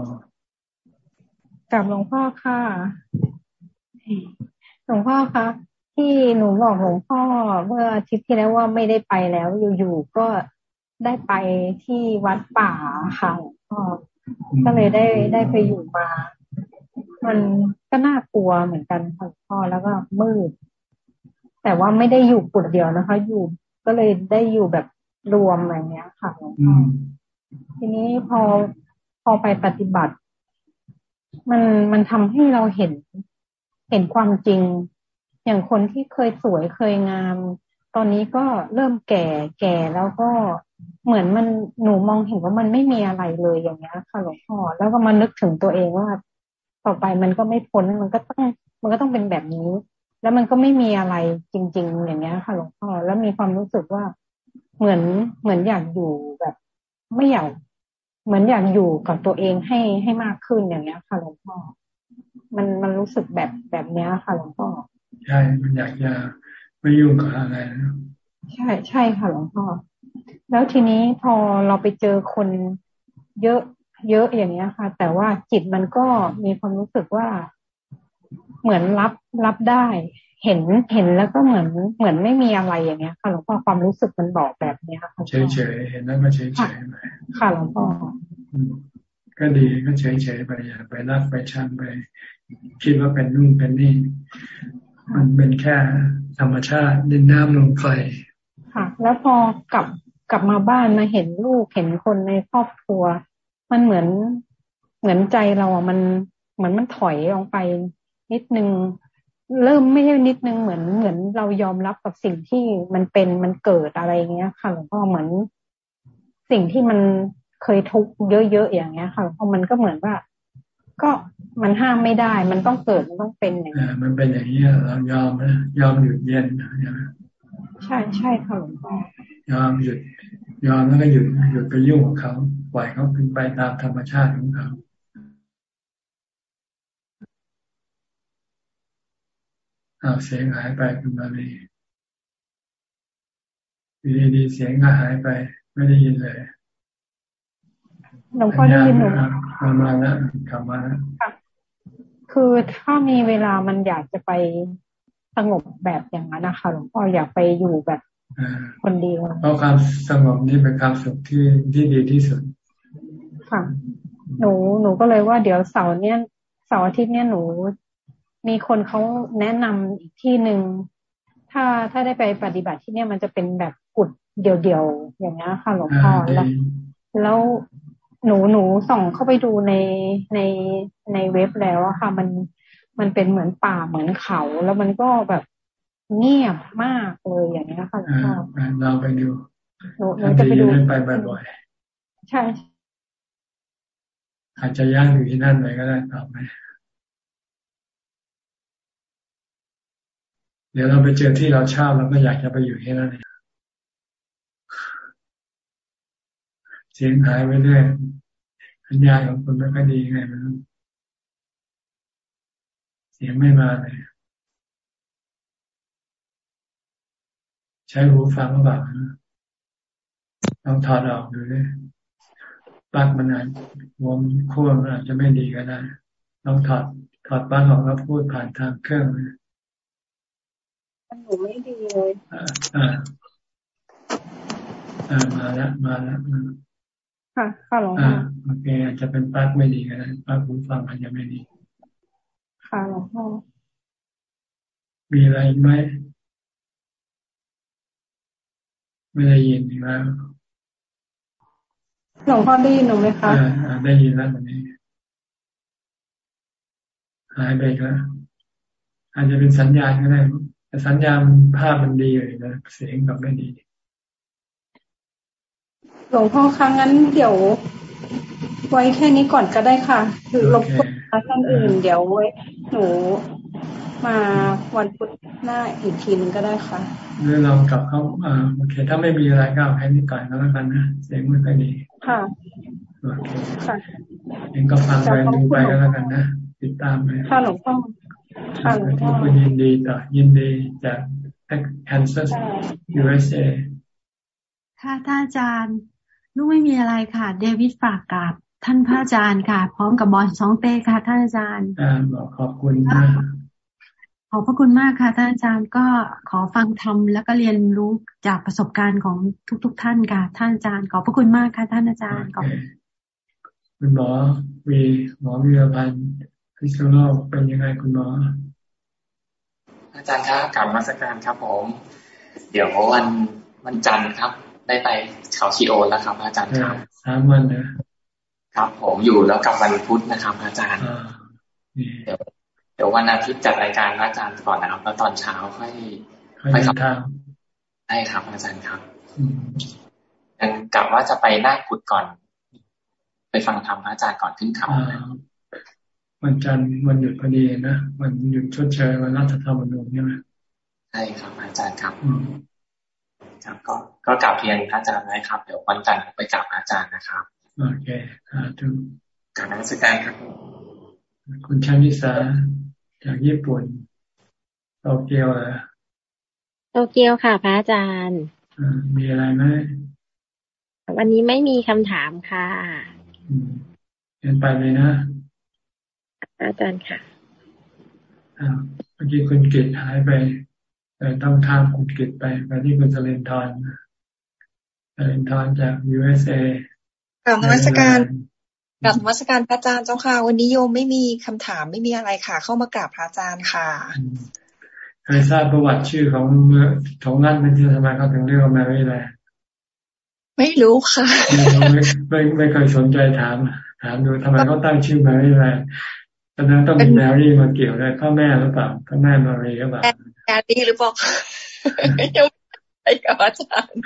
กับหลวงพ่อค่ะหลวงพ่อคะที่หนูบอกหลวงพ่อเมื่ออาทิตย์ที่แล้วว่าไม่ได้ไปแล้ว อยู่ๆก็ได้ไปที่วัดป่าค่ะหลวงพ่อ ก็เลยได้ได้ไปอยู่มา มันก็น่ากลัวเหมือนกันค่ะหลวงพ่อแล้วก็มืด แต่ว่าไม่ได้อยู่ปุดเดียวนะคะ อยู่ก็เลยได้อยู่แบบรวมอะไรเงี้ยค่ะหลวงพ่อทีนี้พอพอไปปฏิบัติ มันมันทำให้เราเห็นเห็นความจริง อย่างคนที่เคยสวยเคยงาม ตอนนี้ก็เริ่มแก่แก่แล้วก็ เหมือนมันหนูมองเห็นว่ามันไม่มีอะไรเลยอย่างเงี้ยค่ะหลวงพ่อแล้วก็มานึกถึงตัวเองว่า ต่อไปมันก็ไม่พ้นมันก็ต้องมันก็ต้องเป็นแบบนี้ แล้วมันก็ไม่มีอะไรจริง ๆ อย่างเงี้ยค่ะหลวงพ่อแล้วมีความรู้สึกว่าเหมือนเหมือนอยากอยู่แบบ ไม่อยากเหมือนอยากอยู่กับตัวเองให้ให้มากขึ้นอย่างเงี้ยค่ะหลวงพ่อมันมันรู้สึกแบบแบบเนี้ยค่ะหลวงพ่อใช่มันอยากจะไม่ยุ่งกับอะไรนะใช่ใช่ค่ะหลวงพ่อ แล้วทีนี้พอเราไปเจอคนเยอะเยอะอย่างเงี้ยค่ะ แต่ว่าจิตมันก็มีความรู้สึกว่าเหมือนรับรับได้ เห็นเห็นแล้วก็เหมือนเหมือนไม่มีอะไรอย่างเงี้ย ค่ะหลวงพ่อความรู้สึกมันบอกแบบเนี้ยค่ะเฉยเฉยเห็นแล้วก็เฉยเฉยไปค่ะหลวงพ่อก็ดีก็เฉยเฉยไปอย่าไปรักไปชังไป คิดว่าเป็นนู่นเป็นนี่ มันเป็นแค่ธรรมชาติดินน้ำลมไฟค่ะ แล้วพอกลับ กลับมาบ้านมาเห็นลูกเห็นคนในครอบครัว มันเหมือนเหมือนใจเราอะมันเหมือนมันถอยลงไป นิดนึงเริ่มไม่ใช่นิดนึงเหมือนเหมือนเรายอมรับกับสิ่งที่มันเป็นมันเกิดอะไรเงี้ยค่ะหลวงพ่อเหมือนสิ่งที่มันเคยทุกข์เยอะๆอย่างเงี้ยค่ะเพราะมันก็เหมือนว่า ก็มันห้ามไม่ได้ มันต้องเกิดมันต้องเป็นอย่างนี้มันเป็นอย่างนี้เรายอมนะยอมหยุดเย็นใช่ใช่ค่ะหลวงพ่อ ยอมหยุดยอมแล้วก็หยุดหยุดไปยุ่งกับเขาปล่อยเขาเป็นไปตามธรรมชาติของเขาเอาเสียงหายไปคุณมาลีดีดีเสียงก็หายไป ไม่ได้ยินเลยหลวงพ่อได้ยินหนูมามาแล้วกลับมาแล้วคือถ้ามีเวลามันอยากจะไปสงบแบบอย่างนั้นนะคะหลวงพ่ออยากไปอยู่แบบ คนเดียวเพราะความสงบนี่เป็นความสุขที่ที่ดีที่สุด ค่ะ หนูหนูก็เลยว่าเดี๋ยวเสาร์เนี้ยเสาร์อาทิตย์เนี้ยหนู มีคนเขาแนะนำอีกที่หนึ่งถ้าถ้าได้ไปปฏิบัติที่เนี้ยมันจะเป็นแบบกุดเดี่ยวๆอย่างนี้ค่ะหลวงพ่อแล้วแล้วหนูหนูส่องเข้าไปดูในในในเว็บแล้วอะค่ะ มันมันเป็นเหมือนป่าเหมือนเขา แล้วมันก็แบบ เงียบมากเลยอย่างนี้ค่ะพ่อเราไปดูหนูหนูจะไปดูไปบ่อยๆใช่อาจจะย่างอยู่ที่นั่นเลยก็ได้ต่อไปเดี๋ยวเราไปเจอที่เราชอบเราก็อยากจะไปอยู่ที่นั่นเองเสียงหายไปเรื่อยสัญญาณของคุณไม่ค่อยดีไงมันเสียงไม่มาเลย ใช้หูฟังหรือเปล่าลองถอดออกดูเลยปลั๊กมันอาจวงขั้วมันอาจจะไม่ดีก็ได้ลองถอดถอดปลั๊กออกแล้วพูดผ่านทางเครื่องเลยหนูไม่ดีเลยอ่าอ่ามาแล้วมาแล้วค่ะค่ะหลวงพ่อโอเคอาจจะเป็นปลั๊กไม่ดีก็ได้ปลั๊กหูฟังอาจจะไม่ดี ค่ะหลวงพ่อมีอะไรไหม ไม่ได้ยินอีกแล้วหลวงพ่อได้ยินหนูไหมคะอ่าได้ยินแล้วตอนนี้ หายไปแล้วอาจจะเป็นสัญญาณก็ได้แต่สัญญาณภาพมันดีเลยนะเสียงกับไม่ดีหลวงพ่อครั้งนั้นเดี๋ยว ไว้แค่นี้ก่อนก็ได้ค่ะ คือรบกวนท่านอื่น เดี๋ยวไว้หนู มาวันพุธหน้าอีกทีนึงก็ได้ค่ะหรือเรากลับเขาอ่าโอเค ถ้าไม่มีอะไรก็เอาแค่นี้ก่อนก็แล้วกันนะเสียงไม่ค่อยดีค่ะโอเคค่ะเองก็ฟังไปดูไปก็แล้วกันนะติดตามไปค่ะหลวงพ่อค่ะหลวงพ่อยินดีต่อยินดีจากแคนซัส USA ค่ะท่านอาจารย์ลูกไม่มีอะไรค่ะ เดวิดฝากกับท่านพระอาจารย์ค่ะ พร้อมกับบอลสองเต้ค่ะ ท่านอาจารย์ขอบคุณมาก ขอบพระคุณมากค่ะท่านอาจารย์ก็ขอฟังธรรมแล้วก็เรียนรู้จากประสบการณ์ของทุก ๆทท่านค่ะท่านอาจารย์ ขอบพระคุณมากค่ะท่านอาจารย์ขอบคุณหมอวีหมอวีรพันธ์พิศโลกเป็นยังไงคุณหมอ อาจารย์ครับกลับมาสักการครับผม เดี๋ยววันวันจันทร์ครับ ได้ไปเขาชีโอแล้วครับ อาจารย์ครับสามวันนะครับ ผมอยู่แล้วกลับวันพุธนะครับ อาจารย์เดี๋ยวเดี๋ยววันอาทิตย์จัดรายการอาจารย์ก่อนนะครับ แล้วตอนเช้าค่อยไปขับทางได้ครับอาจารย์ครับยังกลับว่าจะไปหน้ากุดก่อน ไปฟังธรรมอาจารย์ก่อนขึ้นเขาวันจันทร์วันหยุดพอดีนะวันหยุดชดเชยวันรัฐธรรมนูญใช่ไหมใช่ครับอาจารย์ครับครับก็ก็กลับเพียงพระอาจารย์นะครับ เดี๋ยววันจันทร์ไปกลับอาจารย์นะครับโอเคอ่าทุกกลับนักสการครับ คุณชานิสา จากญี่ปุ่นโตเกียวเหรอโตเกียวค่ะ พระอาจารย์มีอะไรไหมวันนี้ไม่มีคำถามค่ะเรียนไปเลยนะ อาจารย์ค่ะเมื่อกี้คุณกิตหายไปแต่ต้องข้ามคุณกิตไปไปที่คุณเซเลนทอนเซเลนทอนจาก USA กราบนมัสการ กราบนมัสการพระอาจารย์เจ้าค่ะ วันนี้โยมไม่มีคำถามไม่มีอะไรค่ะ เข้ามากราบพระอาจารย์ค่ะเคยทราบประวัติชื่อของเมืองของนั่นเป็นที่ทำไมเขาถึงเรียกว่าแมรี่แลนด์ไม่รู้ค่ะไม่ไม่ไม่เคยสนใจถาม ถามดูทำไมเขาตั้งชื่อแมรี่แลนด์ตอนนั้นต้องมีแมรี่มาเกี่ยวด้วยพ่อแม่หรือเปล่าพ่อแม่มารีหรือเปล่าแอดี้หรือเปล่ายังไอ้กับอาจารย์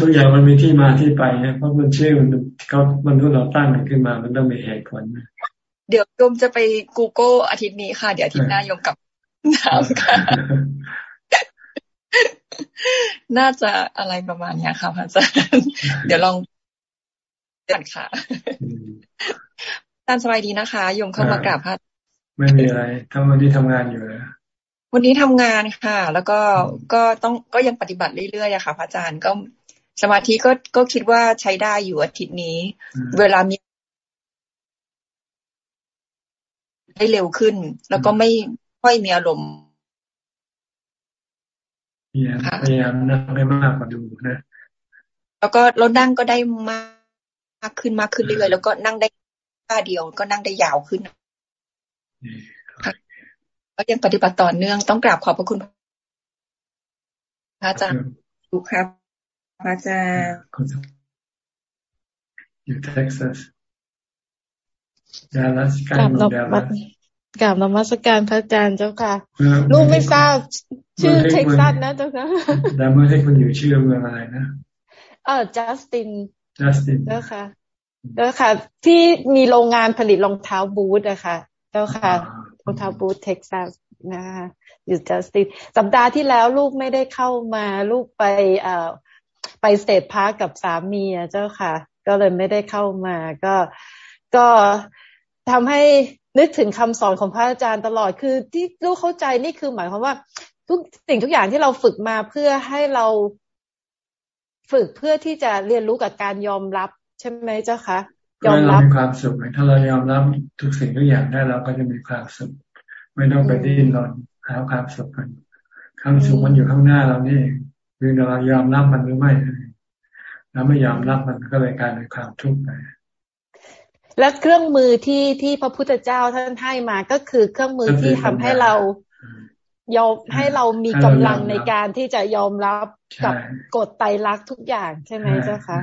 ทุกอย่างมันมีที่มาที่ไปเนี่ยเพราะมันชื่อมันเขามันรู้เราตั้งมันขึ้นมา มันต้องมีเหตุผลเดี๋ยวโยมจะไป Google อาทิตย์นี้ค่ะ เดี๋ยวอาทิตย์หน้าโยมกับถามค่ะ น่าจะอะไรประมาณนี้ค่ะพระอาจารย์เดี๋ยวลองกันค่ะท่านสบายดีนะคะยมเข้ามากราบพระไม่มีอะไรทั้งวันที่ทำงานอยู่นะ วันนี้ทำงานค่ะ แล้วก็ก็ต้องก็ยังปฏิบัติเรื่อยๆอะค่ะ พระอาจารย์ก็สมาธิก็ก็คิดว่าใช้ได้อยู่อาทิตย์นี้ เวลามีได้เร็วขึ้น แล้วก็ไม่ค่อยมีอารมณ์พยายามนั่งให้มากกว่าดูนะ แล้วก็เรานั่งก็ได้มากขึ้นมากขึ้นเรื่อยๆแล้วก็นั่งได้ท่าเดียวก็นั่งได้ยาวขึ้น ก็ยังปฏิบัติต่อเนื่องต้องกราบขอบพระคุณพระอาจารย์ดูครับพระอาจารย์อยู่เท็กซัสดาลัสใกล้เมืองดาลัสกราบนมัสการพระอาจารย์เจ้าค่ะลูกไม่ทราบ ชื่อเท็กซัสนะเจ้าค่ะแต่เมื่อให้คุณอยู่ชื่อเมืองอะไรนะเออจัสตินจัสตินเจ้าค่ะเจ้าค่ะ ที่มีโรงงานผลิตรองเท้าบูทอะค่ะ เจ้าค่ะ รองเท้าบูทเท็กซัสนะคะอยู่จัสตินสัปดาห์ที่แล้วลูกไม่ได้เข้ามาลูกไปเอ่อไป state park กับสามีเจ้าค่ะ ก็เลยไม่ได้เข้ามาก็ก็ทำให้นึกถึงคำสอนของพระอาจารย์ตลอดคือที่ลูกเข้าใจนี่คือหมายความว่า ทุกสิ่งทุกอย่างที่เราฝึกมาเพื่อให้เราฝึกเพื่อที่จะเรียนรู้กับการยอมรับใช่ไหมเจ้าคะ ยอมรับมีความสุขถ้าเรายอมรับทุกสิ่งทุกอย่างได้เราก็จะมีความสุข ไม่ต้องไปดิ้นรนหาความสุขกันความสุขมันอยู่ข้างหน้าเรานี่เพียงแต่เรายอมรับมันหรือไม่แล้วไม่ยอมรับมันก็เลยกลายเป็นความทุกข์ไปและเครื่องมือที่ที่พระพุทธเจ้าท่านให้มาก็คือเครื่องมือที่ทำให้เรายอมให้เรามีกำลังในการที่จะยอมรับกับกฎไตรลักษณ์ทุกอย่างใช่ไหมเจ้าคะ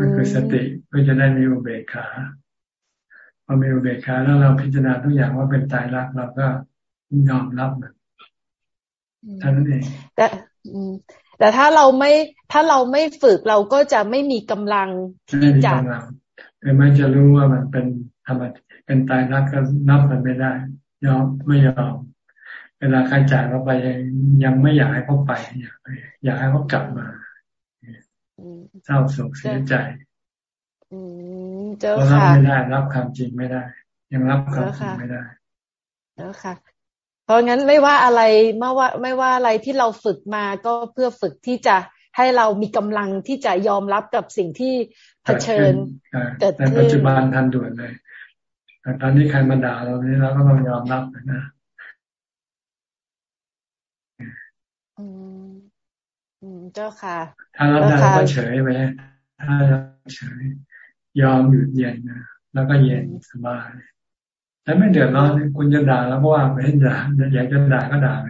ก็คือสติเพื่อจะได้มีอุเบกขาพอมีอุเบกขาแล้วเราพิจารณาทุกอย่างว่าเป็นไตรลักษณ์เราก็ยอมรับมันท่านั้นเองแต่แต่ถ้าเราไม่ถ้าเราไม่ฝึกเราก็จะไม่มีกำลังที่จะคือไม่จะรู้ว่ามันเป็นธรรมเป็นตายรักก็นับมันไม่ได้ ยอมไม่ยอมเวลาใครจากเราไปยังยังไม่อยากให้เขาไปอยากอยากให้เขากลับมา เศร้าโศกเสียใจเพราะรับไม่ได้รับความจริงไม่ได้ ยังรับความจริงไม่ได้แล้วค่ะ เพราะงั้นไม่ว่าอะไรไม่ว่า ไม่ว่าอะไรที่เราฝึกมาก็เพื่อฝึกที่จะให้เรามีกำลังที่จะยอมรับกับสิ่งที่เผชิญเกิดขึ้นในปัจจุบันทันด่วนเลยแต่ตอนนี้ใครมาด่าเรานี้เราก็ต้องยอมรับนะอืม เจ้าค่ะ ถ้ารับได้ก็เฉยไปถ้าเฉย ยอมหยุดเย็นนะแล้วก็เย็นสบายแล้วไม่เดือดร้อนคุณจะด่าแล้วก็ว่าไปให้ด่าอยากจะด่าก็ด่าไป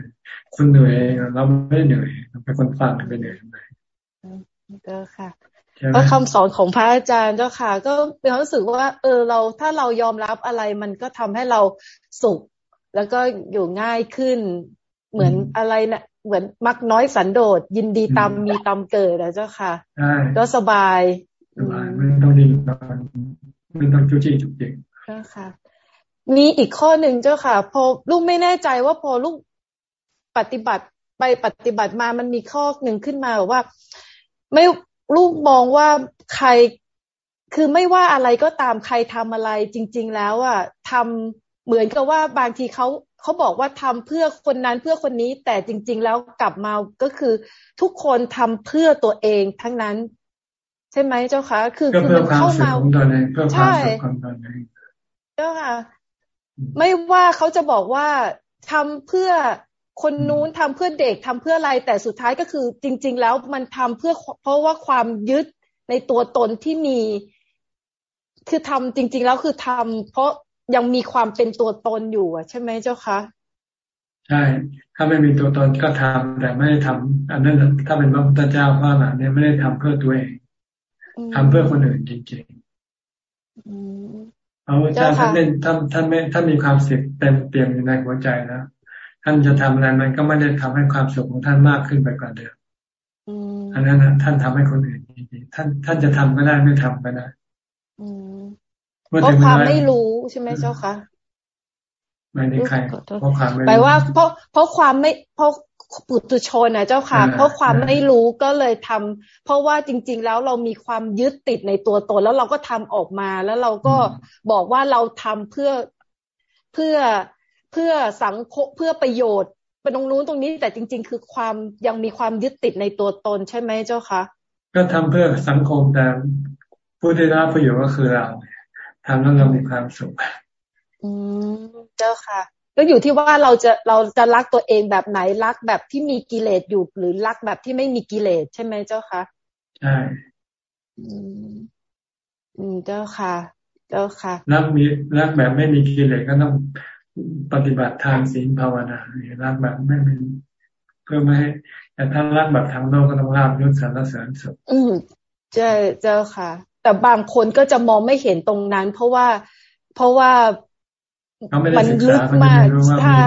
คุณเหนื่อยเราไม่เหนื่อยเป็นคนฟังไปเหนื่อยไปเจ้าค่ะก็คำสอนของพระอาจารย์เจ้าค่ะ ก็เป็นความรู้สึกว่า เออเราถ้าเรายอมรับอะไรมันก็ทำให้เราสุข แล้วก็อยู่ง่ายขึ้น เหมือนอะไรนะ่ะเหมือนมักน้อยสันโดษ ยินดีตามมีตามเกิดนะเจ้าค่ะก็สบายสบายไม่ต้องดิ้นรนไม่ต้องจุจี้จุกจิกค่ะ มีอีกข้อหนึ่งเจ้าค่ะ พอลูกไม่แน่ใจว่าพอลูกปฏิบัติไปปฏิบัติมามันมีข้อหนึ่งขึ้นมาว่า ไม่ลูกมองว่าใครคือไม่ว่าอะไรก็ตามใครทำอะไรจริง ๆ แล้วอะทำเหมือนกับว่าบางทีเขา เขาบอกว่าทำเพื่อคนนั้นเพื่อคนนี้ แต่จริง ๆ แล้วกลับมาก็คือทุกคนทำเพื่อตัวเองทั้งนั้น ใช่ไหมเจ้าคะคือคือมันเข้ามาใช่เจ้าค่ะ ไม่ว่าเขาจะบอกว่าทำเพื่อคนนู้นทำเพื่อเด็กทำเพื่ออะไรแต่สุดท้ายก็คือ จริง ๆ แล้วมันทำเพื่อเพราะว่าความยึดในตัวตนที่มี คือทำจริง ๆ แล้วคือทำเพราะ ยังมีความเป็นตัวตนอยู่อะ ใช่ไหมเจ้าคะใช่ ถ้าไม่มีตัวตนก็ทำแต่ไม่ได้ทำอันนั้นถ้าเป็นพระพุทธเจ้าพระหลานเนี่ยไม่ได้ทำเพื่อตัวเองทำเพื่อคนอื่นจริงๆพระพุทธเจ้าท่านเล่นท่านท่านไม่ท่านมีความสุขเต็มเปี่ยมอยู่ในหัวใจแล้วท่านจะทำอะไรมันก็ไม่ได้ทำให้ความสุขของท่านมากขึ้นไปกว่าเดิมอันนั้นนะท่านทำให้คนอื่นจริงๆท่านท่านจะทำก็ได้ไม่ทำก็ได้เพราะความไม่รู้ ใช่ไหมเจ้าคะไม่ได้ใครเพราะความไม่แปลว่าเพราะเพราะความไม่เพราะปุตุชนนะเจ้าค่ะ เพราะความไม่รู้ก็เลยทำเพราะว่าจริง ๆ แล้วเรามีความยึดติดในตัวตนแล้วเราก็ทำออกมาแล้วเราก็บอกว่าเราทำเพื่อเพื่อเพื่อสังคมเพื่อประโยชน์ไปตรงนู้นตรงนี้แต่จริง ๆ คือความยังมีความยึดติดในตัวตนใช่ไหมเจ้าคะก็ทำเพื่อสังคมแต่ผู้ได้รับประโยชน์ก็คือเราทำแล้วเรามีความสุขอืมเจ้าค่ะ ก็อยู่ที่ว่าเราจะเราจะรักตัวเองแบบไหนรักแบบที่มีกิเลสอยู่หรือรักแบบที่ไม่มีกิเลสใช่ไหมเจ้าคะใช่อืมอืมเจ้าค่ะ เจ้าค่ะ รักมีรักแบบไม่มีกิเลสก็ต้องปฏิบัติทางศีลภาวนารักแบบไม่เป็นเพื่อไม่ให้แต่ถ้ารักแบบทางโลกก็ต้องราบยศสารเสริญสุขอืมใช่เจ้าค่ะ แต่บางคนก็จะมองไม่เห็นตรงนั้น เพราะว่าเพราะว่ามันลึกมากใช่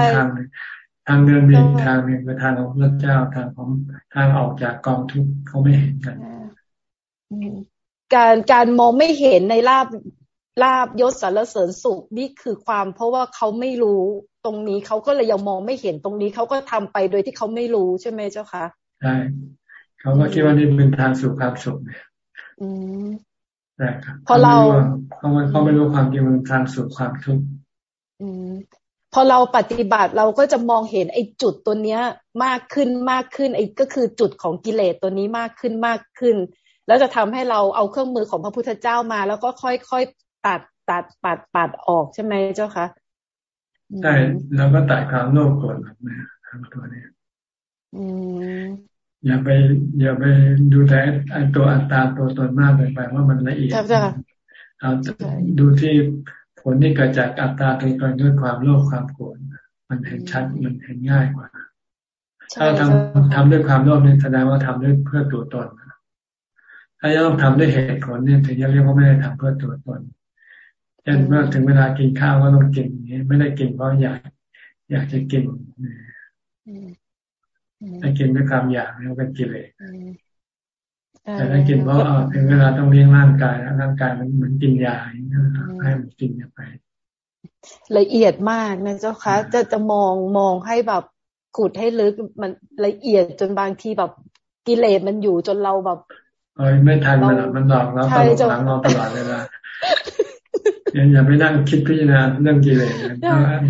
ทางเดินมีทางหนึ่งคือทางของพระเจ้าทางของทางออกจากกองทุกข์เขาไม่เห็นกัน การการมองไม่เห็นในลาบลาบยศสารเสริญสุขนี่คือความ เพราะว่าเขาไม่รู้ตรงนี้เขาก็เลยยังมองไม่เห็นตรงนี้เขาก็ทำไปโดยที่เขาไม่รู้ใช่ไหมเจ้าคะใช่เขาก็คิดว่านี่เป็นทางสู่ความสุขเนี่ยอืมแต่ พอเราเขาเขาไม่รู้ความจริงมันทางสู่ความทุกข์พอเราปฏิบัติเราก็จะมองเห็นไอ้จุดตัวเนี้ย มากขึ้นมากขึ้นไอ้ก็คือจุดของกิเลสตัวนี้มากขึ้นมากขึ้น แล้วจะทำให้เราเอาเครื่องมือของพระพุทธเจ้ามา แล้วก็ค่อยตัดตัดปัดปัดออกใช่ไหมเจ้าคะใช่แล้วก็ตัดความโลภโกรธนะทั้งตัวนี้ อย่าไป อย่าไปดูแต่ตัวอัตตาตัวตนมากเกินไปว่ามันละเอียดเอาดูที่ผลที่เกิดจากอัตตาตัวตนด้วยความโลภความโกรธมันเห็นชัดมันเห็นง่ายกว่า ถ้าทำทำด้วยความโลภนี่แสดงว่าทำด้วยเพื่อตัวตนถ้ายังต้องทำด้วยเหตุผลเนี่ยถึงจะเรียกว่าไม่ได้ทำเพื่อตัวตนเช่นเมื่อถึงเวลากินข้าวก็ต้องกินนี้ไม่ได้กินเพราะอยาก อยากจะกิน ถ้ากินด้วยความอยากนี่เป็นกิเลสแต่ถ้ากินเพราะถึงเวลาต้องเลี้ยงร่างกายแล้วร่างกายมันเหมือนกินยาให้มันกินไป ละเอียดมากนะเจ้าคะจะจะมองมองให้แบบขุดให้ลึกมันละเอียดจนบางทีแบบกิเลสมันอยู่จนเราแบบเอ้ยไม่ทันมันมันหลอกเราตลอดหลังเราตลอดเวลาอย่าไปนั่งคิดพิจารณาเรื่องกิเลส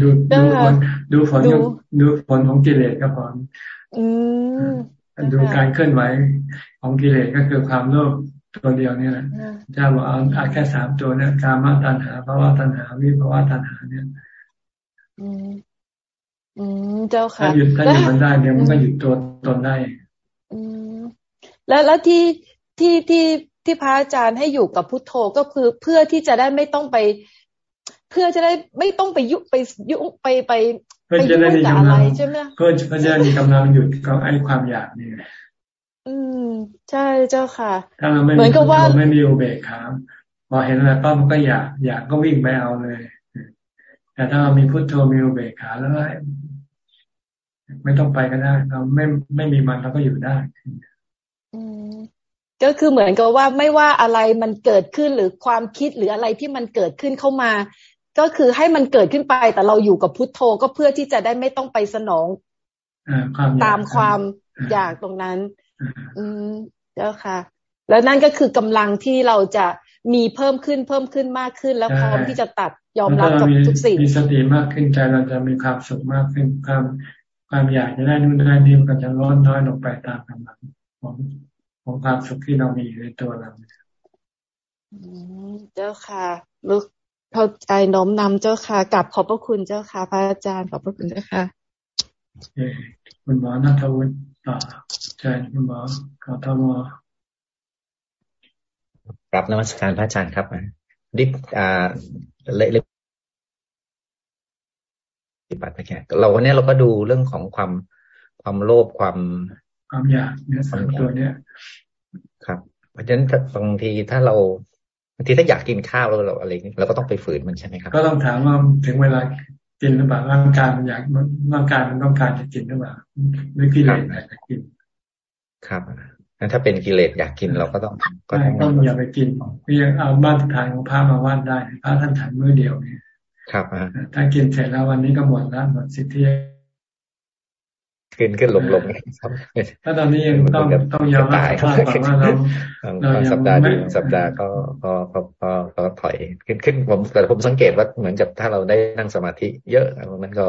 ดูดูผลดูผลดูผลของกิเลสก็พอ ดูการเคลื่อนไหวของกิเลสก็คือความโลภตัวเดียวนี่แหละเจ้าบอกเอาแค่สามตัวเนี่ยกามาตัณหาภาวะตัณหาวิภาวะตัณหาเนี่ย อืมอืมเจ้าค่ะถ้าหยุดถ้าหยุดมันได้เนี่ยมันก็หยุดตัวตนได้ อืมแล้วแล้วที่ที่ที่ที่พระอาจารย์ให้อยู่กับพุทโธก็คือเพื่อที่จะได้ไม่ต้องไป เพื่อจะได้ไม่ต้องไปยุไปยุไปไป เพื่อจะได้มีกำลังใช่ไหมเพื่อเพื่อจะได้มีกำลังหยุดกับไอ้ความอยากนี่อืม ใช่เจ้าค่ะถ้าเราไม่เหมือนกับว่าไม่มีอุเบกขาพอเห็นอะไรป้ามันก็อยากอยากก็วิ่งไปเอาเลย แต่ถ้าเรามีพุทโธมีอุเบกขาแล้วไม่ต้องไปก็ได้เราไม่ไม่มีมันเราก็อยู่ได้ อืมก็คือเหมือนกับว่าไม่ว่าอะไรมันเกิดขึ้นหรือความคิดหรืออะไรที่มันเกิดขึ้นเข้ามา ก็คือให้มันเกิดขึ้นไปแต่เราอยู่กับพุทโธก็เพื่อที่จะได้ไม่ต้องไปสนองตามความอยากตรงนั้น อืมเจ้าค่ะ แล้วนั่นก็คือกำลังที่เราจะมีเพิ่มขึ้นเพิ่มขึ้นมากขึ้น แล้วพร้อมที่จะตัดยอมรับกับทุกสิ่งมีสติมากขึ้นใจเราจะมีความสุขมากขึ้นความความอยากจะได้นู่นได้นี่ก็จะลดน้อยลงไปตามกำลังของของความสุขที่เรามีในตัวเราเจ้าค่ะลูก เข้าใจน้อมนำเจ้าค่ะกลับขอบพระคุณเจ้าค่ะ พระอาจารย์ขอบพระคุณเจ้าค่ะคุณหมอนัทวุฒิต่อใช่คุณหมอกทมรับนวัตการพระอาจารย์ครับดิบอ่าเละเลยปฏิบัติไปแค่เราวันนี้เราก็ดูเรื่องของความความโลภความความอยากเนี่ยสามตัวเนี้ยครับ เพราะฉะนั้นบางทีถ้าเรา บางทีถ้าอยากกินข้าวเราเราอะไรเราก็ต้องไปฝืนมันใช่ไหมครับ ก็ต้องถามว่าถึงเวลากินหรือเปล่าร่างกายมันอยากร่างกายมันต้องการจะกินหรือเปล่าหรือกิเลสอยากจะกิน ครับงั้นถ้าเป็นกิเลสอยากกินเราก็ต้องก็ต้องอย่าไปกินพี่เอาบ้านทานของพระมาวาดได้พระท่านฉันมื้อเดียวเนี่ยครับถ้ากินเสร็จแล้ววันนี้ก็หมดแล้วหมดสิทธิ ขึ้นขึ้นลงลงถ้าตอนนี้ยังต้องต้องยอมรับสภาพก่อนว่าเราเราสัปดาห์ดีสัปดาห์ก็ก็ก็ก็ก็ถอยขึ้นขึ้นผมแต่ผมสังเกตว่าเหมือนกับถ้าเราได้นั่งสมาธิ เยอะมันก็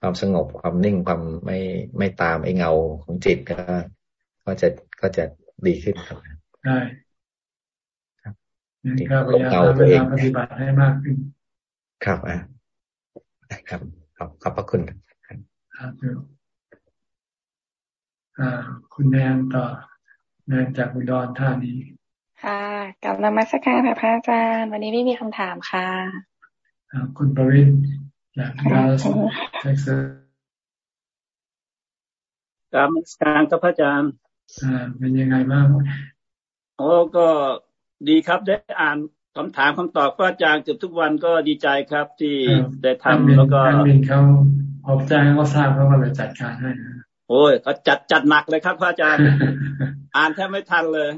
ความสงบความนิ่งความไม่ไม่ตามไอ้เงาของจิตก็ ก็จะก็จะดีขึ้นครับใช่ครับนี่ก็พยายามเวลาปฏิบัติให้มากขึ้น ครับอ่าครับขอบขอบพระคุณครับ คุณแนนต่อแนนจากอุดรธานี ค่ะกับนมัสการพระอาจารย์ วันนี้ไม่มีคำถามค่ะคุณประวิทย์จากดัลลัสเท็กซัสกรรมการกับพระอาจารย์อ่าเป็นยังไงบ้างโอ้ก็ดีครับได้อ่านคำถามคำตอบพระอาจารย์เกือบทุกวันก็ดีใจครับที่ได้ทำแล้วก็มินเขาออกใจเขาทราบเขาก็เลยจัดการให้ โอ้ยก็จัดจัดหนักเลยครับพระอาจารย์อ่านแทบไม่ทันเลย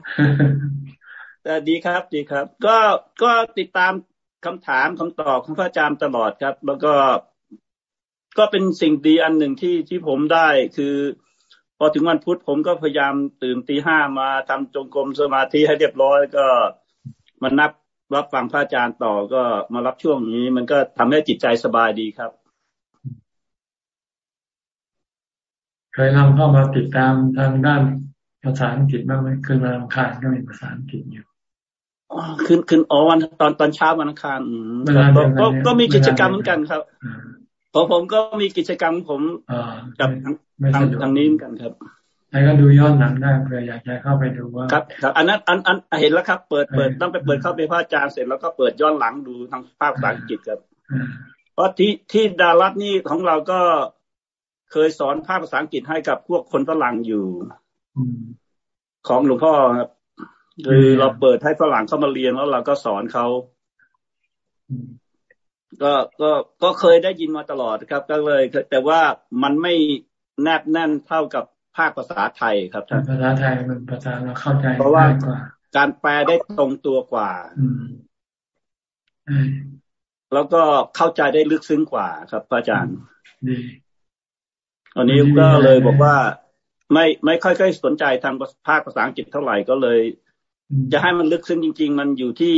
แต่ดีครับดีครับ ก็ก็ติดตามคำถามคำตอบของพระอาจารย์ตลอดครับ แล้วก็ ก็เป็นสิ่งดีอันหนึ่งที่ที่ผมได้คือ พอถึงวันพุธผมก็พยายามตื่นตีห้ามาทำจงกรมสมาธิให้เรียบร้อยก็มานับรับฟังพระอาจารย์ต่อก็มารับช่วงนี้ มันก็ทำให้จิตใจสบายดีครับ เคยลองเข้ามาติดตามทางด้านภาษาอังกฤษบ้างไหมคืนวันอังคารก็มีภาษาอังกฤษอยู่ขึ้นขึ้นอ๋อวันตอนตอนเช้าวันอังคารก็ก็มีกิจกรรมเหมือนกันครับผมผมก็มีกิจกรรมผมกับทางทางนี้เหมือนกันครับใครก็ดูย้อนหนังได้เผื่ออยากจะเข้าไปดูว่าครับครับ อันนั้นอันอันเห็นแล้วครับ เปิดเปิดต้องไปเปิดเข้าไปพระอาจารย์เสร็จแล้วก็เปิดย้อนหลังดูทางภาคภาษาอังกฤษครับเพราะที่ที่ดารัตนี่ของเราก็ เคยสอนภาคภาษาอังกฤษให้กับพวกคนฝรั่งอยู่ของหลวงพ่อครับคือเราเปิดให้ฝรั่งเข้ามาเรียนแล้วเราก็สอนเขาก็ก็ก็เคยได้ยินมาตลอดครับ ก็เลย แต่ว่ามันไม่แนบแน่นเท่ากับภาคภาษาไทยครับท่านภาษาไทยมันภาษาเราเข้าใจเพราะว่าการแปลได้ตรงตัวกว่าแล้วก็เข้าใจได้ลึกซึ้งกว่าครับอาจารย์ดี อันนี้ก็เลยบอกว่าไม่ไม่ค่อยๆสนใจทางภาคภาษาอังกฤษเท่าไหร่ก็เลย จะให้มันลึกซึ้งจริง ๆ มันอยู่ที่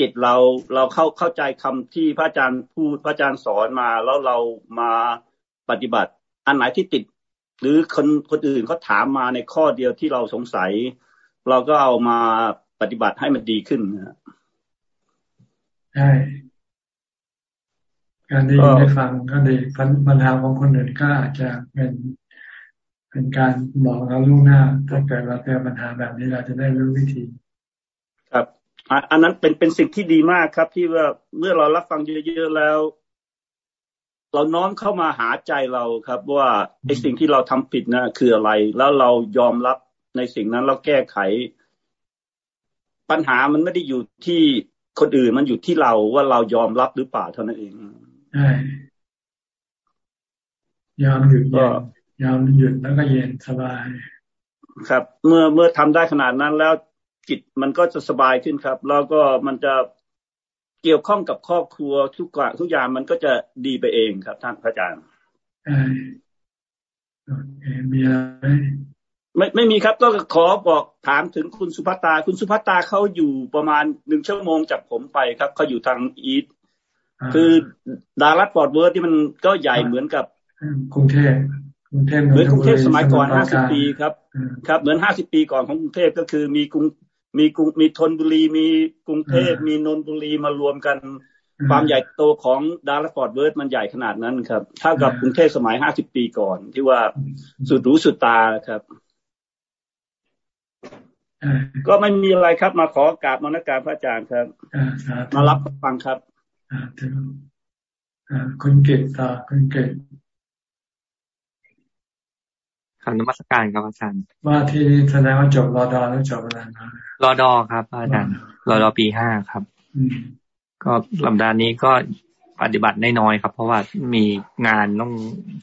จิตเราเราเข้าเข้าใจคำที่พระอาจารย์พูดพระอาจารย์สอนมา แล้วเรามาปฏิบัติ อันไหนที่ติด หรือคนคนอื่นเขาถามมาในข้อเดียวที่เราสงสัย เราก็เอามาปฏิบัติให้มันดีขึ้นใช่ การได้ยินได้ฟังก็ดีปัญหาของคนอื่นก็อาจจะเป็นเป็นการบอกเราล่วงหน้า ถ้าเกิดเราเจอปัญหาแบบนี้เราจะได้รู้วิธี ครับอันนั้นเป็นเป็นสิ่งที่ดีมากครับที่ว่าเมื่อเรารับฟังเยอะๆแล้ว เราน้อมเข้ามาหาใจเราครับ ว่าไอ้สิ่งที่เราทำผิดนะคืออะไร แล้วเรายอมรับในสิ่งนั้นเราแก้ไข ปัญหามันไม่ได้อยู่ที่คนอื่นมันอยู่ที่เราว่าเรายอมรับหรือเปล่าเท่านั้นเอง ใช่ยอมหยุดก็ยอมหยุดแล้วก็เย็นสบาย ครับ เมื่อเมื่อทำได้ขนาดนั้นแล้วจิตมันก็จะสบายขึ้นครับ แล้วก็มันจะเกี่ยวข้องกับครอบครัวทุกอย่างทุกอย่างมันก็จะดีไปเองครับ ท่านพระอาจารย์มีอะไรไม่ไม่มีครับ ก็ขอบอกถามถึงคุณสุภัตตา คุณสุภัตตาเขาอยู่ประมาณหนึ่งชั่วโมงจากผมไปครับเขาอยู่ทางอีท คือ Dallas Fort Worth ที่มันก็ใหญ่เหมือนกับกรุงเทพกรุงเทพเหมือนกรุงเทพสมัยก่อนห้าสิบปีครับ ครับ เหมือนห้าสิบปีก่อนของกรุงเทพก็คือมีกรุงมีกรุงมีธนบุรีมีกรุงเทพมีนนทบุรีมารวมกันความใหญ่โตของ Dallas Fort Worth มันใหญ่ขนาดนั้นครับเท่ากับกรุงเทพสมัยห้าสิบปีก่อน ที่ว่าสุดหูสุดตาครับ ก็ไม่มีอะไรครับมาขอกราบนมัสการพระอาจารย์ครับ มารับฟังครับ คุณเกตตาคุณเกตคำนมัสการครับอาจารย์ว่าที่แสดงว่าจบรอดอแล้วจบอะไรมารอดอครับ อาจารย์รอดอปีห้าครับก็ลำดานนี้ก็ปฏิบัติได้น้อยครับ เพราะว่ามีงานต้อง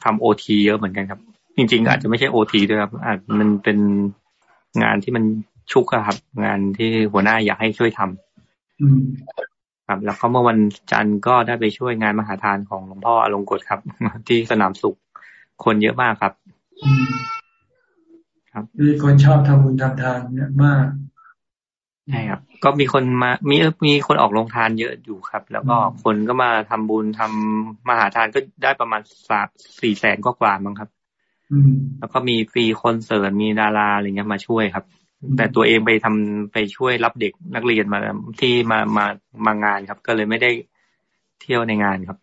ทำโอทีเยอะเหมือนกันครับ จริง ๆ อาจจะไม่ใช่โอทีด้วยครับ อาจมันเป็นงานที่มันชุกครับ งานที่หัวหน้าอยากให้ช่วยทำ ครับ แล้วก็เมื่อวันจันทร์ก็ได้ไปช่วยงานมหาทานของหลวงพ่ออลงกฎครับ ที่สนามสุขคนเยอะมากครับ ครับมีคนชอบทำบุญทำทานเนี่ยมากใช่ครับ ก็มีคนมา มีมีคนออกโรงทานเยอะอยู่ครับ แล้วก็คนก็มาทำบุญทำมหาทานก็ได้ประมาณสามสี่แสนกว่ามั้งครับแล้วก็มีฟรีคอนเสิร์ตมีดาราอะไรเงี้ยมาช่วยครับ แต่ตัวเองไปทำไปช่วยรับเด็กนักเรียนมาที่มามามางานครับ ก็เลยไม่ได้เที่ยวในงานครับ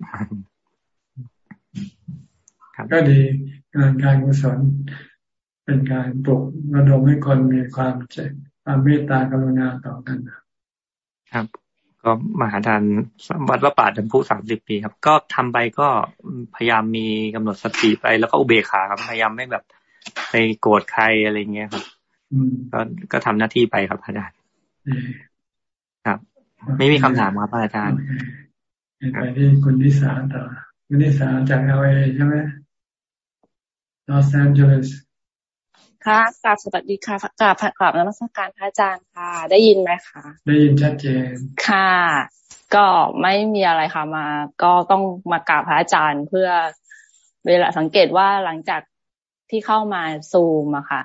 ก็ดีงานการกุศลเป็นการปลุกระดมให้คนมีความใจความเมตตากรุณาต่อกันครับ ก็มหาทานวัดพระป่าจำพุสามสิบปีครับ ก็ทำไปก็พยายามมีกำหนดสติไปแล้วก็อุเบกขาครับ พยายามไม่แบบไปโกรธใครอะไรเงี้ยครับ ก็ก็ทำหน้าที่ไปครับอาจารย์ครับ ไม่มีคำถามครับอาจารย์ไปที่คุณนิสาต่อคุณนิสาจาก LA ใช่ไหมลอสแอนเจลิสค่ะกราบสวัสดีค่ะกราบกราบนมัสการพระอาจารย์ค่ะ ได้ยินไหมคะได้ยินชัดเจนค่ะ ก็ไม่มีอะไรค่ะมา ก็ต้องมากราบพระอาจารย์เพื่อเวลาสังเกตว่าหลังจากที่เข้ามาซูมอะค่ะ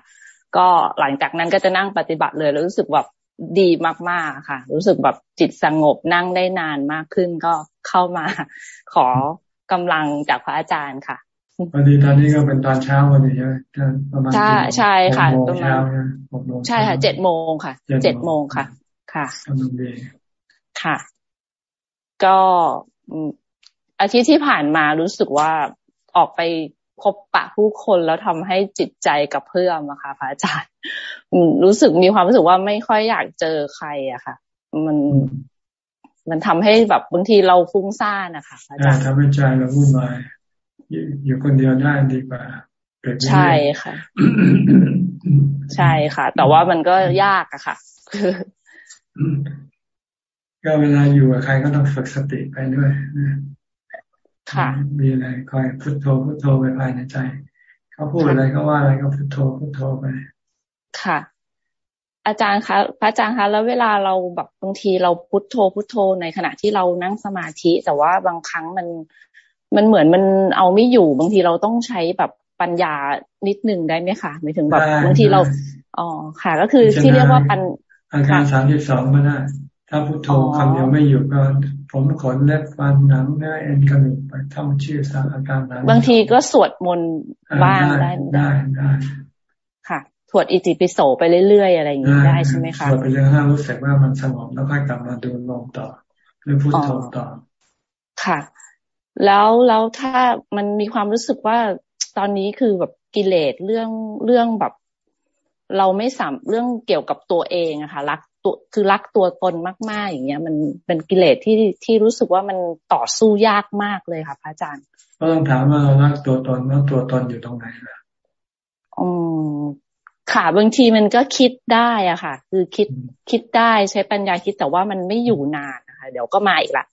ก็หลังจากนั้นก็จะนั่งปฏิบัติเลยแล้วรู้สึกแบบดีมากๆค่ะ รู้สึกแบบจิตสงบนั่งได้นานมากขึ้นก็เข้ามาขอกำลังจากพระอาจารย์ค่ะพอดีตอนนี้ก็เป็นตอนเช้าพอดีใช่ไหมประมาณใช่ใช่ค่ะประมาณใช่ค่ะเจ็ดโมงค่ะเจ็ดโมงค่ะ ค่ะค่ะ ก็อาทิตย์ที่ผ่านมารู้สึกว่าออกไป พบปะผู้คนแล้วทำให้จิตใจกับเพื่อมอะค่ะพระอาจารย์รู้สึกมีความรู้สึกว่าไม่ค่อยอยากเจอใครอะค่ะ มันมันทำให้แบบบางทีเราฟุ้งซ่านนะคะอาจารย์ทำให้ใจเราวุ่นวายอยู่คนเดียวได้ดีกว่าใช่ค่ะ ใช่ค่ะ แต่ว่ามันก็ยากอะค่ะก็เวลาอยู่กับใครก็ต้องฝึกสติไปด้วยค่ะ มีอะไรคอยพุทโธพุทโธไปภายในใจ เขาพูดอะไรก็ว่าอะไรก็พุทโธพุทโธไป ค่ะ อาจารย์คะพระอาจารย์คะแล้วเวลาเราแบบบางทีเราพุทโธพุทโธในขณะที่เรานั่งสมาธิ แต่ว่าบางครั้งมันมันเหมือนมันเอาไม่อยู่บางทีเราต้องใช้แบบปัญญานิดนึงได้ไหมคะหมายถึงแบบบางทีเราอ๋อค่ะ ก็คือที่เรียกว่าปัญอาการสามสิบสองก็ได้ถ้าพุทโธคำเดียวไม่อยู่ก็ ผมขนเล็บฟันหนังเนื้อเอ็นกระดูกไปท่องชื่อสารอาการนั้นบางทีก็สวดมนต์บ้างได้ได้ได้ค่ะสวดอิติปิโสไปเรื่อยๆอะไรอย่างนี้ได้ใช่ไหมคะสวดไปเรื่อยๆรู้สึกว่ามันสงบแล้วค่อยกลับมาดูลมต่อหรือพุทโธต่อค่ะ แล้วแล้วถ้ามันมีความรู้สึกว่าตอนนี้คือแบบกิเลสเรื่องเรื่องแบบ เราไม่สัมเรื่องเกี่ยวกับตัวเองอะค่ะรัก ตัวคือรักตัวตนมาก ๆ อย่างเงี้ย มันเป็นกิเลสที่ที่รู้สึกว่ามันต่อสู้ยากมากเลยค่ะพระอาจารย์ ก็ต้องถามว่าเรารักตัวตนแล้วตัวตนอยู่ตรงไหนล่ะอืมค่ะบางทีมันก็คิดได้อะค่ะ คือคิดคิดได้ใช้ปัญญาคิดแต่ว่ามันไม่อยู่นานนะคะเดี๋ยวก็มาอีกละ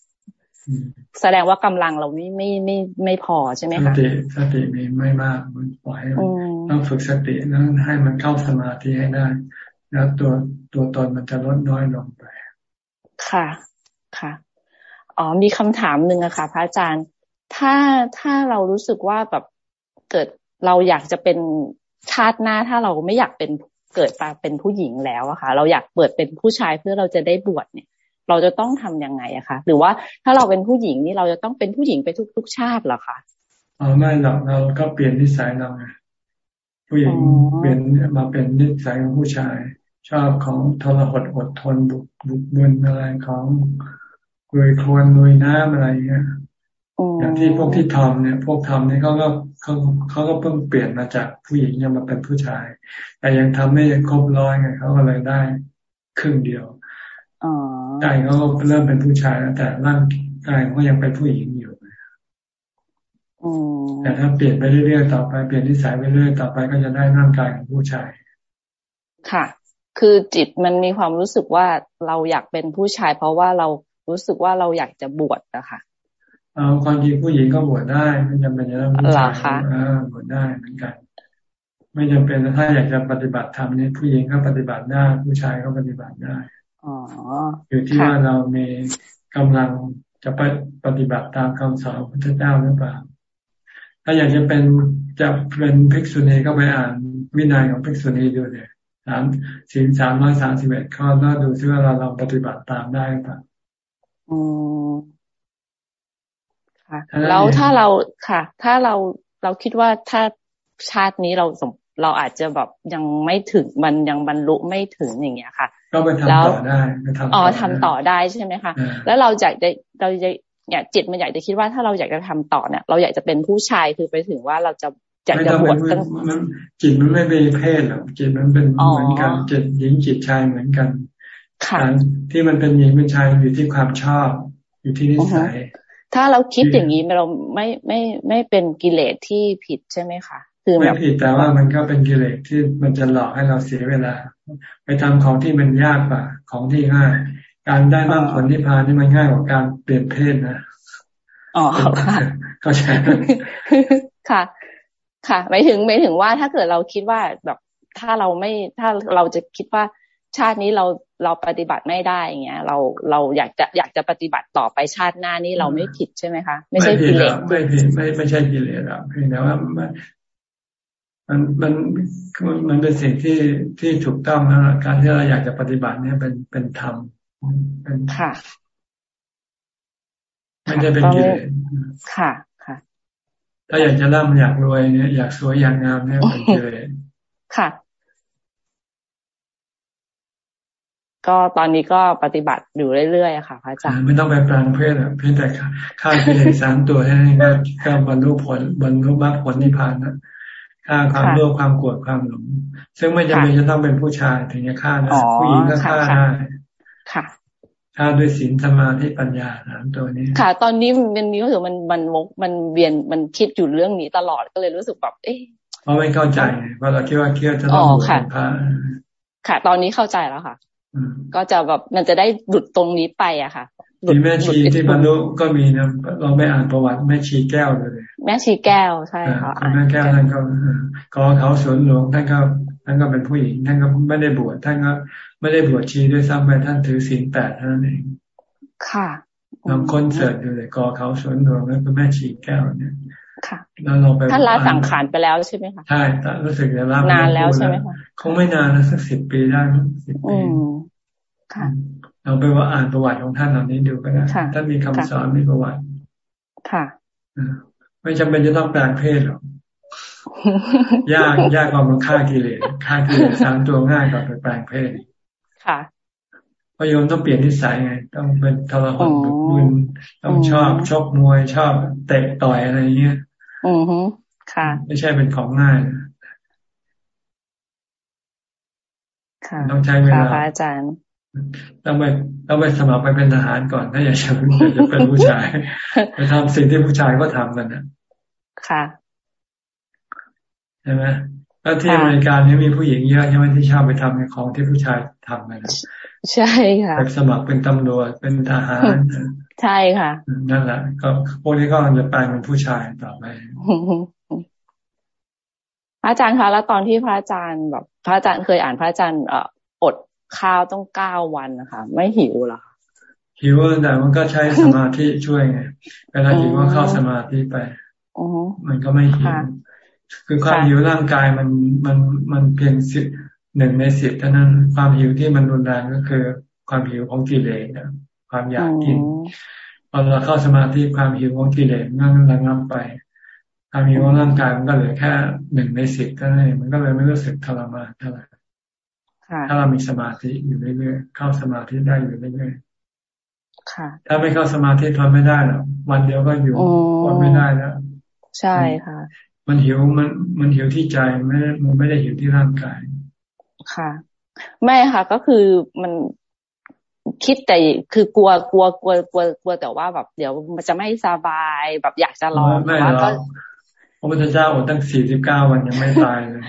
แสดงว่ากำลังเราไม่ไม่ไม่ไม่พอใช่ไหมคะสติสติมีไม่มากมันปล่อยต้องฝึกสติแล้วให้มันเข้าสมาธิให้ได้ แล้วตัวตัวตนมันจะลดน้อยลงไป ค่ะค่ะอ๋อมีคำถามหนึ่งอะค่ะ พระอาจารย์ ถ้าถ้าเรารู้สึกว่าแบบเกิดเราอยากจะเป็นชาติหน้าถ้าเราไม่อยากเป็นเกิดมาเป็นผู้หญิงแล้วอะค่ะ เราอยากเปิดเป็นผู้ชายเพื่อเราจะได้บวชเนี่ย เราจะต้องทํำยังไงอะคะหรือว่าถ้าเราเป็นผู้หญิงนี่เราจะต้องเป็นผู้หญิงไปทุกๆชาติเหรอคะอ๋อไม่หรอกเราก็เปลี่ยนนิสัยเราไงผู้หญิงเปลี่ยนมาเป็นนิสัยของผู้ชาย ชอบของทรหดอดทนบุกบุกบุญอะไรของกุยควนลุยน้ำอะไรเงี้ยอย่างที่พวกที่ทำเนี่ย พวกทำเนี่ยเขาก็เขาเขาก็เพิ่งเปลี่ยนมาจากผู้หญิงยังมาเป็นผู้ชาย แต่ยังทำไม่ครบร้อยไงเขาก็เลยได้ครึ่งเดียวใจเขาเริ่มเป็นผู้ชายแล้วแต่ร่างกายเขายังเป็นผู้หญิงอยู่แต่ถ้าเปลี่ยนไปเรื่อยๆต่อไปเปลี่ยนนิสัยไปเรื่อยต่อไปก็จะได้ร่างกายของผู้ชาย ค่ะ คือจิตมันมีความรู้สึกว่าเราอยากเป็นผู้ชาย เพราะว่าเรารู้สึกว่าเราอยากจะบวชนะคะเอาความจริงผู้หญิงก็บวชได้ไม่จำเป็นจะต้องผู้ชายบวชได้เหมือนกัน ไม่จำเป็นถ้าอยากจะปฏิบัติธรรมนี่ผู้หญิงก็ปฏิบัติได้ผู้ชายก็ปฏิบัติได้อยู่ที่ว่าเรามีกำลังจะไปปฏิบัติตามคำสอนพระพุทธเจ้าหรือเปล่า ถ้าอยากจะเป็นจะเป็นภิกษุณีก็ไปอ่านวินัยของภิกษุณีดูเนี่ย สามสิ่งสามร้อยสามสิบเอ็ดข้อแล้วดูซิว่าเราลองปฏิบัติตามได้หรือเปล่าอืมค่ะ แล้วถ้าเราค่ะ ถ้าเราเราคิดว่าถ้าชาตินี้เราสมเราอาจจะแบบยังไม่ถึงมันยังบรรลุไม่ถึงอย่างเงี้ยค่ะ ก็ไปทำต่อได้อ๋อทำต่อได้ใช่ไหมคะแล้วเราอยากจะเราจะอยากจิตมันอยากจะคิดว่าถ้าเราอยากจะทำต่อเนี่ย เราอยากจะเป็นผู้ชายคือไปถึงว่าเราจะ อยากจะบวชตั้งจิตมันไม่เป็นเพศหรอกจิตมันเป็นเหมือนกันจิตหญิงจิตชายเหมือนกันการที่มันเป็นหญิงเป็นชายอยู่ที่ความชอบ อยู่ที่นิสัยถ้าเราคิดอย่างนี้เราไม่ไม่ไม่เป็นกิเลสที่ผิดใช่ไหมคะคือไม่ผิดแต่ว่ามันก็เป็นกิเลสที่มันจะหลอกให้เราเสียเวลา ไปทำของที่มันยากกว่าของที่ง่าย การได้มากผลนิพพานนี่มันง่ายกว่าการเปลี่ยนเพศนะอ๋อค่ะเข้าใจค่ะ ค่ะหมายถึงหมายถึงว่าถ้าเกิดเราคิดว่าแบบถ้าเราไม่ถ้าเราจะคิดว่าชาตินี้เราเราปฏิบัติไม่ได้อย่างเงี้ย เราเราอยากจะอยากจะปฏิบัติต่อไปชาติหน้านี้เราไม่ผิดใช่ไหมคะ ไม่ใช่กิเลสไม่ผิดไม่ไม่ใช่กิเลสหรอกเพียงแต่ว่ามันมันมันมันเป็นสิ่งที่ที่ถูกต้องนะการที่เราอยากจะปฏิบัติเนี่ยเป็นเป็นธรรมเป็นค่ะไม่ได้เป็นกิเลสค่ะค่ะ ถ้าอยากจะร่ำอยากรวยเนี่ยอยากสวยอยากงามเนี่ยเป็นกิเลสค่ะ ก็ตอนนี้ก็ปฏิบัติอยู่เรื่อยๆค่ะพระอาจารย์ไม่ต้องไปแปลงเพศอะเพียงแต่ค่ากิเลสสามตัวให้ก็ก็บรรลุผลบรรลุมรรคผลนิพพานนะฆ่าความโลภความโกรธความหลงซึ่งไม่จำเป็นจะต้องเป็นผู้ชายถึงจะฆ่านะผู้หญิงก็ฆ่าได้ค่ะ ฆ่าด้วยศีลสมาธิปัญญาสามตัวนี้ ค่ะ ตอนนี้มันมีรู้สึกมันมันวกมันเวียนมันคิดอยู่เรื่องนี้ตลอดก็เลยรู้สึกแบบเอ๊ะเพราะไม่เข้าใจเพราะเราคิดว่าเคี่ยวจะต้องบวชพระค่ะ ตอนนี้เข้าใจแล้วค่ะก็จะแบบมันจะได้หลุดตรงนี้ไปอะค่ะมีแม่ชีที่บรรลุก็มีนะลองไปอ่านประวัติแม่ชีแก้วเลย แม่ชีแก้วใช่ค่ะแม่แก้วท่านก็กอเขาสวนหลวงท่านก็ ท่านก็เป็นผู้หญิงท่านก็ไม่ได้บวชท่านก็ไม่ได้บวชชีด้วยซ้ำไปท่านถือศีลแปดเท่านั้นเองค่ะลองค้นเสิร์ชดูเลยกอเขาสวนหลวงแล้วก็แม่ชีแก้วเนี่ยค่ะแล้วเราไปท่านละสังขารไปแล้วใช่ไหมคะใช่รู้สึกจะละนานแล้วใช่ไหมคะคงไม่นานนะสักสิบปีได้สิบปีค่ะ เราไปว่าอ่านประวัติของท่านเหล่านี้ดูก็ได้ท่านมีคำสอนมีประวัติ ค่ะไม่จำเป็นจะต้องแปลงเพศหรอก ยากยากกว่ามันฆ่ากิเลสฆ่ากิเลสสามตัวง่ายกว่าไปแปลงเพศค่ะพยมต้องเปลี่ยนนิสัยไง ต้องเป็นทรหดบุญต้องชอบชกมวยชอบเตะต่อยอะไรเงี้ยอือฮึค่ะ ไม่ใช่เป็นของง่ายต้องใช้เวลาอาจารย์ต้องไปต้องไปสมัครไปเป็นทหารก่อนถ้าอยากจะจะเป็นผู้ชายไปทำสิ่งที่ผู้ชายก็ทำกันนะค่ะ ใช่ไหมแล้วที่อเมริกานี่มีผู้หญิงเยอะใช่ไหมที่ชอบไปทำในของที่ผู้ชายทำกันใช่ค่ะไปสมัครเป็นตำรวจเป็นทหารใช่ค่ะ นั่นแหละ ก็พวกนี้ก็จะแปลงเป็นผู้ชายต่อไปพระอาจารย์คะแล้วตอนที่พระอาจารย์แบบ พระอาจารย์เคยอ่านพระอาจารย์เอ่ออดข้าวต้องเก้าวันนะคะไม่หิวหรอหิวแต่มันก็ใช้สมาธิช่วยไงเวลาหิวก็เข้าสมาธิไปมันก็ไม่หิว คือความหิวร่างกายมันมันมันเพียงสิบหนึ่งในสิบเท่านั้น ความหิวที่มันรุนแรงก็คือ ความหิวของกิเลสความอยากกินพอเราเข้าสมาธิความหิวของกิเลสนั่งระงับไป ความหิวของร่างกายมันก็เหลือแค่หนึ่งในสิบเท่านั้นเองมันก็เลยไม่รู้สึกทรมานเท่าไหร่ถ้าเรามีสมาธิอยู่เรื่อยๆเข้าสมาธิได้อยู่เรื่อยๆถ้าไม่เข้าสมาธิทนไม่ได้หรอกวันเดียวก็อยู่ทนไม่ได้แล้วใช่ค่ะ มันหิวมันมันหิวที่ใจไม่มันไม่ได้หิวที่ร่างกาย ค่ะ ไม่ค่ะ ก็คือมันคิดแต่คือกลัวกลัวกลัวกลัวกลัวแต่ว่าแบบเดี๋ยวมันจะไม่สบายแบบอยากจะลองแต่ว่าก็พระพุทธเจ้าอดตั้งสี่สิบเก้าวันยังไม่ตายเลย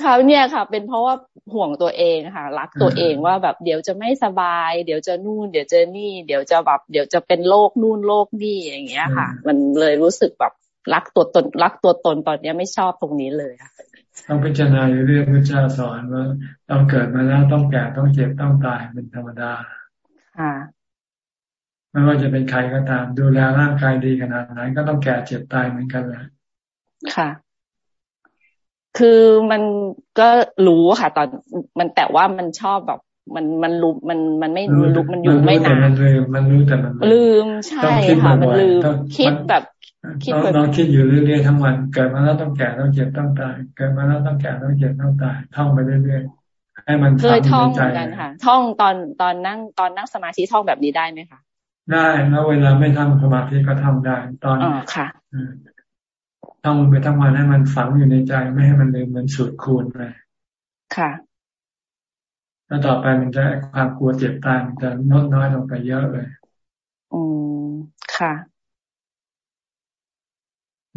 เขาเนี่ยค่ะ เป็นเพราะว่าห่วงตัวเองค่ะ รักตัวเองว่าแบบเดี๋ยวจะไม่สบาย เดี๋ยวจะนู่น เดี๋ยวจะนี่ เดี๋ยวจะแบบเดี๋ยวจะเป็นโรคนู่นโรคนี่อย่างเงี้ยค่ะ มันเลยรู้สึกแบบ รักตัวตนรักตัวตนตอนเนี้ยไม่ชอบตรงนี้เลยค่ะต้องพิจารณาเรื่องพระเจ้าสอนว่าต้องเกิดมาแล้วต้องแก่ต้องเจ็บต้องตายเป็นธรรมดา ค่ะ ไม่ว่าจะเป็นใครก็ตาม ดูแลร่างกายดีขนาดไหนก็ต้องแก่เจ็บตายเหมือนกันแหละค่ะ คือมันก็รู้ค่ะ ตอนมันแต่ว่ามันชอบแบบมันมันรู้มันมันไม่รู้มันอยู่ไม่นานมันลืมมันรู้แต่มันลืมใช่ค่ะ มันลืมคิดแบบคิดแบบ เราคิดอยู่เรื่อยๆทั้งวันเกิดมาแล้วต้องแก่ต้องเจ็บต้องตายเกิดมาแล้วต้องแก่ต้องเจ็บต้องตายท่องไปเรื่อยๆให้มันเคยท่องเหมือนกันค่ะ ท่องตอนตอนนั่งตอนนั่งสมาธิท่องแบบนี้ได้ไหมคะได้แล้วเวลาไม่ทำสมาธิก็ทำได้ ตอนอ๋อค่ะต้องไปทั้งวันให้มันฝังอยู่ในใจไม่ให้มันลืมมันสูดคูณไปค่ะแล้วต่อไปมันจะความกลัวเจ็บตายมันจะลดน้อยลงไปเยอะเลยอืมค่ะ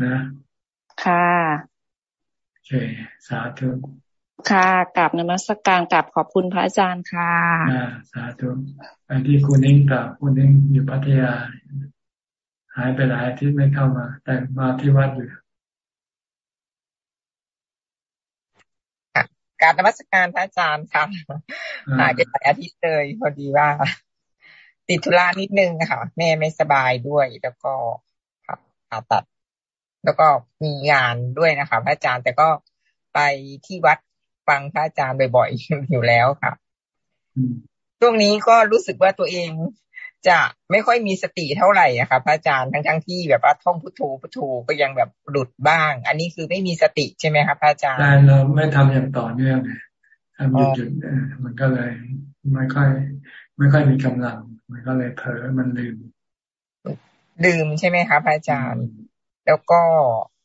นะค่ะโอเคสาธุค่ะกลับนมัสกการกลับขอบคุณพระอาจารย์ค่ะอ่าสาธุไปที่คุณนิ่งต่อคุณนิ่งอยู่พัทยา หายไปหลายอาทิตย์ไม่เข้ามา แต่มาที่วัดอยู่การนมัสการพระอาจารย์ค่ะหายไปหลายอาทิตย์เลยพอดีว่า ติดธุระนิดนึงค่ะ แม่ไม่สบายด้วยแล้วก็ผ่าตัด แล้วก็มีงานด้วยนะคะพระอาจารย์แต่ก็ไปที่วัดฟังพระอาจารย์บ่อยๆอยู่แล้วค่ะช่วงนี้ก็รู้สึกว่าตัวเองจะไม่ค่อยมีสติเท่าไหร่อะค่ะพระอาจารย์ทั้งทั้งที่แบบว่าท่องพุทโธพุทโธก็ยังแบบหลุดบ้าง อันนี้คือไม่มีสติใช่ไหมครับพระอาจารย์ใช่เราไม่ทำอย่างต่อเนื่องทำหยุดหยุดมันก็เลยไม่ค่อย ไม่ค่อยมีกำลัง มันก็เลยเผลอมันลืมลืมใช่ไหมครับพระอาจารย์ แล้วก็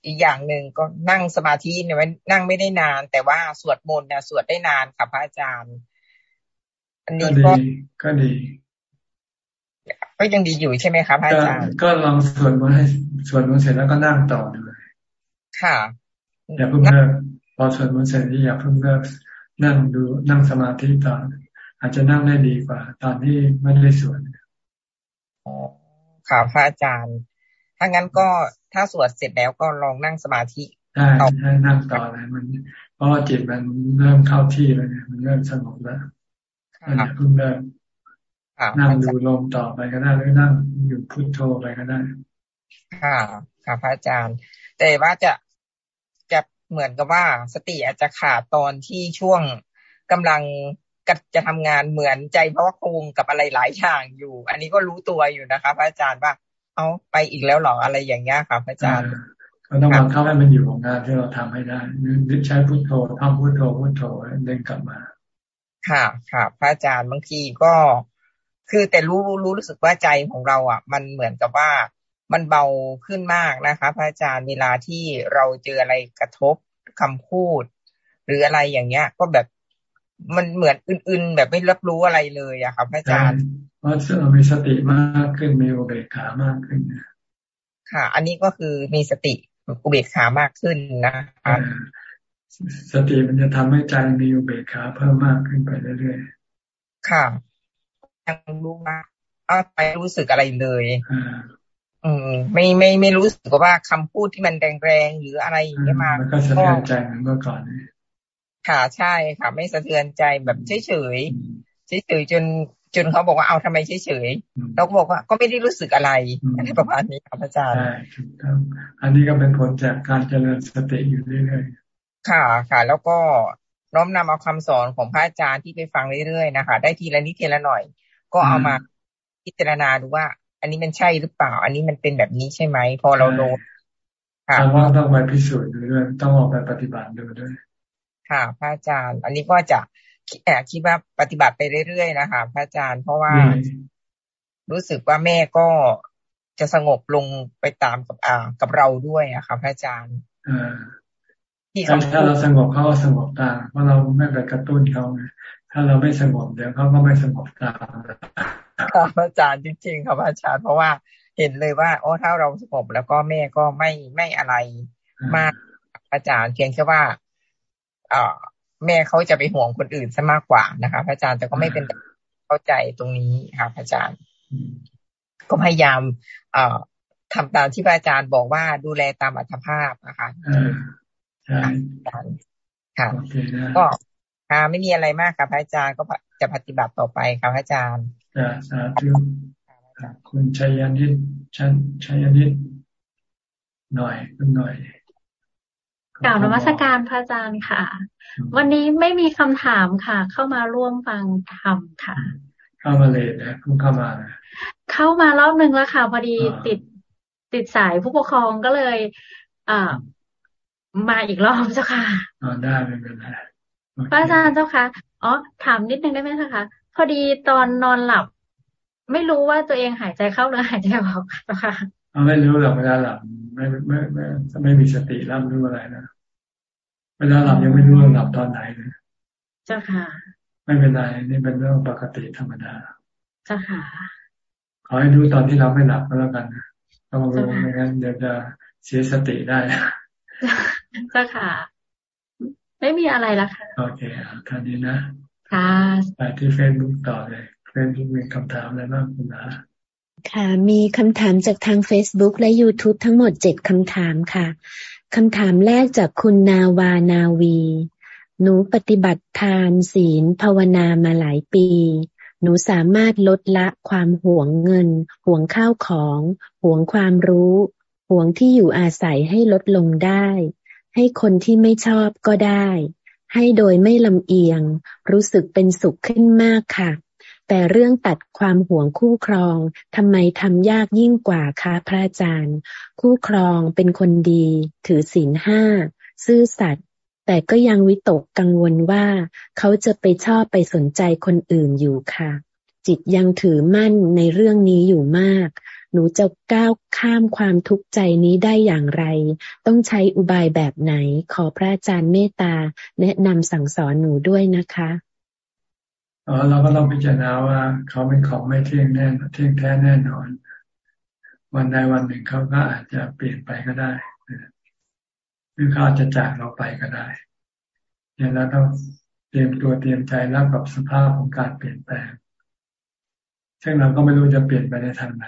อีกอย่างหนึ่งก็นั่งสมาธิเนี่ยนั่งไม่ได้นาน แต่ว่าสวดมนต์เนี่ยสวดได้นานค่ะพระอาจารย์ อันนี้ก็ก็ดี ก็ยังดีอยู่ใช่ไหมครับอาจารย์ก็ลองสวดมนต์ให้สวดมนต์เสร็จแล้วก็นั่งต่อเลยค่ะอย่าเพิ่งเลิกพอสวดมนต์เสร็จที่อย่าเพิ่งเลิกนั่งดูนั่งสมาธิต่ออาจจะนั่งได้ดีกว่า ตอนที่ไม่ได้สวดอ๋อค่ะพระอาจารย์ ถ้างั้นก็ถ้าสวดเสร็จแล้วก็ลองนั่งสมาธิได้ให้นั่งต่อเลยมันเพราะว่าจิตมันเริ่มเข้าที่แล้วเนี่ยมันเริ่มสงบแล้วอย่าเพิ่งเลิกนั่งดูลมต่อไปก็ได้หรือนั่งอยู่พุทโธไปก็ได้ ค่ะ ค่ะพระอาจารย์ แต่ว่าจะจะเหมือนกับว่าสติอาจจะขาดตอนที่ช่วงกำลังจะทำงานเหมือนใจเพราะว่าคุงกับอะไรหลายอย่างอยู่ อันนี้ก็รู้ตัวอยู่นะคะ พระอาจารย์ว่า เอาไปอีกแล้วหรออะไรอย่างเงี้ยค่ะพระอาจารย์ก็ต้องบังคับให้มันอยู่ของงานที่เราทำให้ได้นึกใช้พุทโธทำพุทโธพุทโธเดินกลับมา ค่ะ ค่ะพระอาจารย์บางทีก็ คือแต่รู้รู้รู้สึกว่าใจของเราอะ มันเหมือนกับว่ามันเบาขึ้นมากนะคะ พระอาจารย์เวลาที่เราเจออะไรกระทบคำพูด หรืออะไรอย่างเงี้ย ก็แบบมันเหมือนอื่นๆ แบบไม่รับรู้อะไรเลยอะครับพระอาจารย์ เพราะเรามีสติมากขึ้นมีอุเบกขามากขึ้นค่ะ อันนี้ก็คือมีสติอุเบกขามากขึ้นนะคะสติมันจะทำให้ใจมีอุเบกขาเพิ่มมากขึ้นไปเรื่อยๆค่ะยังรู้มาก็ไปรู้สึกอะไรเลยอืมไม่ไม่ไม่รู้สึกว่าคำพูดที่มันแรงๆหรืออะไรอย่างเงี้ยมามันก็สะเทือนใจเหมือนเมื่อก่อนค่ะใช่ค่ะ ไม่สะเทือนใจแบบเฉยเฉยเฉยเฉยจน จนเขาบอกว่าเอาทำไมเฉยเฉยเราก็บอกว่าก็ไม่ได้รู้สึกอะไรอะไรประมาณนี้ครับอาจารย์ใช่ถูกต้องอันนี้ก็เป็นผลจากการเจริญสติอยู่เรื่อยๆค่ะค่ะ แล้วก็น้อมนำเอาคำสอนของพระอาจารย์ที่ไปฟังเรื่อยๆนะคะ ได้ทีละนิดทีละหน่อย ก็เอามาพิจารณาดูว่า อันนี้มันใช่หรือเปล่า อันนี้มันเป็นแบบนี้ใช่ไหมพอเราโน้ค่ะว่าต้องไปพิสูจน์ดูด้วยต้องออกไปปฏิบัติดูด้วยค่ะพระอาจารย์ อันนี้ก็จะแอบ คิดว่าปฏิบัติไปเรื่อยๆนะคะพระอาจารย์เพราะว่า รู้สึกว่าแม่ก็จะสงบลงไปตามกับอ่ากับเราด้วยอะค่ะพระอาจารย์ที่ถ้าเราสงบเขาก็สงบตามเพราะเราไม่ไปกระตุ้นเขาไงถ้าเราไม่สงบเดี๋ยวเขาก็ไม่สงบตามครับอาจารย์จริงๆครับอาจารย์เพราะว่าเห็นเลยว่าโอ้ถ้าเราสงบแล้วก็แม่ก็ไม่ไม่อะไรมากอาจารย์เพียงแค่ว่า เอ่อ แม่เขาจะไปห่วงคนอื่นซะมากกว่านะคะ พระอาจารย์แต่ก็ไม่เป็นเข้าใจตรงนี้ค่ะพระอาจารย์ก็พยายาม เอ่อทำตามที่พระอาจารย์บอกว่าดูแลตามอัตภาพนะคะใช่ค่ะก็ค่ะไม่มีอะไรมากค่ะพระอาจารย์ก็จะปฏิบัติต่อไปค่ะพระอาจารย์จ้าสาธุคุณชัยนิดชันชัยนิดหน่อยคุณหน่อย กล่าวนมัสการพระอาจารย์ค่ะ วันนี้ไม่มีคำถามค่ะ เข้ามาร่วมฟังธรรมค่ะ เข้ามาเลยนะเพิ่งเข้ามาเข้ามารอบหนึ่งแล้วค่ะ พอดีติดติดสายผู้ปกครองก็เลยอ่ามาอีกรอบเจ้าค่ะได้ไม่เป็นไรพระอาจารย์เจ้าค่ะอ๋อถามนิดนึงได้ไหมคะพอดีตอนนอนหลับ ไม่รู้ว่าตัวเองหายใจเข้าหรือหายใจออกเจ้าค่ะ ไม่รู้หรอกเวลาหลับไม่ไม่ไม่ไม่มีสติรับรู้อะไรนะเวลาหลับยังไม่รู้ว่าหลับตอนไหนเลยเจ้าค่ะ ไม่เป็นไรนี่เป็นเรื่องปกติธรรมดาเจ้าค่ะขอให้รู้ตอนที่เราไม่หลับก็แล้วกันนะต้องรู้ไม่งั้นเดี๋ยวจะเสียสติได้เจ้าค่ะ ไม่มีอะไรละค่ะ โอเคท่านนี้นะ ค่ะไปที่เฟซบุ๊กต่อเลยเฟซบุ๊กมีคำถามอะไรบ้างคุณนะ ค่ะ มีคำถามจากทาง Facebook และ YouTube ทั้งหมดเจ็ดคำถามค่ะคำถามแรกจากคุณนาวานาวี หนูปฏิบัติทานศีลภาวนามาหลายปี หนูสามารถลดละความห่วงเงิน ห่วงข้าวของ ห่วงความรู้ ห่วงที่อยู่อาศัยให้ลดลงได้ ให้คนที่ไม่ชอบก็ได้ ให้โดยไม่ลำเอียง รู้สึกเป็นสุขขึ้นมากค่ะ แต่เรื่องตัดความห่วงคู่ครองทำไมทำยากยิ่งกว่าคะพระอาจารย์ คู่ครองเป็นคนดี ถือศีลห้า ซื่อสัตย์แต่ก็ยังวิตกกังวลว่า เขาจะไปชอบไปสนใจคนอื่นอยู่ค่ะ จิตยังถือมั่นในเรื่องนี้อยู่มาก หนูจะก้าวข้ามความทุกข์ใจนี้ได้อย่างไร ต้องใช้อุบายแบบไหน ขอพระอาจารย์เมตตา แนะนำสั่งสอนหนูด้วยนะคะ เราก็ต้องพิจารณาว่าเขาเป็นของไม่เที่ยงแน่เที่ยงแท้แน่นอน วันใดวันหนึ่งเขาก็อาจจะเปลี่ยนไปก็ได้หรือเขาอาจจะจากเราไปก็ได้เนี่ยเราต้องเตรียมตัวเตรียมใจรับกับสภาพของการเปลี่ยนแปลงซึ่งเราก็ไม่รู้จะเปลี่ยนไปในทางไหน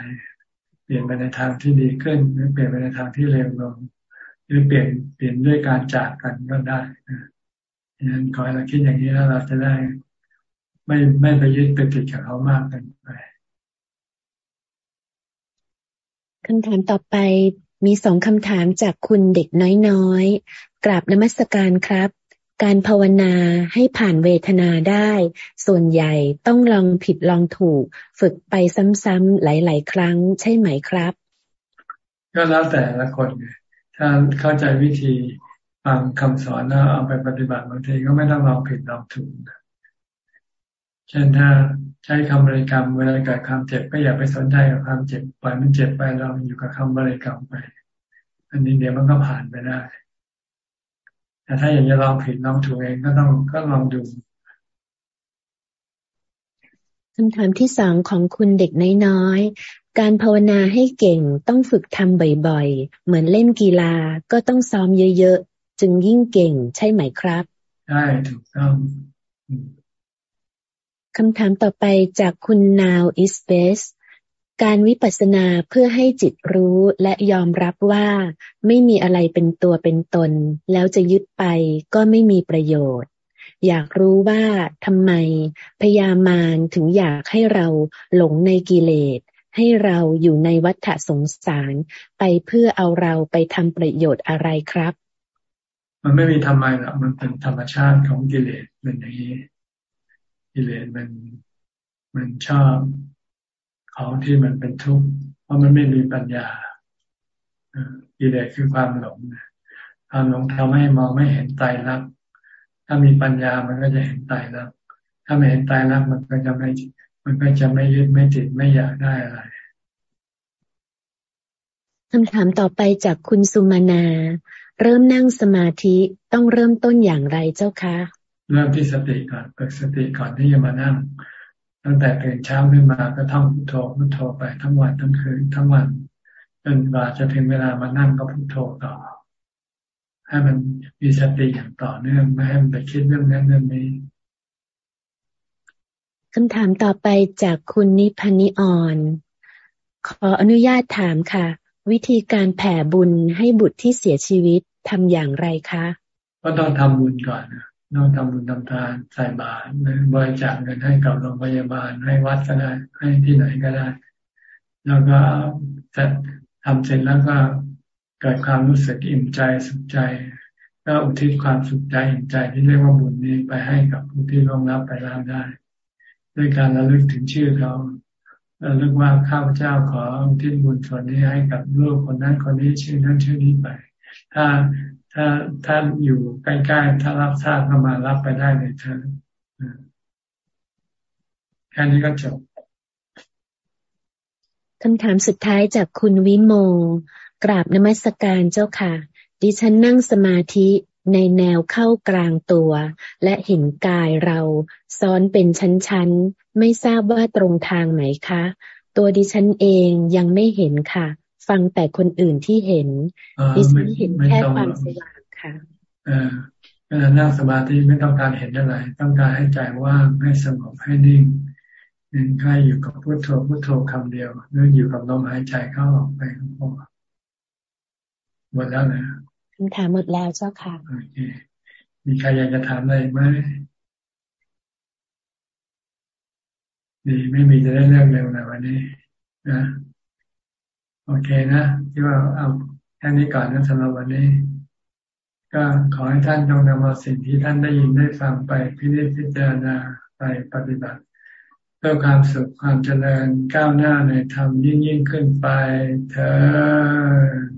เปลี่ยนไปในทางที่ดีขึ้น หรือเปลี่ยนไปในทางที่เร็วลงหรือเปลี่ยนเปลี่ยนด้วยการจากกันก็ได้ดังนั้นขอให้เราคิดอย่างนี้แล้วเราจะได้ ไม่ไม่ไปยึดไปติดกับเขามากเกินไปคำถามต่อไปมีสองคำถามจากคุณเด็กน้อยๆ กราบนมัสการครับ การภาวนาให้ผ่านเวทนาได้ ส่วนใหญ่ต้องลองผิดลองถูก ฝึกไปซ้ำๆหลาย ๆ ครั้งใช่ไหมครับ ก็แล้วแต่ละคนถ้าเข้าใจวิธีฟังคำสอนแล้วเอาไปปฏิบัติบางทีก็ไม่ต้องลองผิดลองถูก เช่นถ้าใช้คำบริกรรมเวลาเกิดความเจ็บก็อย่าไปสนใจกับความเจ็บปล่อยมันเจ็บไปเราอยู่กับคำบริกรรมไป อันนี้เดี๋ยวมันก็ผ่านไปได้ แต่ถ้าอยากจะลองผิดลองถูกเองก็ต้องก็ลองดูคำถามที่สองของคุณเด็กน้อยๆ การภาวนาให้เก่งต้องฝึกทำบ่อยๆ เหมือนเล่นกีฬาก็ต้องซ้อมเยอะๆ จึงยิ่งเก่งใช่ไหมครับ ใช่ถูกต้อง คำถามต่อไปจากคุณนาวอิสเบสการวิปัสสนาเพื่อให้จิตรู้และยอมรับว่าไม่มีอะไรเป็นตัวเป็นตน แล้วจะยึดไปก็ไม่มีประโยชน์ อยากรู้ว่าทำไมพยามารถึงอยากให้เราหลงในกิเลส ให้เราอยู่ในวัฏสงสาร ไปเพื่อเอาเราไปทำประโยชน์อะไรครับ มันไม่มีทำไมหรอกมันเป็นธรรมชาติของกิเลสเป็นอย่างนี้ กิเลสมันมันชอบของที่มันเป็นทุกข์เพราะมันไม่มีปัญญากิเลสคือความหลงความหลงทำให้มองไม่เห็นไตรลักษณ์ถ้ามีปัญญามันก็จะเห็นไตรลักษณ์ถ้าไม่เห็นไตรลักษณ์มันก็จะไม่มันก็จะไม่ยึดไม่ติดไม่อยากได้อะไรคำถามต่อไปจากคุณสุมานา เริ่มนั่งสมาธิต้องเริ่มต้นอย่างไรเจ้าคะ เริ่มที่สติก่อนเปิดสติก่อนที่จะมานั่ง ตั้งแต่ตื่นเช้าขึ้นมาก็ท่องพุทโธพุทโธไปทั้งวันทั้งคืนทั้งวันจนกว่าจะถึงเวลามานั่งก็พุทโธต่อ ให้มันมีสติอย่างต่อเนื่องไม่ให้มันไปคิดเรื่องนั้นเรื่องนี้คำถามต่อไปจากคุณนิพนิออน ขออนุญาตถามค่ะ วิธีการแผ่บุญให้บุตรที่เสียชีวิตทำอย่างไรคะ ก็ต้องทำบุญก่อน ต้องทำบุญทำทานใส่บาตรบริจาคเงินให้กับโรงพยาบาลให้วัดก็ได้ ให้ที่ไหนก็ได้ แล้วก็จะทำเสร็จแล้วก็เกิดความรู้สึกอิ่มใจสุขใจก็อุทิศความสุขใจอิ่มใจที่เรียกว่าบุญนี้ไปให้กับผู้ที่ร่วงรับไปแล้วได้ ด้วยการระลึกถึงชื่อเขาระลึกว่าข้าพเจ้าขอทิศบุญส่วนนี้ให้กับลูกคนนั้นคนนี้ชื่อนั้นชื่อนี้ไป ถ้า ถ้าถ้าอยู่ใกล้ๆถ้ารับทราบก็มารับไปได้เลยเธอแค่นี้ก็จบคำถามสุดท้ายจากคุณวิโม กราบนมัสการเจ้าค่ะ ดิฉันนั่งสมาธิในแนวเข้ากลางตัว และเห็นกายเราซ้อนเป็นชั้นๆ ไม่ทราบว่าตรงทางไหนคะ ตัวดิฉันเองยังไม่เห็นค่ะ ฟังแต่คนอื่นที่เห็นดิฉันเห็นแค่ความสว่างค่ะเวลานั่งสมาธิไม่ต้องการเห็นอะไร ต้องการให้ใจว่างให้สงบให้นิ่งเน้นแค่อยู่กับพุทโธพุทโธคำเดียวหรืออยู่กับลมหายใจเข้าออกไปก็พอหมดแล้วนะคำถามหมดแล้วเจ้าค่ะโอเคมีใครอยากจะถามอะไรไหมดีไม่มีจะได้เรื่องเร็วนะวันนี้นะ โอเคนะที่ว่าเอาแค่นี้ก่อนนะสำหรับวันนี้ ก็ขอให้ท่านจงนำเอาสิ่งที่ท่านได้ยินได้ฟังไปพิจิตพิจารณาไปปฏิบัติเพื่อความสุขความเจริญก้าวหน้าในธรรมยิ่งยิ่งขึ้นไปเธอ